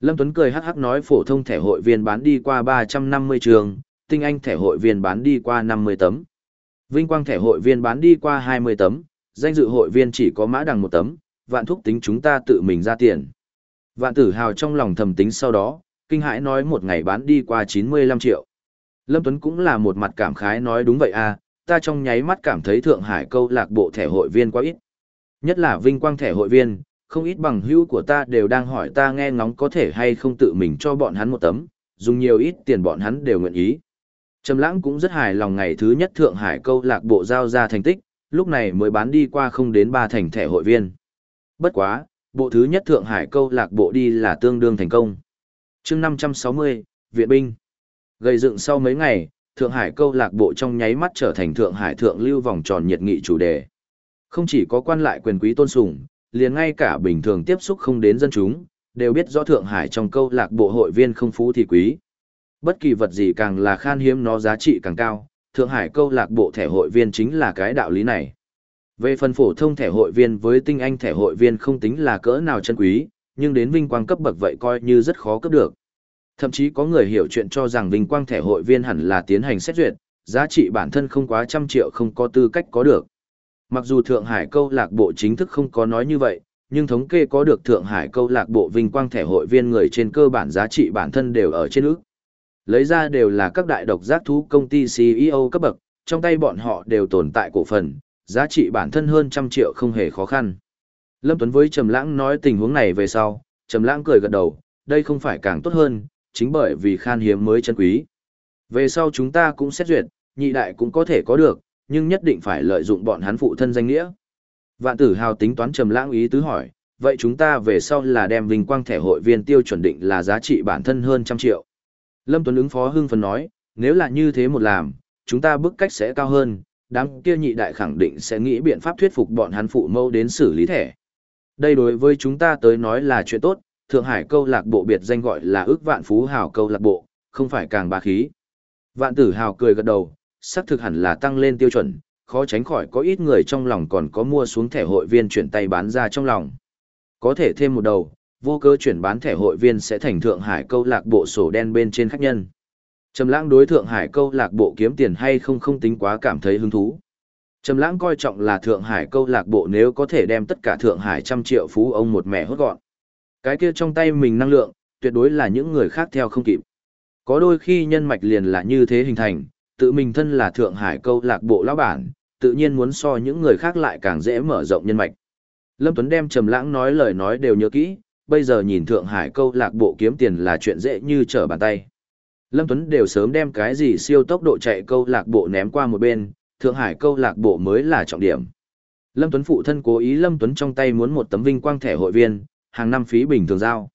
Lâm Tuấn cười hắc hắc nói phổ thông thẻ hội viên bán đi qua 350 trường, tinh anh thẻ hội viên bán đi qua 50 tấm. Vinh quang thẻ hội viên bán đi qua 20 tấm, danh dự hội viên chỉ có mã đằng một tấm, vạn thúc tính chúng ta tự mình ra tiền. Vạn tử hào trong lòng thầm tính sau đó, kinh hãi nói một ngày bán đi qua 95 triệu. Lâm Tuấn cũng là một mặt cảm khái nói đúng vậy à, ta trong nháy mắt cảm thấy Thượng Hải câu lạc bộ thẻ hội viên quá ít. Nhất là vinh quang thẻ hội viên, không ít bằng hữu của ta đều đang hỏi ta nghe ngóng có thể hay không tự mình cho bọn hắn một tấm, dùng nhiều ít tiền bọn hắn đều nguyện ý. Trầm lãng cũng rất hài lòng ngày thứ nhất Thượng Hải câu lạc bộ giao ra thành tích, lúc này mới bán đi qua không đến ba thành thẻ hội viên. Bất quá, bộ thứ nhất Thượng Hải câu lạc bộ đi là tương đương thành công. Chương 560, Viện binh. Gây dựng sau mấy ngày, Thượng Hải câu lạc bộ trong nháy mắt trở thành Thượng Hải thượng lưu vòng tròn nhiệt nghị chủ đề. Không chỉ có quan lại quyền quý tôn sùng, liền ngay cả bình thường tiếp xúc không đến dân chúng, đều biết rõ Thượng Hải trong câu lạc bộ hội viên không phú thì quý. Bất kỳ vật gì càng là khan hiếm nó giá trị càng cao, Thượng Hải câu lạc bộ thẻ hội viên chính là cái đạo lý này. Về phần phổ thông thẻ hội viên với tinh anh thẻ hội viên không tính là cỡ nào chân quý, nhưng đến vinh quang cấp bậc vậy coi như rất khó cấp được. Thậm chí có người hiểu chuyện cho rằng vinh quang thẻ hội viên hẳn là tiến hành xét duyệt, giá trị bản thân không quá trăm triệu không có tư cách có được. Mặc dù Thượng Hải câu lạc bộ chính thức không có nói như vậy, nhưng thống kê có được Thượng Hải câu lạc bộ vinh quang thẻ hội viên người trên cơ bản giá trị bản thân đều ở trên ước. Lấy ra đều là các đại độc giác thú công ty CEO cấp bậc, trong tay bọn họ đều tồn tại cổ phần, giá trị bản thân hơn trăm triệu không hề khó khăn. Lâm Tuấn với Trầm Lãng nói tình huống này về sau, Trầm Lãng cười gật đầu, đây không phải càng tốt hơn, chính bởi vì khan hiếm mới chân quý. Về sau chúng ta cũng xét duyệt, nhị đại cũng có thể có được, nhưng nhất định phải lợi dụng bọn hắn phụ thân danh nghĩa. Vạn tử hào tính toán trầm lãng ý tứ hỏi, vậy chúng ta về sau là đem vinh quang thẻ hội viên tiêu chuẩn định là giá trị bản thân hơn trăm triệu. Lâm Tuấn ứng phó hưng phấn nói, nếu là như thế một làm, chúng ta bức cách sẽ cao hơn, đám kia nhị đại khẳng định sẽ nghĩ biện pháp thuyết phục bọn hắn phụ mâu đến xử lý thẻ. Đây đối với chúng ta tới nói là chuyện tốt, Thượng Hải câu lạc bộ biệt danh gọi là ước vạn phú hào câu lạc bộ, không phải càng bà khí. Vạn tử hào cười gật đầu, xác thực hẳn là tăng lên tiêu chuẩn, khó tránh khỏi có ít người trong lòng còn có mua xuống thẻ hội viên chuyển tay bán ra trong lòng. Có thể thêm một đầu, vô cơ chuyển bán thẻ hội viên sẽ thành Thượng Hải câu lạc bộ sổ đen bên trên khách nhân. Trầm lãng đối Thượng Hải câu lạc bộ kiếm tiền hay không không tính quá cảm thấy hứng thú. Trầm lãng coi trọng là Thượng Hải câu lạc bộ nếu có thể đem tất cả Thượng Hải trăm triệu phú ông một mẹ hốt gọn. Cái kia trong tay mình năng lượng, tuyệt đối là những người khác theo không kịp. Có đôi khi nhân mạch liền là như thế hình thành, tự mình thân là Thượng Hải câu lạc bộ lão bản, tự nhiên muốn so những người khác lại càng dễ mở rộng nhân mạch. Lâm Tuấn đem Trầm Lãng nói lời nói đều nhớ kỹ, bây giờ nhìn Thượng Hải câu lạc bộ kiếm tiền là chuyện dễ như trở bàn tay. Lâm Tuấn đều sớm đem cái gì siêu tốc độ chạy câu lạc bộ ném qua một bên, Thượng Hải câu lạc bộ mới là trọng điểm. Lâm Tuấn phụ thân cố ý Lâm Tuấn trong tay muốn một tấm vinh quang thẻ hội viên, hàng năm phí bình thường giao.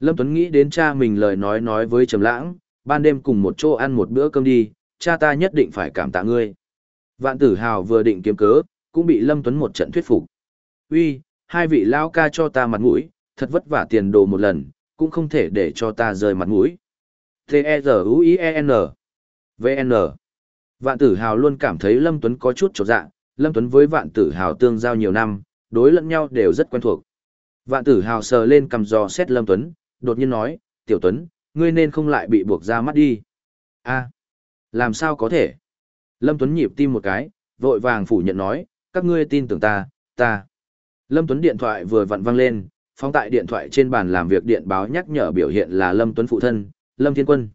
Lâm Tuấn nghĩ đến cha mình lời nói nói với Trầm Lãng, ban đêm cùng một chỗ ăn một bữa cơm đi, cha ta nhất định phải cảm tạ ngươi. Vạn Tử Hào vừa định kiếm cớ, cũng bị Lâm Tuấn một trận thuyết phục. "Uy, hai vị lão ca cho ta mặt mũi, thật vất vả tiền đồ một lần, cũng không thể để cho ta rơi mặt mũi." T-E-Z-U-I-E-N V-N Vạn Tử Hào luôn cảm thấy Lâm Tuấn có chút trột dạ, Lâm Tuấn với Vạn Tử Hào tương giao nhiều năm, đối lẫn nhau đều rất quen thuộc. Vạn Tử Hào sờ lên cầm giò xét Lâm Tuấn, đột nhiên nói, Tiểu Tuấn, ngươi nên không lại bị buộc ra mắt đi. a làm sao có thể? Lâm Tuấn nhịp tim một cái, vội vàng phủ nhận nói, các ngươi tin tưởng ta, ta. Lâm Tuấn điện thoại vừa vặn vang lên, phóng tại điện thoại trên bàn làm việc điện báo nhắc nhở biểu hiện là Lâm Tuấn phụ thân, Lâm Thiên Quân.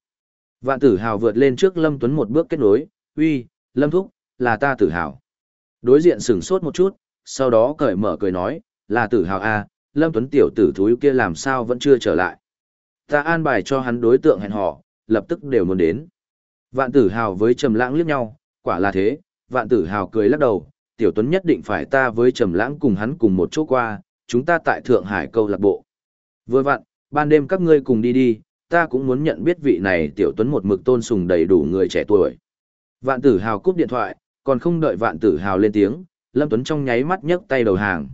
Vạn tử hào vượt lên trước Lâm Tuấn một bước kết nối, uy, Lâm Thúc, là ta tử hào. Đối diện sửng sốt một chút, sau đó cởi mở cười nói, là tử hào A, Lâm Tuấn tiểu tử thúi kia làm sao vẫn chưa trở lại. Ta an bài cho hắn đối tượng hẹn hò, lập tức đều muốn đến. Vạn tử hào với trầm lãng liếc nhau, quả là thế, vạn tử hào cười lắc đầu, tiểu tuấn nhất định phải ta với trầm lãng cùng hắn cùng một chỗ qua, chúng ta tại Thượng Hải câu lạc bộ. Vừa vặn, ban đêm các ngươi cùng đi đi, ta cũng muốn nhận biết vị này tiểu tuấn một mực tôn sùng đầy đủ người trẻ tuổi. Vạn tử hào cúp điện thoại, còn không đợi vạn tử hào lên tiếng, Lâm Tuấn trong nháy mắt nhấc tay đầu hàng.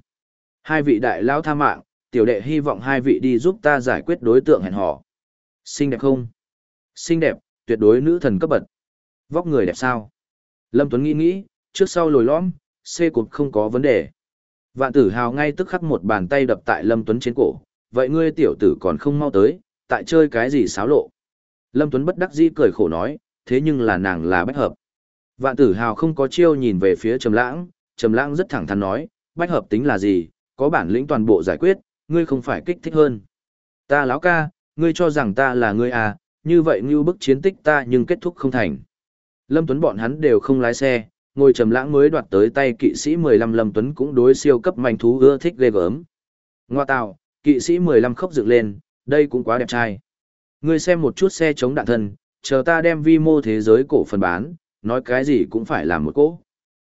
Hai vị đại lão tha mạng, tiểu đệ hy vọng hai vị đi giúp ta giải quyết đối tượng hẹn hò. Xinh đẹp không? Xinh đẹp, tuyệt đối nữ thần cấp bậc. Vóc người đẹp sao? Lâm Tuấn nghĩ nghĩ, trước sau lồi lõm, xê cột không có vấn đề. Vạn tử hào ngay tức khắc một bàn tay đập tại Lâm Tuấn trên cổ. Vậy ngươi tiểu tử còn không mau tới, tại chơi cái gì xáo lộ. Lâm Tuấn bất đắc dĩ cười khổ nói, thế nhưng là nàng là bách hợp. Vạn tử hào không có chiêu nhìn về phía Trầm Lãng, Trầm Lãng rất thẳng thắn nói, bách hợp tính là gì, có bản lĩnh toàn bộ giải quyết, ngươi không phải kích thích hơn. Ta lão ca, ngươi cho rằng ta là ngươi à, như vậy như bức chiến tích ta nhưng kết thúc không thành. Lâm Tuấn bọn hắn đều không lái xe, ngồi trầm lãng mới đoạt tới tay kỵ sĩ 15 Lâm Tuấn cũng đối siêu cấp manh thú ưa thích ghê gớm. Ngoa tạo, kỵ sĩ 15 khóc dựng lên, đây cũng quá đẹp trai. Ngươi xem một chút xe chống đạn thân, chờ ta đem vi mô thế giới cổ phần bán, nói cái gì cũng phải làm một cỗ.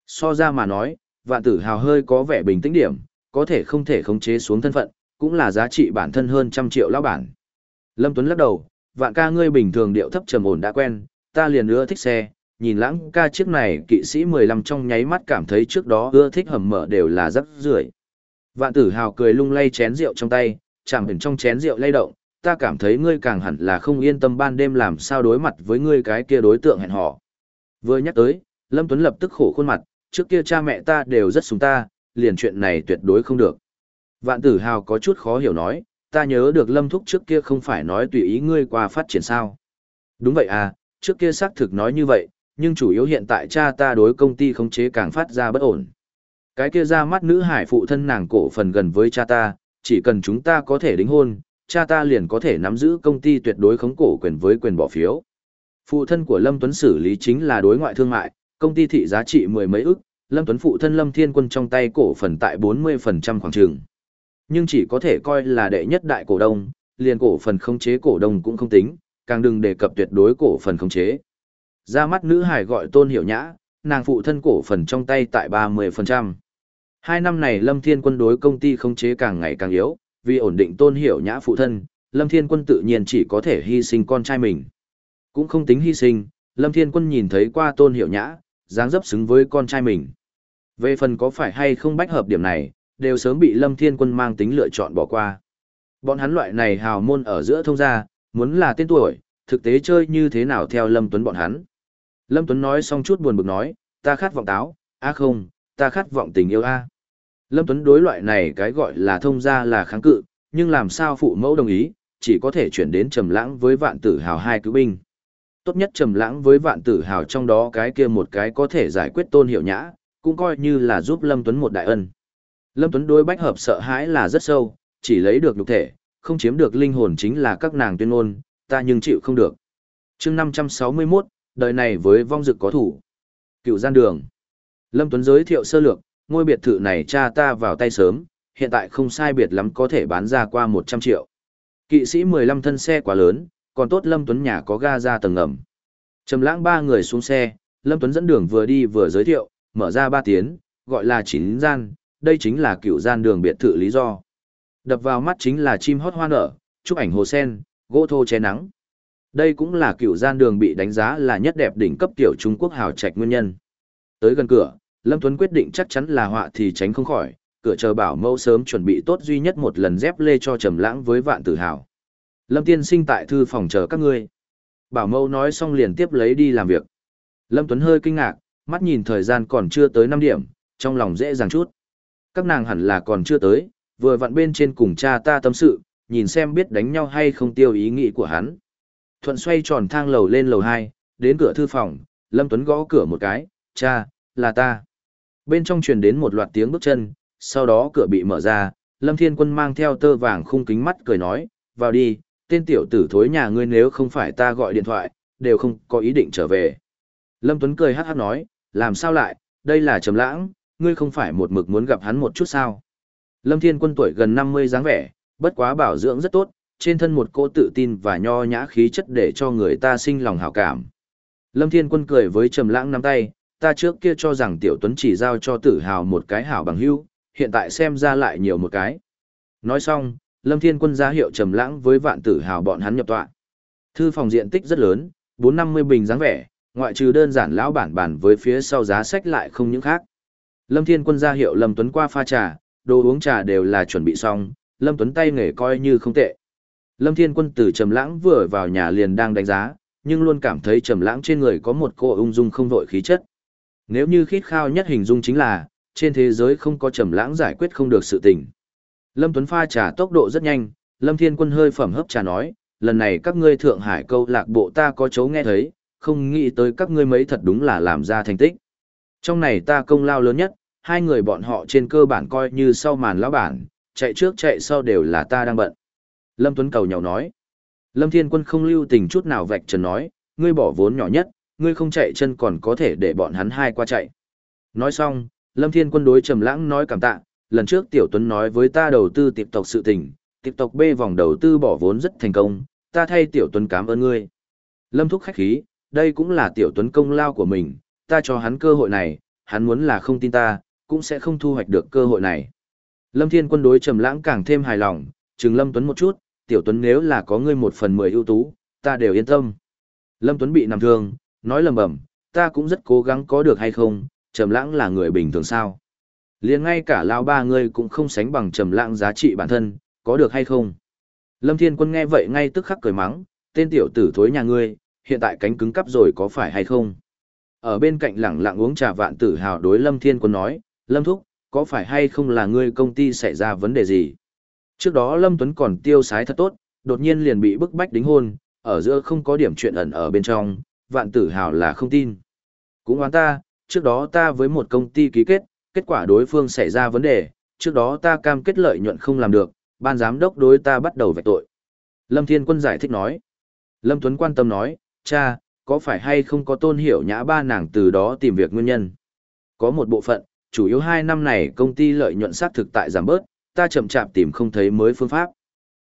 So ra mà nói, vạn tử hào hơi có vẻ bình tĩnh điểm, có thể không thể khống chế xuống thân phận, cũng là giá trị bản thân hơn trăm triệu lão bản. Lâm Tuấn lắc đầu, vạn ca ngươi bình thường điệu thấp trầm ổn đã quen, ta liền ưa thích xe, nhìn lãng ca chiếc này kỵ sĩ 15 trong nháy mắt cảm thấy trước đó ưa thích hầm mở đều là rất rưởi. Vạn tử hào cười lung lay chén rượu trong tay, chẳng hình trong chén rượu lay động, ta cảm thấy ngươi càng hẳn là không yên tâm ban đêm làm sao đối mặt với ngươi cái kia đối tượng hẹn hò. Vừa nhắc tới, Lâm Tuấn lập tức khổ khuôn mặt, trước kia cha mẹ ta đều rất sủng ta, liền chuyện này tuyệt đối không được. Vạn tử hào có chút khó hiểu nói, ta nhớ được lâm thúc trước kia không phải nói tùy ý ngươi qua phát triển sao. Đúng vậy à, trước kia xác thực nói như vậy, nhưng chủ yếu hiện tại cha ta đối công ty khống chế càng phát ra bất ổn. Cái kia ra mắt nữ hải phụ thân nàng cổ phần gần với cha ta, chỉ cần chúng ta có thể đính hôn, cha ta liền có thể nắm giữ công ty tuyệt đối khống cổ quyền với quyền bỏ phiếu. Phụ thân của Lâm Tuấn xử lý chính là đối ngoại thương mại, công ty thị giá trị mười mấy ức, Lâm Tuấn phụ thân Lâm Thiên Quân trong tay cổ phần tại 40% khoảng trường. Nhưng chỉ có thể coi là đệ nhất đại cổ đông, liền cổ phần khống chế cổ đông cũng không tính, càng đừng đề cập tuyệt đối cổ phần khống chế. Ra mắt nữ hải gọi Tôn Hiểu Nhã, nàng phụ thân cổ phần trong tay tại 30%. Hai năm này Lâm Thiên Quân đối công ty khống chế càng ngày càng yếu, vì ổn định Tôn Hiểu Nhã phụ thân, Lâm Thiên Quân tự nhiên chỉ có thể hy sinh con trai mình. Cũng không tính hy sinh, Lâm Thiên Quân nhìn thấy qua Tôn Hiểu Nhã, dáng dấp xứng với con trai mình. Về phần có phải hay không bách hợp điểm này, đều sớm bị Lâm Thiên Quân mang tính lựa chọn bỏ qua. Bọn hắn loại này hào môn ở giữa thông gia, muốn là tên tuổi, thực tế chơi như thế nào theo Lâm Tuấn bọn hắn. Lâm Tuấn nói xong chút buồn bực nói, ta khát vọng táo, a không, ta khát vọng tình yêu a. Lâm Tuấn đối loại này cái gọi là thông gia là kháng cự, nhưng làm sao phụ mẫu đồng ý, chỉ có thể chuyển đến trầm lãng với vạn tử hào hai cứu binh. Tốt nhất trầm lãng với vạn tử hào trong đó cái kia một cái có thể giải quyết tôn hiệu nhã, cũng coi như là giúp Lâm Tuấn một đại ân. Lâm Tuấn đối bách hợp sợ hãi là rất sâu, chỉ lấy được nhục thể, không chiếm được linh hồn chính là các nàng tuyên ngôn, ta nhưng chịu không được. chương 561, đời này với vong dực có thủ. Cựu gian đường. Lâm Tuấn giới thiệu sơ lược, ngôi biệt thự này cha ta vào tay sớm, hiện tại không sai biệt lắm có thể bán ra qua 100 triệu. Kỵ sĩ 15 thân xe quá lớn, còn tốt Lâm Tuấn nhà có ga ra tầng ngầm. Trầm lãng ba người xuống xe, Lâm Tuấn dẫn đường vừa đi vừa giới thiệu, mở ra ba tiến, gọi là chín gian, đây chính là cựu gian đường biệt thự lý do. Đập vào mắt chính là chim hót hoa nở, chụp ảnh hồ sen, gỗ thô che nắng. Đây cũng là cựu gian đường bị đánh giá là nhất đẹp đỉnh cấp tiểu Trung Quốc hào trạch nguyên nhân. Tới gần cửa, Lâm Tuấn quyết định chắc chắn là họa thì tránh không khỏi, cửa chờ bảo mẫu sớm chuẩn bị tốt duy nhất một lần dép lê cho trầm lãng với vạn tử hào. Lâm tiên sinh tại thư phòng chờ các ngươi. Bảo mẫu nói xong liền tiếp lấy đi làm việc. Lâm Tuấn hơi kinh ngạc, mắt nhìn thời gian còn chưa tới năm điểm, trong lòng dễ dàng chút. Các nàng hẳn là còn chưa tới, vừa vặn bên trên cùng cha ta tâm sự, nhìn xem biết đánh nhau hay không tiêu ý nghĩ của hắn. Thuận xoay tròn thang lầu lên lầu hai đến cửa thư phòng, Lâm Tuấn gõ cửa một cái, cha, là ta. Bên trong truyền đến một loạt tiếng bước chân, sau đó cửa bị mở ra, Lâm Thiên Quân mang theo tơ vàng khung kính mắt cười nói, vào đi, tên tiểu tử thối nhà ngươi nếu không phải ta gọi điện thoại, đều không có ý định trở về. Lâm Tuấn cười hát hát nói, làm sao lại, đây là trầm lãng, ngươi không phải một mực muốn gặp hắn một chút sao. Lâm Thiên Quân tuổi gần 50 dáng vẻ, bất quá bảo dưỡng rất tốt, trên thân một cô tự tin và nho nhã khí chất để cho người ta sinh lòng hảo cảm. Lâm Thiên Quân cười với trầm lãng nắm tay, ta trước kia cho rằng Tiểu Tuấn chỉ giao cho tử hào một cái hảo bằng hữu, hiện tại xem ra lại nhiều một cái. Nói xong, Lâm Thiên Quân ra hiệu trầm lãng với vạn tử hào bọn hắn nhập tọa. Thư phòng diện tích rất lớn, 450 bình dáng vẻ, ngoại trừ đơn giản lão bản bản với phía sau giá sách lại không những khác. Lâm Thiên Quân ra hiệu Lâm Tuấn qua pha trà, đồ uống trà đều là chuẩn bị xong, Lâm Tuấn tay nghề coi như không tệ. Lâm Thiên Quân từ Trầm Lãng vừa vào nhà liền đang đánh giá, nhưng luôn cảm thấy Trầm Lãng trên người có một cô ung dung không vội khí chất. Nếu như khít khao nhất hình dung chính là, trên thế giới không có Trầm Lãng giải quyết không được sự tình. Lâm Tuấn pha trà tốc độ rất nhanh, Lâm Thiên Quân hơi phẩm hấp trà nói, lần này các ngươi Thượng Hải câu lạc bộ ta có chấu nghe thấy, không nghĩ tới các ngươi mấy thật đúng là làm ra thành tích. Trong này ta công lao lớn nhất, hai người bọn họ trên cơ bản coi như sau màn lão bản, chạy trước chạy sau đều là ta đang bận. Lâm Tuấn cầu nhau nói. Lâm Thiên Quân không lưu tình chút nào vạch trần nói, ngươi bỏ vốn nhỏ nhất, ngươi không chạy chân còn có thể để bọn hắn hai qua chạy. Nói xong, Lâm Thiên Quân đối Trầm Lãng nói cảm tạ, lần trước Tiểu Tuấn nói với ta đầu tư tiếp tộc sự tình, tiếp tộc B vòng đầu tư bỏ vốn rất thành công, ta thay Tiểu Tuấn cảm ơn ngươi. Lâm Thúc khách khí, đây cũng là Tiểu Tuấn công lao của mình, ta cho hắn cơ hội này, hắn muốn là không tin ta, cũng sẽ không thu hoạch được cơ hội này. Lâm Thiên Quân đối Trầm Lãng càng thêm hài lòng, chừng Lâm Tuấn một chút, Tiểu Tuấn nếu là có ngươi một phần mười ưu tú, ta đều yên tâm. Lâm Tuấn bị nằm thương, nói lầm bầm, ta cũng rất cố gắng có được hay không, Trầm Lãng là người bình thường sao? Liền ngay cả lão ba ngươi cũng không sánh bằng Trầm Lãng giá trị bản thân, có được hay không? Lâm Thiên Quân nghe vậy ngay tức khắc cười mắng, tên tiểu tử thối nhà ngươi, hiện tại cánh cứng cắp rồi có phải hay không? Ở bên cạnh lẳng lặng uống trà vạn tử hào đối Lâm Thiên Quân nói, Lâm Thúc, có phải hay không là ngươi công ty xảy ra vấn đề gì? Trước đó Lâm Tuấn còn tiêu sái thật tốt, đột nhiên liền bị bức bách đính hôn, ở giữa không có điểm chuyện ẩn ở bên trong, vạn tử hào là không tin. Cũng oán ta, trước đó ta với một công ty ký kết, kết quả đối phương xảy ra vấn đề, trước đó ta cam kết lợi nhuận không làm được, ban giám đốc đối ta bắt đầu vạch tội. Lâm Thiên Quân giải thích nói. Lâm Tuấn quan tâm nói, cha, có phải hay không có tôn hiểu nhã ba nàng từ đó tìm việc nguyên nhân? Có một bộ phận, chủ yếu hai năm này công ty lợi nhuận sát thực tại giảm bớt, ta chậm chạp tìm không thấy mới phương pháp.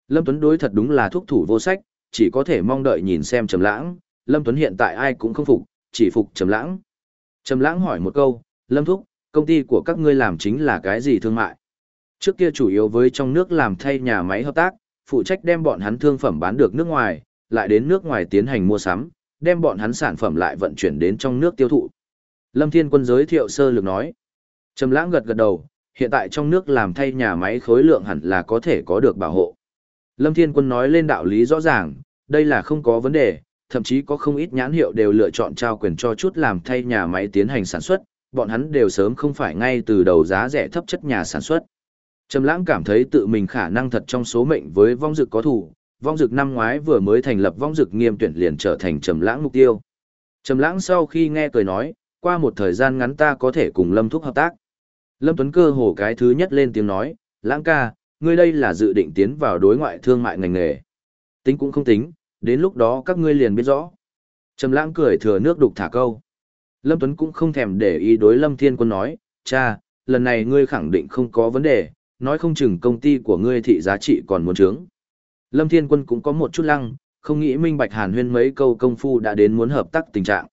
Lâm Tuấn đối thật đúng là thuốc thủ vô sách, chỉ có thể mong đợi nhìn xem Trầm Lãng, Lâm Tuấn hiện tại ai cũng không phục, chỉ phục Trầm Lãng. Trầm Lãng hỏi một câu, "Lâm thúc, công ty của các ngươi làm chính là cái gì thương mại?" Trước kia chủ yếu với trong nước làm thay nhà máy hợp tác, phụ trách đem bọn hắn thương phẩm bán được nước ngoài, lại đến nước ngoài tiến hành mua sắm, đem bọn hắn sản phẩm lại vận chuyển đến trong nước tiêu thụ. Lâm Thiên Quân giới thiệu sơ lược nói. Trầm lãng gật gật đầu, hiện tại trong nước làm thay nhà máy khối lượng hẳn là có thể có được bảo hộ. Lâm Thiên Quân nói lên đạo lý rõ ràng, đây là không có vấn đề, thậm chí có không ít nhãn hiệu đều lựa chọn trao quyền cho chút làm thay nhà máy tiến hành sản xuất, bọn hắn đều sớm không phải ngay từ đầu giá rẻ thấp chất nhà sản xuất. Trầm lãng cảm thấy tự mình khả năng thật trong số mệnh với vong dực có thủ, vong dực năm ngoái vừa mới thành lập vong dực nghiêm tuyển liền trở thành trầm lãng mục tiêu. Trầm lãng sau khi nghe cười nói, qua một thời gian ngắn ta có thể cùng Lâm Thúc hợp tác. Lâm Tuấn cơ hồ cái thứ nhất lên tiếng nói, lãng ca, ngươi đây là dự định tiến vào đối ngoại thương mại ngành nghề. Tính cũng không tính, đến lúc đó các ngươi liền biết rõ. Trầm lãng cười thừa nước đục thả câu. Lâm Tuấn cũng không thèm để ý đối Lâm Thiên Quân nói, cha, lần này ngươi khẳng định không có vấn đề, nói không chừng công ty của ngươi thị giá trị còn muốn trướng. Lâm Thiên Quân cũng có một chút lăng, không nghĩ minh bạch hàn huyên mấy câu công phu đã đến muốn hợp tác tình trạng.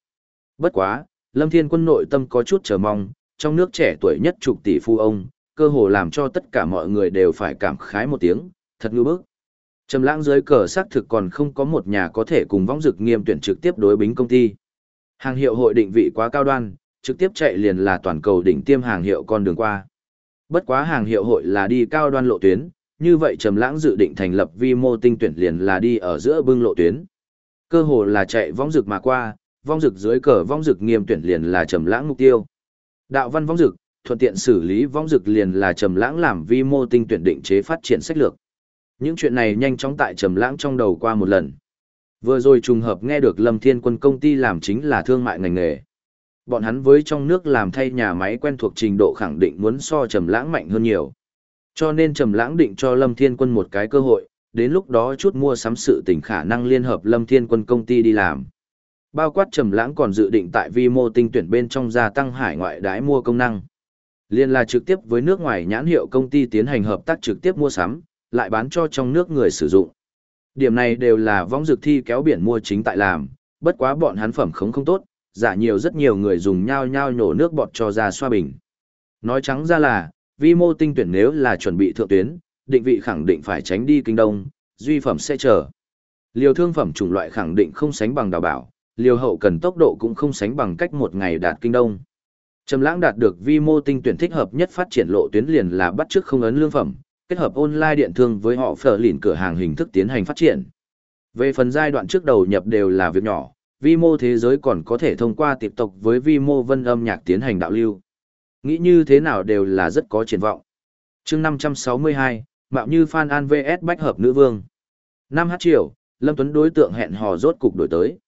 Bất quá, Lâm Thiên Quân nội tâm có chút chờ mong, trong nước trẻ tuổi nhất chục tỷ phu ông, cơ hồ làm cho tất cả mọi người đều phải cảm khái một tiếng, thật ngư bức. Trầm lãng dưới cờ xác thực còn không có một nhà có thể cùng vong dực nghiêm tuyển trực tiếp đối bính công ty. Hàng hiệu hội định vị quá cao đoan, trực tiếp chạy liền là toàn cầu đỉnh tiêm hàng hiệu con đường qua. Bất quá hàng hiệu hội là đi cao đoan lộ tuyến, như vậy Trầm Lãng dự định thành lập vi mô tinh tuyển liền là đi ở giữa bưng lộ tuyến. Cơ hồ là chạy vong dực mà qua, vong dực dưới cờ vong dực nghiêm tuyển liền là Trầm Lãng mục tiêu. Đạo văn vong dực, thuận tiện xử lý vong dực liền là Trầm Lãng làm vi mô tinh tuyển định chế phát triển sách lược. Những chuyện này nhanh chóng tại Trầm Lãng trong đầu qua một lần. Vừa rồi trùng hợp nghe được Lâm Thiên Quân công ty làm chính là thương mại ngành nghề. Bọn hắn với trong nước làm thay nhà máy quen thuộc trình độ khẳng định muốn so Trầm Lãng mạnh hơn nhiều. Cho nên Trầm Lãng định cho Lâm Thiên Quân một cái cơ hội, đến lúc đó chút mua sắm sự tình khả năng liên hợp Lâm Thiên Quân công ty đi làm. Bao quát Trầm Lãng còn dự định tại vi mô tinh tuyển bên trong gia tăng hải ngoại đái mua công năng. Liên là trực tiếp với nước ngoài nhãn hiệu công ty tiến hành hợp tác trực tiếp mua sắm, lại bán cho trong nước người sử dụng. Điểm này đều là vong dược thi kéo biển mua chính tại làm, bất quá bọn hắn phẩm khống không tốt, giả nhiều rất nhiều người dùng nhao nhao nhổ nước bọt cho ra xoa bình. Nói trắng ra là, vi mô tinh tuyển nếu là chuẩn bị thượng tuyến, định vị khẳng định phải tránh đi kinh đông, duy phẩm sẽ chờ. Liều thương phẩm chủng loại khẳng định không sánh bằng đào bảo, liều hậu cần tốc độ cũng không sánh bằng cách một ngày đạt kinh đông. Trầm lãng đạt được vi mô tinh tuyển thích hợp nhất phát triển lộ tuyến liền là bắt trước không ấn lương phẩm, kết hợp online điện thương với họ phở lìn cửa hàng hình thức tiến hành phát triển. Về phần giai đoạn trước đầu nhập đều là việc nhỏ, vi mô thế giới còn có thể thông qua tiếp tục với vi mô vân âm nhạc tiến hành đạo lưu. Nghĩ như thế nào đều là rất có triển vọng. chương 562, mạo như Phan An VS Bách Hợp Nữ Vương. Năm hát triệu, Lâm Tuấn đối tượng hẹn hò rốt cục đổi tới.